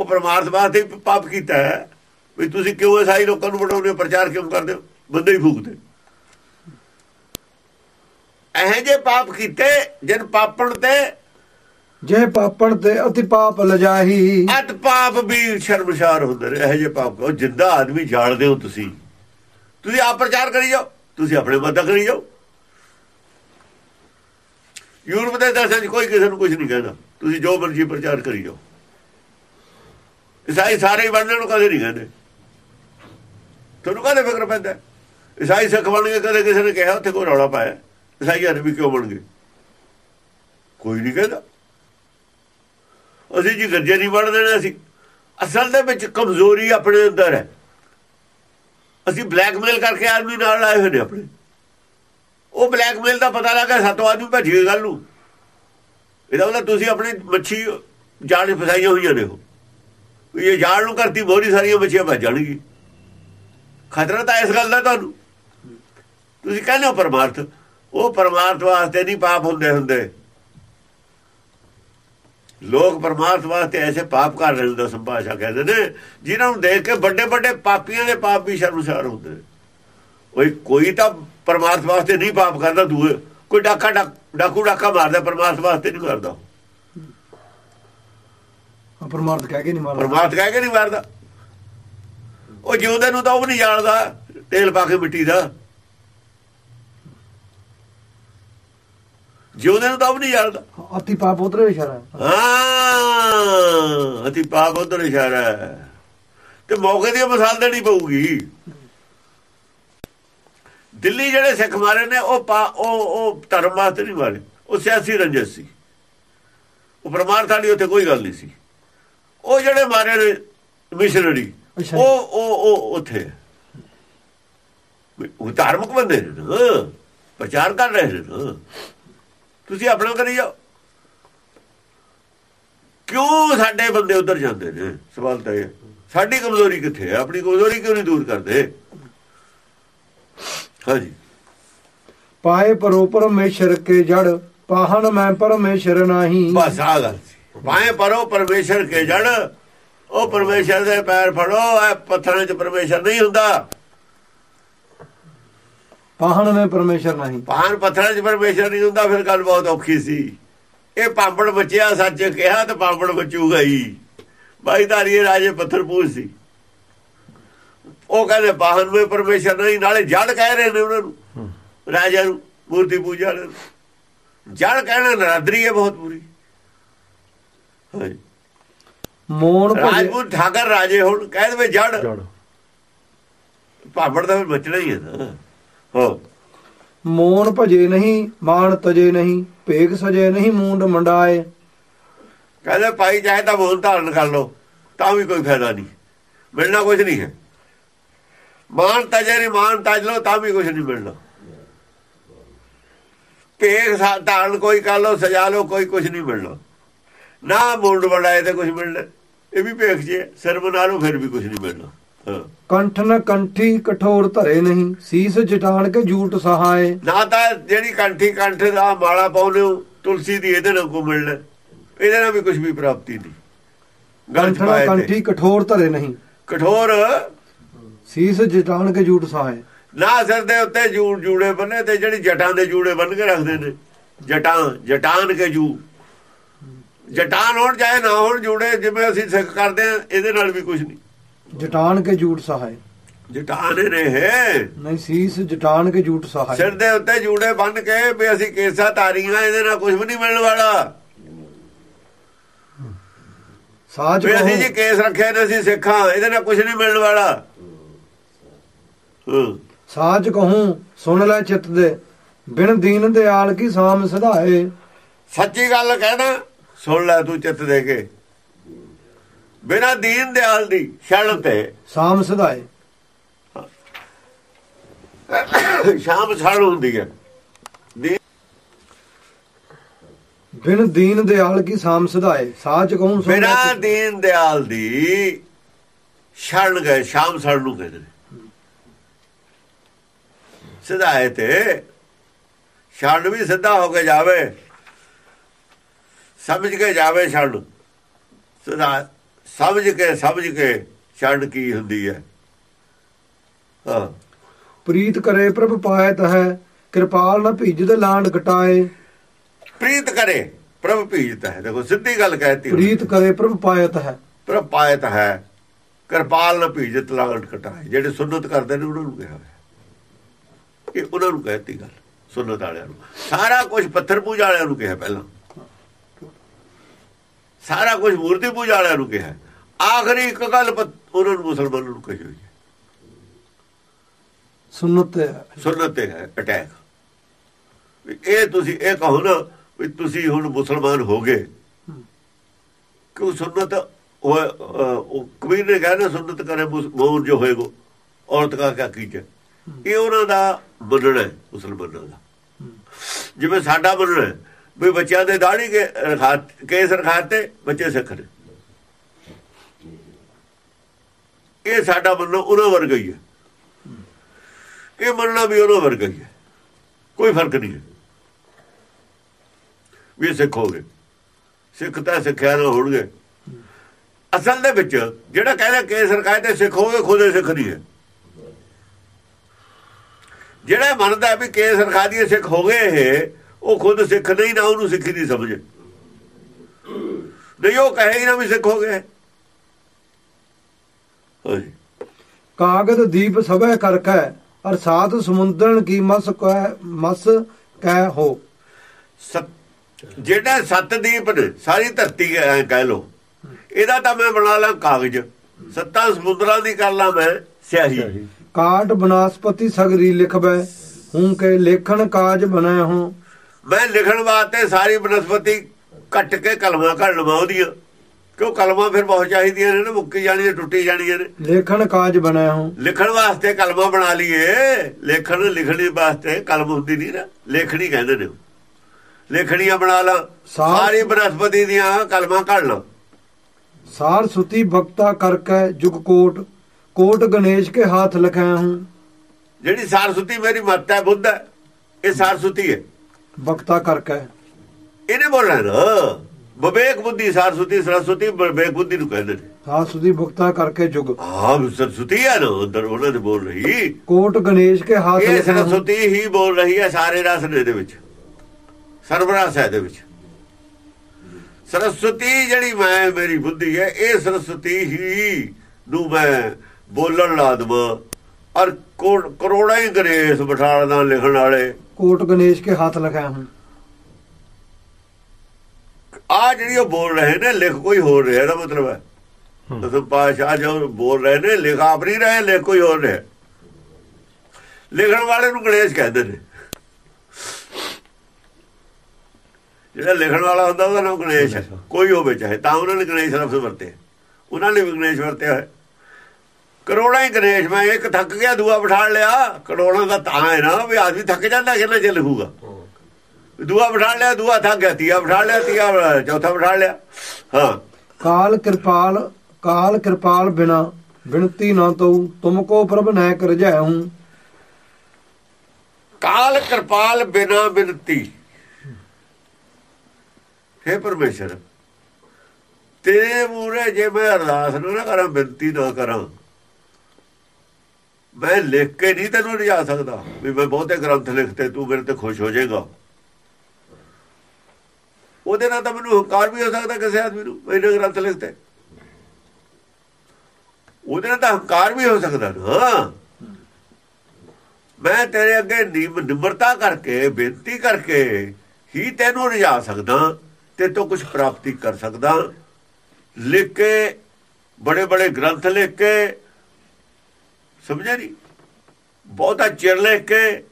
ਉਹ ਪਰਮਾਰਥ ਵਾਸਤੇ ਹੀ ਪਾਪ ਕੀਤਾ ਹੈ। ਵੀ ਤੁਸੀਂ ਕਿਉਂ ਐਸਾਈ ਲੋਕਾਂ ਨੂੰ ਹੋ ਪ੍ਰਚਾਰ ਕਿਉਂ ਕਰਦੇ ਹੋ? ਬੰਦੇ ਹੀ ਫੂਕਦੇ ਇਹ ਜੇ ਪਾਪ ਕੀਤੇ ਜਨ ਪਾਪਣ ਤੇ ਜੇ ਪਾਪਣ ਤੇ ਅਤੀ ਪਾਪ ਲਜਾਹੀ। ਅਤ ਪਾਪ ਵੀ ਸ਼ਰਮਸ਼ਾਰ ਹੁੰਦੇ ਨੇ ਇਹ ਜੇ ਪਾਪ ਉਹ ਜਿੰਦਾ ਆਦਮੀ ਜਾਣਦੇ ਹੋ ਤੁਸੀਂ। ਤੁਸੀਂ ਆਪ ਪ੍ਰਚਾਰ ਕਰੀ ਜਾਓ ਤੁਸੀਂ ਆਪਣੇ ਮੱਦਾ ਕਰੀ ਜਾਓ। ਯੂਰਪ ਦੇ ਦੇਸ਼ਾਂ 'ਚ ਕੋਈ ਕਿਸੇ ਨੂੰ ਕੁਝ ਨਹੀਂ ਕਹਿੰਦਾ। ਤੁਸੀਂ ਜੋ ਮਰਜ਼ੀ ਪ੍ਰਚਾਰ ਕਰੀ ਜਾਓ। ਇਸਾਈ ਸਾਰੇ ਬਣਨ ਨੂੰ ਕਦੇ ਨਹੀਂ ਕਹਿੰਦੇ। ਤੁਹਾਨੂੰ ਕਦੇ ਫਿਕਰ ਪੈਂਦਾ? ਈਸਾਈ ਸਿੱਖ ਬਣ ਗਏ, ਕਦੇ ਕਿਸੇ ਨੇ ਕਿਹਾ ਉੱਥੇ ਕੋਈ ਰੌਲਾ ਪਾਇਆ? ਈਸਾਈ ਆਦਮੀ ਕਿਉਂ ਬਣ ਗਏ? ਕੋਈ ਨਹੀਂ ਕਹਿੰਦਾ। ਅਸੀਂ ਜੀ ਗੱਜੇ ਨਹੀਂ ਵੜ ਦੇਣਾ ਸੀ ਅਸਲ ਦੇ ਵਿੱਚ ਕਮਜ਼ੋਰੀ ਆਪਣੇ ਅੰਦਰ ਹੈ। ਅਸੀਂ ਬਲੈਕਮੇਲ ਕਰਕੇ ਆਦਮੀ ਨਾਲ ਆਏ ਹੋਏ ਨੇ ਆਪਣੇ। ਉਹ ਬਲੈਕਮੇਲ ਦਾ ਪਤਾ ਲੱਗਾ, ਸਤੋਂ ਆਦਮੀ ਭੱਜ ਗਏ ਗੱਲ ਨੂੰ। ਇਹਦਾ ਮਤਲਬ ਤੁਸੀਂ ਆਪਣੀ ਮੱਛੀ, ਜਾਲ ਫਸਾਈਆਂ ਹੋਈਆਂ ਨੇ ਉਹ। ਵੀ ਇਹ ਜਾਲ ਨੂੰ ਕਰਤੀ ਬੋਰੀ ਸਾਰੀਆਂ ਮੱਛੀਆਂ ਭੱਜ ਜਾਣਗੀ ਖਤਰਾ ਤਾਂ ਇਸ ਗੱਲ ਦਾ ਤੁਹਾਨੂੰ। ਤੁਸੀਂ ਕਹਿੰਦੇ ਹੋ ਪਰਮਾਰਥ? ਉਹ ਪਰਮਾਰਥ ਵਾਸਤੇ ਨਹੀਂ ਪਾਪ ਹੁੰਦੇ ਹੁੰਦੇ। ਲੋਕ ਪਰਮਾਰਥ ਵਾਸਤੇ ਐਸੇ ਪਾਪ ਕਰ ਰਹੇ ਹੁੰਦੇ ਸੰਭਾਸ਼ਾ ਕਹਿੰਦੇ ਨੇ ਜਿਨ੍ਹਾਂ ਨੂੰ ਦੇਖ ਕੇ ਵੱਡੇ ਵੱਡੇ ਪਾਪੀਆਂ ਦੇ ਪਾਪ ਵੀ ਸ਼ਰਮਸਾਰ ਹੁੰਦੇ ਨੇ। ਕੋਈ ਕੋਈ ਤਾਂ ਪਰਮਾਰਥ ਵਾਸਤੇ ਨਹੀਂ ਪਾਪ ਕਰਦਾ ਦੂਏ। ਕੋਈ ਡਾਕਾ ਡਾਕੂ ਡਾਕਾ ਮਾਰਦਾ ਪਰਮਾਰਥ ਵਾਸਤੇ ਨਹੀਂ ਕਰਦਾ ਪਰਮਾਰਥ ਕਹਿ ਕੇ ਨਹੀਂ ਮਾਰਦਾ। ਪਰਮਾਰਥ ਕਹਿ ਕੇ ਨਹੀਂ ਮਾਰਦਾ। ਉਹ ਜਿਉਂਦੇ ਨੂੰ ਤਾਂ ਉਹ ਨਹੀਂ ਜਾਣਦਾ ਤੇਲ ਪਾ ਕੇ ਮਿੱਟੀ ਦਾ। ਜਿਉਂਦੇ ਨੂੰ ਤਾਂ ਵੀ ਨਹੀਂ ਜਾਣਦਾ ਅਤੀ ਪਾਪ ਉਤਰੇ ਇਸ਼ਾਰਾ ਹੈ। ਅਤੀ ਪਾਪ ਉਧਰ ਇਸ਼ਾਰਾ ਹੈ। ਤੇ ਮੌਕੇ ਦੀ ਮਿਸਾਲ ਦੇਣੀ ਪਊਗੀ। ਦਿੱਲੀ ਜਿਹੜੇ ਸਿੱਖ ਮਾਰੇ ਨੇ ਉਹ ਉਹ ਉਹ ਧਰਮ ਵਾਸਤੇ ਨਹੀਂ ਮਾਰੇ। ਉਹ ਸਿਆਸੀ ਰੰਜਿਸ਼ ਸੀ। ਉਹ ਪਰਮਾਰਥ ਵਾਲੀ ਉੱਥੇ ਕੋਈ ਗੱਲ ਨਹੀਂ ਸੀ। ਉਹ ਜਿਹੜੇ ਮਾਰੇ ਨੇ ਮਿਸ਼ਨਰੀ। ਉਹ ਉਹ ਉਹ ਉੱਥੇ। ਉਹ ਧਾਰਮਿਕ ਬੰਦੇ ਨੇ ਪ੍ਰਚਾਰ ਕਰ ਰਹੇ ਨਾ। ਤੁਸੀਂ ਆਪਣਾ ਕਰੀ ਜਾਓ। ਕਿਉਂ ਸਾਡੇ ਬੰਦੇ ਉਧਰ ਜਾਂਦੇ ਨੇ? ਸਵਾਲ ਤਾਂ ਇਹ। ਸਾਡੀ ਕਮਜ਼ੋਰੀ ਕਿੱਥੇ ਹੈ? ਆਪਣੀ ਕਮਜ਼ੋਰੀ ਕਿਉਂ ਨਹੀਂ ਦੂਰ ਕਰਦੇ? ਹਾਂਜੀ। ਪਾਏ ਪਰੋ ਪਰਮੇਸ਼ਰ ਕੇ ਜੜ ਪਾਹਣ ਮੈਂ ਪਰਮੇਸ਼ਰ ਨਹੀਂ। ਬਸ ਆ ਗੱਲ ਸੀ। ਬਾਏ ਪਰੋ ਪਰਮੇਸ਼ਰ ਕੇ ਜੜ ਉਹ ਪਰਮੇਸ਼ਰ ਦੇ ਪੈਰ ਫੜੋ ਇਹ ਪੱਥਰਾਂ 'ਚ ਪਰਮੇਸ਼ਰ ਨਹੀਂ ਹੁੰਦਾ। ਪਾਹਣ ਮੈਂ ਪਰਮੇਸ਼ਰ ਨਹੀਂ। ਪਾਣ ਪੱਥਰਾਂ 'ਚ ਪਰਮੇਸ਼ਰ ਨਹੀਂ ਹੁੰਦਾ ਫਿਰ ਗੱਲ ਬਹੁਤ ਔਖੀ ਸੀ। ਇਹ ਪਾਂਪੜ ਬਚਿਆ ਸੱਚ ਕਿਹਾ ਤੇ ਪਾਂਪੜ ਬਚੂਗਾ ਹੀ। ਬਾਈਦਾਰੀ ਰਾਜੇ ਪੱਥਰ ਪੂਜ ਸੀ। ਉਹ ਕਹਿੰਦੇ ਪਾਹਨ ਵਿੱਚ ਪਰਮੇਸ਼ਰ ਨਹੀਂ ਨਾਲੇ ਜੜ ਕਹਿ ਰਹੇ ਨੇ ਉਹਨਾਂ ਨੂੰ। ਰਾਜਾ ਨੂੰ ਮੂਰਤੀ ਪੂਜਾ ਨੂੰ। ਜੜ ਕਹਿਣਾ ਨਰਾਦਰੀ ਹੈ ਬਹੁਤ ਬੁਰੀ ਭਜੇ ਰਾਜਪੂਤ ਠਾਕਰ ਰਾਜੇ ਹੁਣ ਕਹਿ ਦੇਵੇ ਜੜ। ਪਾਪੜ ਦਾ ਬਚਣਾ ਹੀ ਹੈ ਨਾ। ਹੋ। ਮੋਨ ਭਜੇ ਨਹੀਂ ਮਾਨ ਤਜੇ ਨਹੀਂ ਭੇਗ ਸਜੇ ਨਹੀਂ ਮੂੰਡ ਮੰਡਾਏ। ਕਹਿੰਦੇ ਭਾਈ ਚਾਹੇ ਤਾਂ ਬੋਲ ਧਾਰਨ ਕਰ ਲਓ ਤਾਂ ਵੀ ਕੋਈ ਫਾਇਦਾ ਨਹੀਂ। ਮਿਲਣਾ ਕੁਝ ਨਹੀਂ ਹੈ। ਮਾਨ ਤਜੇ ਨਹੀਂ ਮਾਨ ਤਜ ਲਓ ਤਾਂ ਵੀ ਕੁਝ ਨਹੀਂ ਮਿਲਣਾ। ਭੇਗ ਸਾ- ਧਾਰਨ ਕੋਈ ਕਰ ਲਓ ਸਜਾ ਲਓ ਕੋਈ ਕੁਝ ਨਹੀਂ ਮਿਲਣਾ। ਨਾ ਮੁੰਡ ਵੜਾਏ ਤੇ ਕੁਝ ਮਿਲਣਾ। ਇਹ ਵੀ ਭੇਖ ਜੇ ਸਿਰ ਬਣਾ ਲਓ ਫਿਰ ਵੀ ਕੁਝ ਨਹੀਂ ਮਿਲਣਾ। ਕੰਠ ਨ ਕੰਠੀ ਕਠੋਰ ਧਰੇ ਨਹੀਂ ਸੀਸ ਜਟਾਣ ਕੇ ਝੂਠ ਸਹਾਏ। ਨਾ ਤਾਂ ਜਿਹੜੀ ਕੰਠੀ ਕੰਠ ਦਾ ਮਾਲਾ ਪਾਉਂਦੇ ਹੋ ਤੁਲਸੀ ਦੀ ਇਹਦੇ ਨਾਲ ਕੋ ਮਿਲਣਾ। ਇਹਦੇ ਨਾਲ ਵੀ ਕੁਝ ਵੀ ਪ੍ਰਾਪਤੀ ਨਹੀਂ। ਕੰਠ ਨ ਕੰਠੀ ਕਠੋਰ ਧਰੇ ਨਹੀਂ। ਕਠੋਰ? ਸੀਸ ਜਟਾਣ ਕੇ ਝੂਠ ਸਹਾਏ। ਨਾ ਸਿਰ ਦੇ ਉੱਤੇ ਜੂੜ ਜੂੜੇ ਬੰਨੇ ਤੇ ਜਿਹੜੀ ਜਟਾਂ ਦੇ ਜੂੜੇ ਬੰਨ ਕੇ ਰੱਖਦੇ ਨੇ। ਜਟਾਂ ਜਟਾਨ ਕੇ ਜੂ। ਜਟਾਨ ਹੋਣ ਜਾਏ ਨਾ ਹੋਣ ਜੂੜੇ ਜਿਵੇਂ ਅਸੀਂ ਸਿੱਖ ਕਰਦੇ ਆ ਇਹਦੇ ਨਾਲ ਵੀ ਕੁਝ ਨਹੀਂ। ਜਟਾਣ ਕੇ ਝੂਠ ਸਹਾਏ। ਜਟਾਨ ਨੇ ਹੈ। ਨਹੀਂ ਸੀਸ ਜਟਾਣ ਕੇ ਝੂਠ ਸਹਾਏ। ਸਿਰ ਦੇ ਉੱਤੇ ਜੂੜੇ ਬੰਨ ਕੇ ਵੀ ਅਸੀਂ ਕੇਸਾ ਤਾਰੀਆਂ ਇਹਦੇ ਨਾਲ ਕੁਝ ਵੀ ਨਹੀਂ ਮਿਲਣ ਵਾਲਾ। ਸਾਜ ਵੀ ਅਸੀਂ ਜੀ ਕੇਸ ਰੱਖੇ ਨੇ ਅਸੀਂ ਸਿੱਖਾਂ ਇਹਦੇ ਨਾਲ ਕੁਝ ਨਹੀਂ ਮਿਲਣ ਵਾਲਾ। ਸਾਜ ਕਹੂੰ ਸੁਣ ਲੈ ਚਿੱਤ ਦੇ। ਬਿਨ ਦੀਨ ਦਿਆਲ ਕੀ ਸਾਮ ਸਧਾਏ। ਸੱਚੀ ਗੱਲ ਕਹਿਣਾ ਸੁਣ ਲੈ ਤੂੰ ਚਿੱਤ ਦੇ ਕੇ। ਬਿਨਾ ਦੀਨ ਦਿਆਲ ਦੀ ਛੜ ਤੇ। ਸਾਮ ਸਧਾਏ ਸ਼ਾਮ ਛੜ ਹੁੰਦੀ ਹੈ। ਬਿਨ ਦੀਨ ਦਿਆਲ ਕੀ ਸਾਮ ਸਧਾਏ ਸਾਜ ਕਹੂੰ ਬਿਨਾ ਦੀਨ ਦਿਆਲ ਦੀ ਛੜ ਗਏ ਸ਼ਾਮ ਛੜ ਨੂੰ ਕਹਿੰਦੇ ਨੇ। ਸਿਧਾਏ ਤੇ ਛੱਡ ਵੀ ਸਿੱਧਾ ਹੋ ਕੇ ਜਾਵੇ। ਸਮਝ ਕੇ ਜਾਵੇ ਛੱਡ ਸਿਧਾ ਸਮਝ ਕੇ ਸਮਝ ਕੇ ਛੱਡ ਕੀ ਹੁੰਦੀ ਹੈ? ਹਾਂ। ਪ੍ਰੀਤ ਕਰੇ ਪ੍ਰਭ ਪਾਇਤ ਹੈ ਕਿਰਪਾਲ ਨਾ ਭੀਜਦ ਲਾਂਡ ਕਟਾਏ। ਪ੍ਰੀਤ ਕਰੇ ਪ੍ਰਭ ਭੀਜਤਾ ਹੈ ਦੇਖੋ ਸਿੱਧੀ ਗੱਲ ਕਹਿਤੀ ਪ੍ਰੀਤ ਕਰੇ ਪ੍ਰਭ ਪਾਇਤ ਹੈ ਪ੍ਰਭ ਪਾਇਤ ਹੈ ਕਿਰਪਾਲ ਨਾ ਭੀਜਤ ਲਾਂਡ ਕਟਾਏ। ਜਿਹੜੇ ਸੁਨਨਤ ਕਰਦੇ ਨੇ ਉਹਨਾਂ ਨੂੰ ਕਿਹਾ ਇਹ ਉਹਨਾਂ ਨੂੰ ਕਹਿਤੀ ਗੱਲ ਸੁਨਨਤ ਵਾਲਿਆਂ ਨੂੰ। ਸਾਰਾ ਕੁਝ ਪੱਥਰ ਪੂਜਾ ਵਾਲਿਆਂ ਨੂੰ ਕਿਹਾ ਪਹਿਲਾਂ। ਸਾਰਾ ਕੁਝ ਮੂਰਤੀ ਪੂਜਾ ਵਾਲਿਆਂ ਨੂੰ ਕਿਹਾ। ਆਖਰੀ ਇੱਕ ਗੱਲ ਉਹਨਾਂ ਨੂੰ ਮੁਸਲਮਾਨਾਂ ਨੂੰ ਕਹੀ ਹੋਈ ਹੈ। ਸੁਨਤ ਹੈ। ਸੁਨਨਤ ਹੈ ਅਟੈਕ ਵੀ ਇਹ ਤੁਸੀਂ ਇਹ ਕਹੋ ਨਾ ਵੀ ਤੁਸੀਂ ਹੁਣ ਮੁਸਲਮਾਨ ਹੋ ਗਏ। ਕਿਉਂ ਸੁਨਨਤ? ਉਹ ਕਬੀਰ ਨੇ ਕਿਹਾ ਨਾ ਸੁਨਨਤ ਕਰੇ ਮੂਰ ਜੋ ਹੋਏਗੋ ਔਰਤ ਕਾ ਕਿਆ ਕੀਜੇ? ਇਹ ਉਹਨਾਂ ਦਾ ਹੈ ਮੁਸਲਮਾਨਾਂ ਦਾ। ਜਿਵੇਂ ਸਾਡਾ ਹੈ ਵੀ ਬੱਚਿਆਂ ਦੇ ਦਾੜੀ ਕੇ ਰਖਾ ਕੇਸ ਰਖਾਤੇ ਬੱਚੇ ਸਿੱਖ ਨੇ ਇਹ ਸਾਡਾ ਮੰਨਣਾ ਉਹਨਾਂ ਵਰਗਾ ਹੀ ਹੈ। ਇਹ ਮੰਨਣਾ ਵੀ ਉਹਨਾਂ ਵਰਗਾ ਹੀ ਹੈ। ਕੋਈ ਫ਼ਰਕ ਨਹੀਂ ਹੈ। ਵੀ ਇਹ ਸਿੱਖ ਹੋ ਗਏ ਸਿੱਖ ਤਾਂ ਸਿੱਖਿਆ ਨਾ ਹੋਣਗੇ। ਅਸਲ ਦੇ ਵਿੱਚ ਜਿਹੜਾ ਕਹਿੰਦਾ ਕਿ ਸਰਕਾਰ ਤੇ ਸਿੱਖ ਹੋਵੇ ਖੁਦੇ ਸਿੱਖ ਨਹੀਂ ਹੈ। ਜਿਹੜਾ ਮੰਨਦਾ ਵੀ ਕੇ ਸਰਕਾਰ ਦੀ ਸਿੱਖ ਹੋ ਗਏ ਇਹ, ਉਹ ਖੁਦ ਸਿੱਖ ਨਹੀਂ, ਨਾ ਉਹਨੂੰ ਸਿੱਖੀ ਨਹੀਂ ਸਮਝੇ। ਨਹੀਂ, ਉਹ ਕਹੇਗੀ ਨਾ ਵੀ ਸਿੱਖ ਹੋ ਗਏ। ਹਾਂਜੀ ਕਾਗਦ ਦੀਪ ਸਭੈ ਕਰਕੈ ਅਰ ਸਾਤ ਸਮੁੰਦਰਨ ਕੀ ਮਸ ਕਹਿ ਮਸ ਕਹਿ ਹੋ। ਸਤ- ਜਿਹੜਾ ਸਤਦੀਪ ਨੇ ਸਾਰੀ ਧਰਤੀ ਕਹਿ ਲੋ ਇਹਦਾ ਤਾਂ ਮੈਂ ਬਣਾ ਲਾਂ ਕਾਗਜ਼। ਸੱਤਾਂ ਸਮੁੰਦਰਾਂ ਦੀ ਕਰ ਲਾਂ ਮੈਂ ਸਿਆਹੀ। ਕਾਟ ਬਨਾਸਪਤੀ ਸਗਰੀ ਲਿਖਬੈ ਹੂੰ ਕੇ ਲੇਖਣ ਕਾਜ ਬਣੈ ਹੂੰ। ਮੈਂ ਲਿਖਣ ਵਾਸਤੇ ਸਾਰੀ ਬਨਸਪਤੀ ਕੱਟ ਕੇ ਕਲਮਾਂ ਘੜ ਲਵਾਂ ਉਹਦੀਆਂ। ਕਿਉਂ ਕਲਮਾਂ ਫਿਰ ਬਹੁਤ ਚਾਹੀਦੀਆਂ ਨੇ ਨਾ ਮੁੱਕੀ ਜਾਣੀਆਂ ਟੁੱਟੀ ਜਾਣੀਆਂ ਨੇ। ਲੇਖਣ ਕਾਜ ਬਣੈ ਹੂੰ। ਲਿਖਣ ਵਾਸਤੇ ਕਲਮਾਂ ਬਣਾ ਲਈਏ। ਲੇਖਣ ਲਿਖਣੀ ਵਾਸਤੇ ਕਲਮ ਹੁੰਦੀ ਨਹੀਂ ਨਾ। ਲੇਖਣੀ ਕਹਿੰਦੇ ਨੇ। ਲੇਖਣੀਆਂ ਬਣਾ ਲਾਂ। ਸਾਰ- ਸਾਰੀ ਬਨਸਪਤੀ ਦੀਆਂ ਕਲਮਾਂ ਘੜ ਲਾਂ। ਸਾਰ ਸੁਤੀ ਭਗਤਾ ਕਰਕੈ ਜੁਗ ਕੋਟ ਕੋਟ ਗਣੇਸ਼ ਕੇ ਹਾਥ ਲਖੈ ਹੂੰ। ਜਿਹੜੀ ਸਾਰਸੁਤੀ ਮੇਰੀ ਮੱਤ ਹੈ ਬੁੱਧ ਹੈ ਇਹ ਸਾਰਸੁਤੀ ਹੈ। ਭਗਤਾ ਕਰਕੈ। ਇਹਨੇ ਬੋਲਣਾ ਵਿਵੇਕ ਬੁੱਧੀ ਸਾਰਸੁਤੀ ਸਰਸੁਤੀ ਵਿਵੇਕ ਬੁੱਧੀ ਨੂੰ ਕਹਿੰਦੇ ਨੇ। ਸਾਰ ਸੁਤੀ ਭਗਤਾ ਕਰਕੇ ਜੁਗ। ਹਾਂ ਸਰਸੁਤੀ ਹੈ ਨਾ ਅੰਦਰ ਉਹਨਾਂ ਨੇ ਬੋਲ ਰਹੀ। ਕੋਟ ਗਣੇਸ਼ ਕੇ ਹਾਥ ਇਹ ਲਖੈ ਹੂੰ ਸਰਸੁਤੀ ਹੀ ਬੋਲ ਰਹੀ ਹੈ ਸਾਰੇ ਰਸ ਦੇ ਵਿੱਚ। ਸਰਵਰਸ ਹੈ ਦੇ ਵਿੱਚ। ਸਰਸੁਤੀ ਜਿਹੜੀ ਮੈਂ ਮੇਰੀ ਬੁੱਧੀ ਹੈ ਇਹ ਸਰਸੁਤੀ ਹੀ ਨੂੰ ਮੈਂ ਬੋਲਣ ਲਾ ਦਵਾਂ। ਔਰ ਕਰੋ- ਕਰੋੜਾਂ ਹੀ ਗਣੇਸ਼ ਬਿਠਾਲਦਾ ਲਿਖਣ ਵਾਲੇ। ਕੋਟ ਗਣੇਸ਼ ਕੇ ਹਾਥ ਲਖੈ ਹੂੰ ਆ ਜਿਹੜੀ ਉਹ ਬੋਲ ਰਹੇ ਨੇ ਲਿਖ ਕੋਈ ਹੋਰ ਰਿਹਾ ਇਹਦਾ ਮਤਲਬ ਹੈ। ਦਸਮ ਪਾਸ਼ਾ ਜੋ ਬੋਲ ਰਹੇ ਨੇ ਲਿਖ ਆਪ ਨਹੀਂ ਰਹੇ ਲਿਖ ਕੋਈ ਹੋਰ ਰਿਹਾ। ਲਿਖਣ ਵਾਲੇ ਨੂੰ ਗਣੇਸ਼ ਕਹਿੰਦੇ ਨੇ। ਜਿਹੜਾ ਲਿਖਣ ਵਾਲਾ ਹੁੰਦਾ ਉਹਦਾ ਨਾਮ ਗਣੇਸ਼ ਹੈ। ਕੋਈ ਹੋਵੇ ਚਾਹੇ ਤਾਂ ਉਹਨਾਂ ਨੇ ਗਣੇਸ਼ ਲਫ਼ਜ਼ ਵਰਤੇ। ਉਹਨਾਂ ਨੇ ਵੀ ਗਣੇਸ਼ ਵਰਤਿਆ ਹੈ ਕਰੋੜਾਂ ਹੀ ਗਣੇਸ਼ ਮੈਂ ਇੱਕ ਥੱਕ ਗਿਆ ਦੂਆ ਬਿਠਾ ਲਿਆ। ਕਰੋੜਾਂ ਦਾ ਤਾਂ ਹੈ ਨਾ ਵੀ ਆਦਮੀ ਥੱਕ ਜਾਂਦਾ ਕਿੰਨਾ ਚਿਰ ਲਿਖੂਗਾ? ਦੂਆ ਬਿਠਾ ਲਿਆ ਦੂਆ ਥੱਕ ਗਿਆ ਤੀਆ ਬਿਠਾ ਲਿਆ ਤੀਆ ਚੌਥਾ ਬਿਠਾ ਲਿਆ। ਹਾਂ। ਕਾਲ ਕਿਰਪਾਲ ਕਾਲ ਕਿਰਪਾਲ ਬਿਨਾ ਬਿਨਤੀ ਨਾ ਤਉ ਤੁਮਕੋ ਪ੍ਰਭ ਨੈ ਕਰ ਜਾਇ ਹੂੰ ਕਾਲ ਕਿਰਪਾਲ ਬਿਨਾ ਬਿਨਤੀ। ਹੈ ਪਰਮੇਸ਼ਰ ਤੇਰੇ ਮੂਰੇ ਜੇ ਮੈਂ ਅਰਦਾਸ ਨਾ ਨਾ ਕਰਾਂ ਬਿਨਤੀ ਨਾ ਕਰਾਂ ਮੈਂ ਲਿਖ ਕੇ ਨਹੀਂ ਤੈਨੂੰ ਲਿਜਾ ਸਕਦਾ। ਵੀ ਮੈਂ ਬਹੁਤੇ ਗ੍ਰੰਥ ਲਿਖਤੇ ਤੂੰ ਮੇਰੇ ਤੇ ਖੁਸ਼ ਹੋ ਜਾਏਗਾ। ਉਹਦੇ ਨਾਲ ਤਾਂ ਮੈਨੂੰ ਹੰਕਾਰ ਵੀ ਹੋ ਸਕਦਾ ਕਿਸੇ ਆਦਮੀ ਨੂੰ ਇਹਨੇ ਗ੍ਰੰਥ ਲਿਖਤੇ ਉਹਦੇ ਨਾਲ ਤਾਂ ਹੰਕਾਰ ਵੀ ਹੋ ਸਕਦਾ ਨਾ। ਮੈਂ ਤੇਰੇ ਅੱਗੇ ਨਿਮ- ਨਿਮਰਤਾ ਕਰਕੇ, ਬੇਨਤੀ ਕਰਕੇ ਹੀ ਤੈਨੂੰ ਰਜਾ ਸਕਦਾ, ਤੇ ਤੋਂ ਕੁਝ ਪ੍ਰਾਪਤੀ ਕਰ ਸਕਦਾ। ਲਿਖ ਕੇ ਬੜੇ ਬੜੇ ਗ੍ਰੰਥ ਲਿਖ ਕੇ, ਸਮਝਿਆ ਨਹੀਂ ਬਹੁਤਾ ਚਿਰ ਲਿਖ ਕੇ,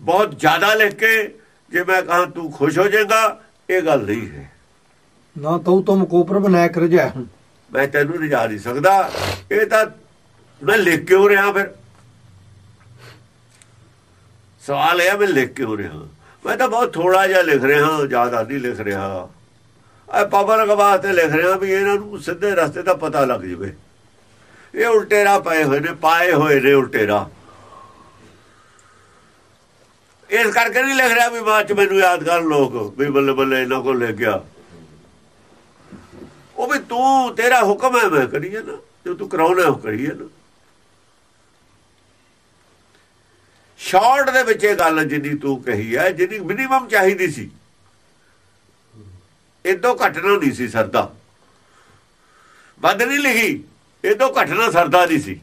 ਬਹੁਤ ਜ਼ਿਆਦਾ ਲਿਖ ਕੇ, ਜੇ ਮੈਂ ਕਹਾਂ ਤੂੰ ਖੁਸ਼ ਹੋ ਜਾਏਗਾ ਇਹ ਗੱਲ ਨਹੀਂ ਹੈ। ਨਾ ਤਉ ਤੁਮਕੋ ਪ੍ਰਭ ਨੈ ਕਰ ਜਾਇ ਹੂੰ ਮੈਂ ਤੈਨੂੰ ਰਜਾ ਨਹੀਂ ਸਕਦਾ। ਇਹ ਤਾਂ ਮੈਂ ਲਿਖ ਕਿਉਂ ਰਿਹਾ ਫਿਰ? ਸਵਾਲ ਇਹ ਹੈ ਮੈਂ ਲਿਖ ਕਿਉਂ ਰਿਹਾ? ਮੈਂ ਤਾਂ ਬਹੁਤ ਥੋੜਾ ਜਿਹਾ ਲਿਖ ਰਿਹਾ ਜ਼ਿਆਦਾ ਨਹੀਂ ਲਿਖ ਰਿਹਾ। ਆ ਪਬਲਿਕ ਵਾਸਤੇ ਲਿਖ ਰਿਹਾ ਵੀ ਇਹਨਾਂ ਨੂੰ ਸਿੱਧੇ ਰਸਤੇ ਦਾ ਪਤਾ ਲੱਗ ਜਵੇ। ਇਹ ਉਲਟੇ ਰਾਹ ਪਏ ਹੋਏ ਨੇ ਪਾਏ ਹੋਏ ਨੇ ਉਲਟੇ ਰਾਹ ਇਸ ਕਰਕੇ ਨਹੀਂ ਲਿਖ ਰਿਹਾ ਵੀ ਬਾਅਦ ਚ ਮੈਨੂੰ ਯਾਦ ਕਰ ਲੋਕ, ਵੀ ਬੱਲੇ ਬੱਲੇ ਇਹਨਾਂ ਕੋਲ ਲੈ ਗਿਆ। ਉਹ ਵੀ ਤੂੰ, ਤੇਰਾ ਹੁਕਮ ਹੈ, ਮੈਂ ਕਰੀਏ ਨਾ, ਜੋ ਤੂੰ ਕਰਾਉਣਾ ਉਹ ਕਰੀਏ ਨਾ। ਸ਼ਾਰਟ ਦੇ ਵਿੱਚ ਇਹ ਗੱਲ ਜਿੰਨੀ ਤੂੰ ਕਹੀ ਹੈ, ਜਿੰਨੀ ਮਿਨੀਮਮ ਚਾਹੀਦੀ ਸੀ। ਇਦੋਂ ਘਟਣਾ ਨਹੀਂ ਸੀ ਸਰਦਾ। ਵੱਧ ਨਹੀਂ ਲਿਖੀ, ਇਦੋਂ ਘਟਣਾ ਸਰਦਾ ਨਹੀਂ ਸੀ।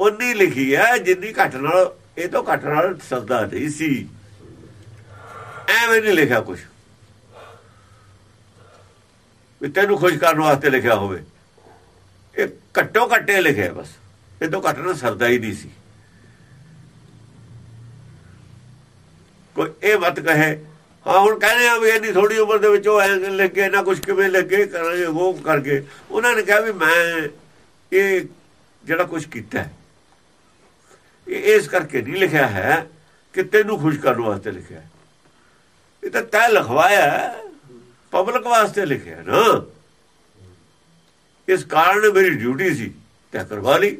ਉਨੀ ਲਿਖੀ ਹੈ, ਜਿੰਨੀ ਘਟ ਨਾਲ, ਇਹ ਤੋਂ ਘਟ ਨਾਲ ਸਰਦਾ ਨਹੀਂ ਸੀ। ਐਵੇਂ ਨਹੀਂ ਲਿਖਿਆ ਕੁਝ ਵੀ ਤੈਨੂੰ ਖੁਸ਼ ਕਰਨ ਵਾਸਤੇ ਲਿਖਿਆ ਹੋਵੇ। ਇਹ ਘੱਟੋ ਘੱਟੇ ਲਿਖਿਆ ਬਸ। ਇਹ ਤੋਂ ਘਟ ਨਾਲ ਸਰਦਾ ਹੀ ਨਹੀਂ ਸੀ। ਕੋਈ ਇਹ ਮਤ ਕਹੇ, ਹਾਂ, ਹੁਣ ਕਹਿੰਦੇ ਆ ਵੀ ਇੰਨੀ ਥੋੜੀ ਉਮਰ ਦੇ ਵਿੱਚ ਉਹ ਐ ਲੱਗੇ ਨਾ ਕੁਝ ਕਿਵੇਂ ਲੱਗੇ ਕਰਾਂਗੇ, ਉਹ ਕਰਕੇ। ਉਹਨਾਂ ਨੇ ਕਿਹਾ ਵੀ ਮੈਂ ਇਹ ਜਿਹੜਾ ਕੁਝ ਕੀਤਾ ਇਸ ਕਰਕੇ ਨਹੀਂ ਲਿਖਿਆ ਹੈ ਕਿ ਤੈਨੂੰ ਖੁਸ਼ ਕਰਨ ਵਾਸਤੇ ਲਿਖਿਆ ਇਹ ਤਾਂ ਤੈ ਲਿਖਵਾਇਆ ਪਬਲਿਕ ਵਾਸਤੇ ਲਿਖਿਆ ਨਾ। ਇਸ ਕਾਰਨ ਮੇਰੀ ਡਿਊਟੀ ਸੀ ਤੈ ਕਰਵਾ ਲਈ।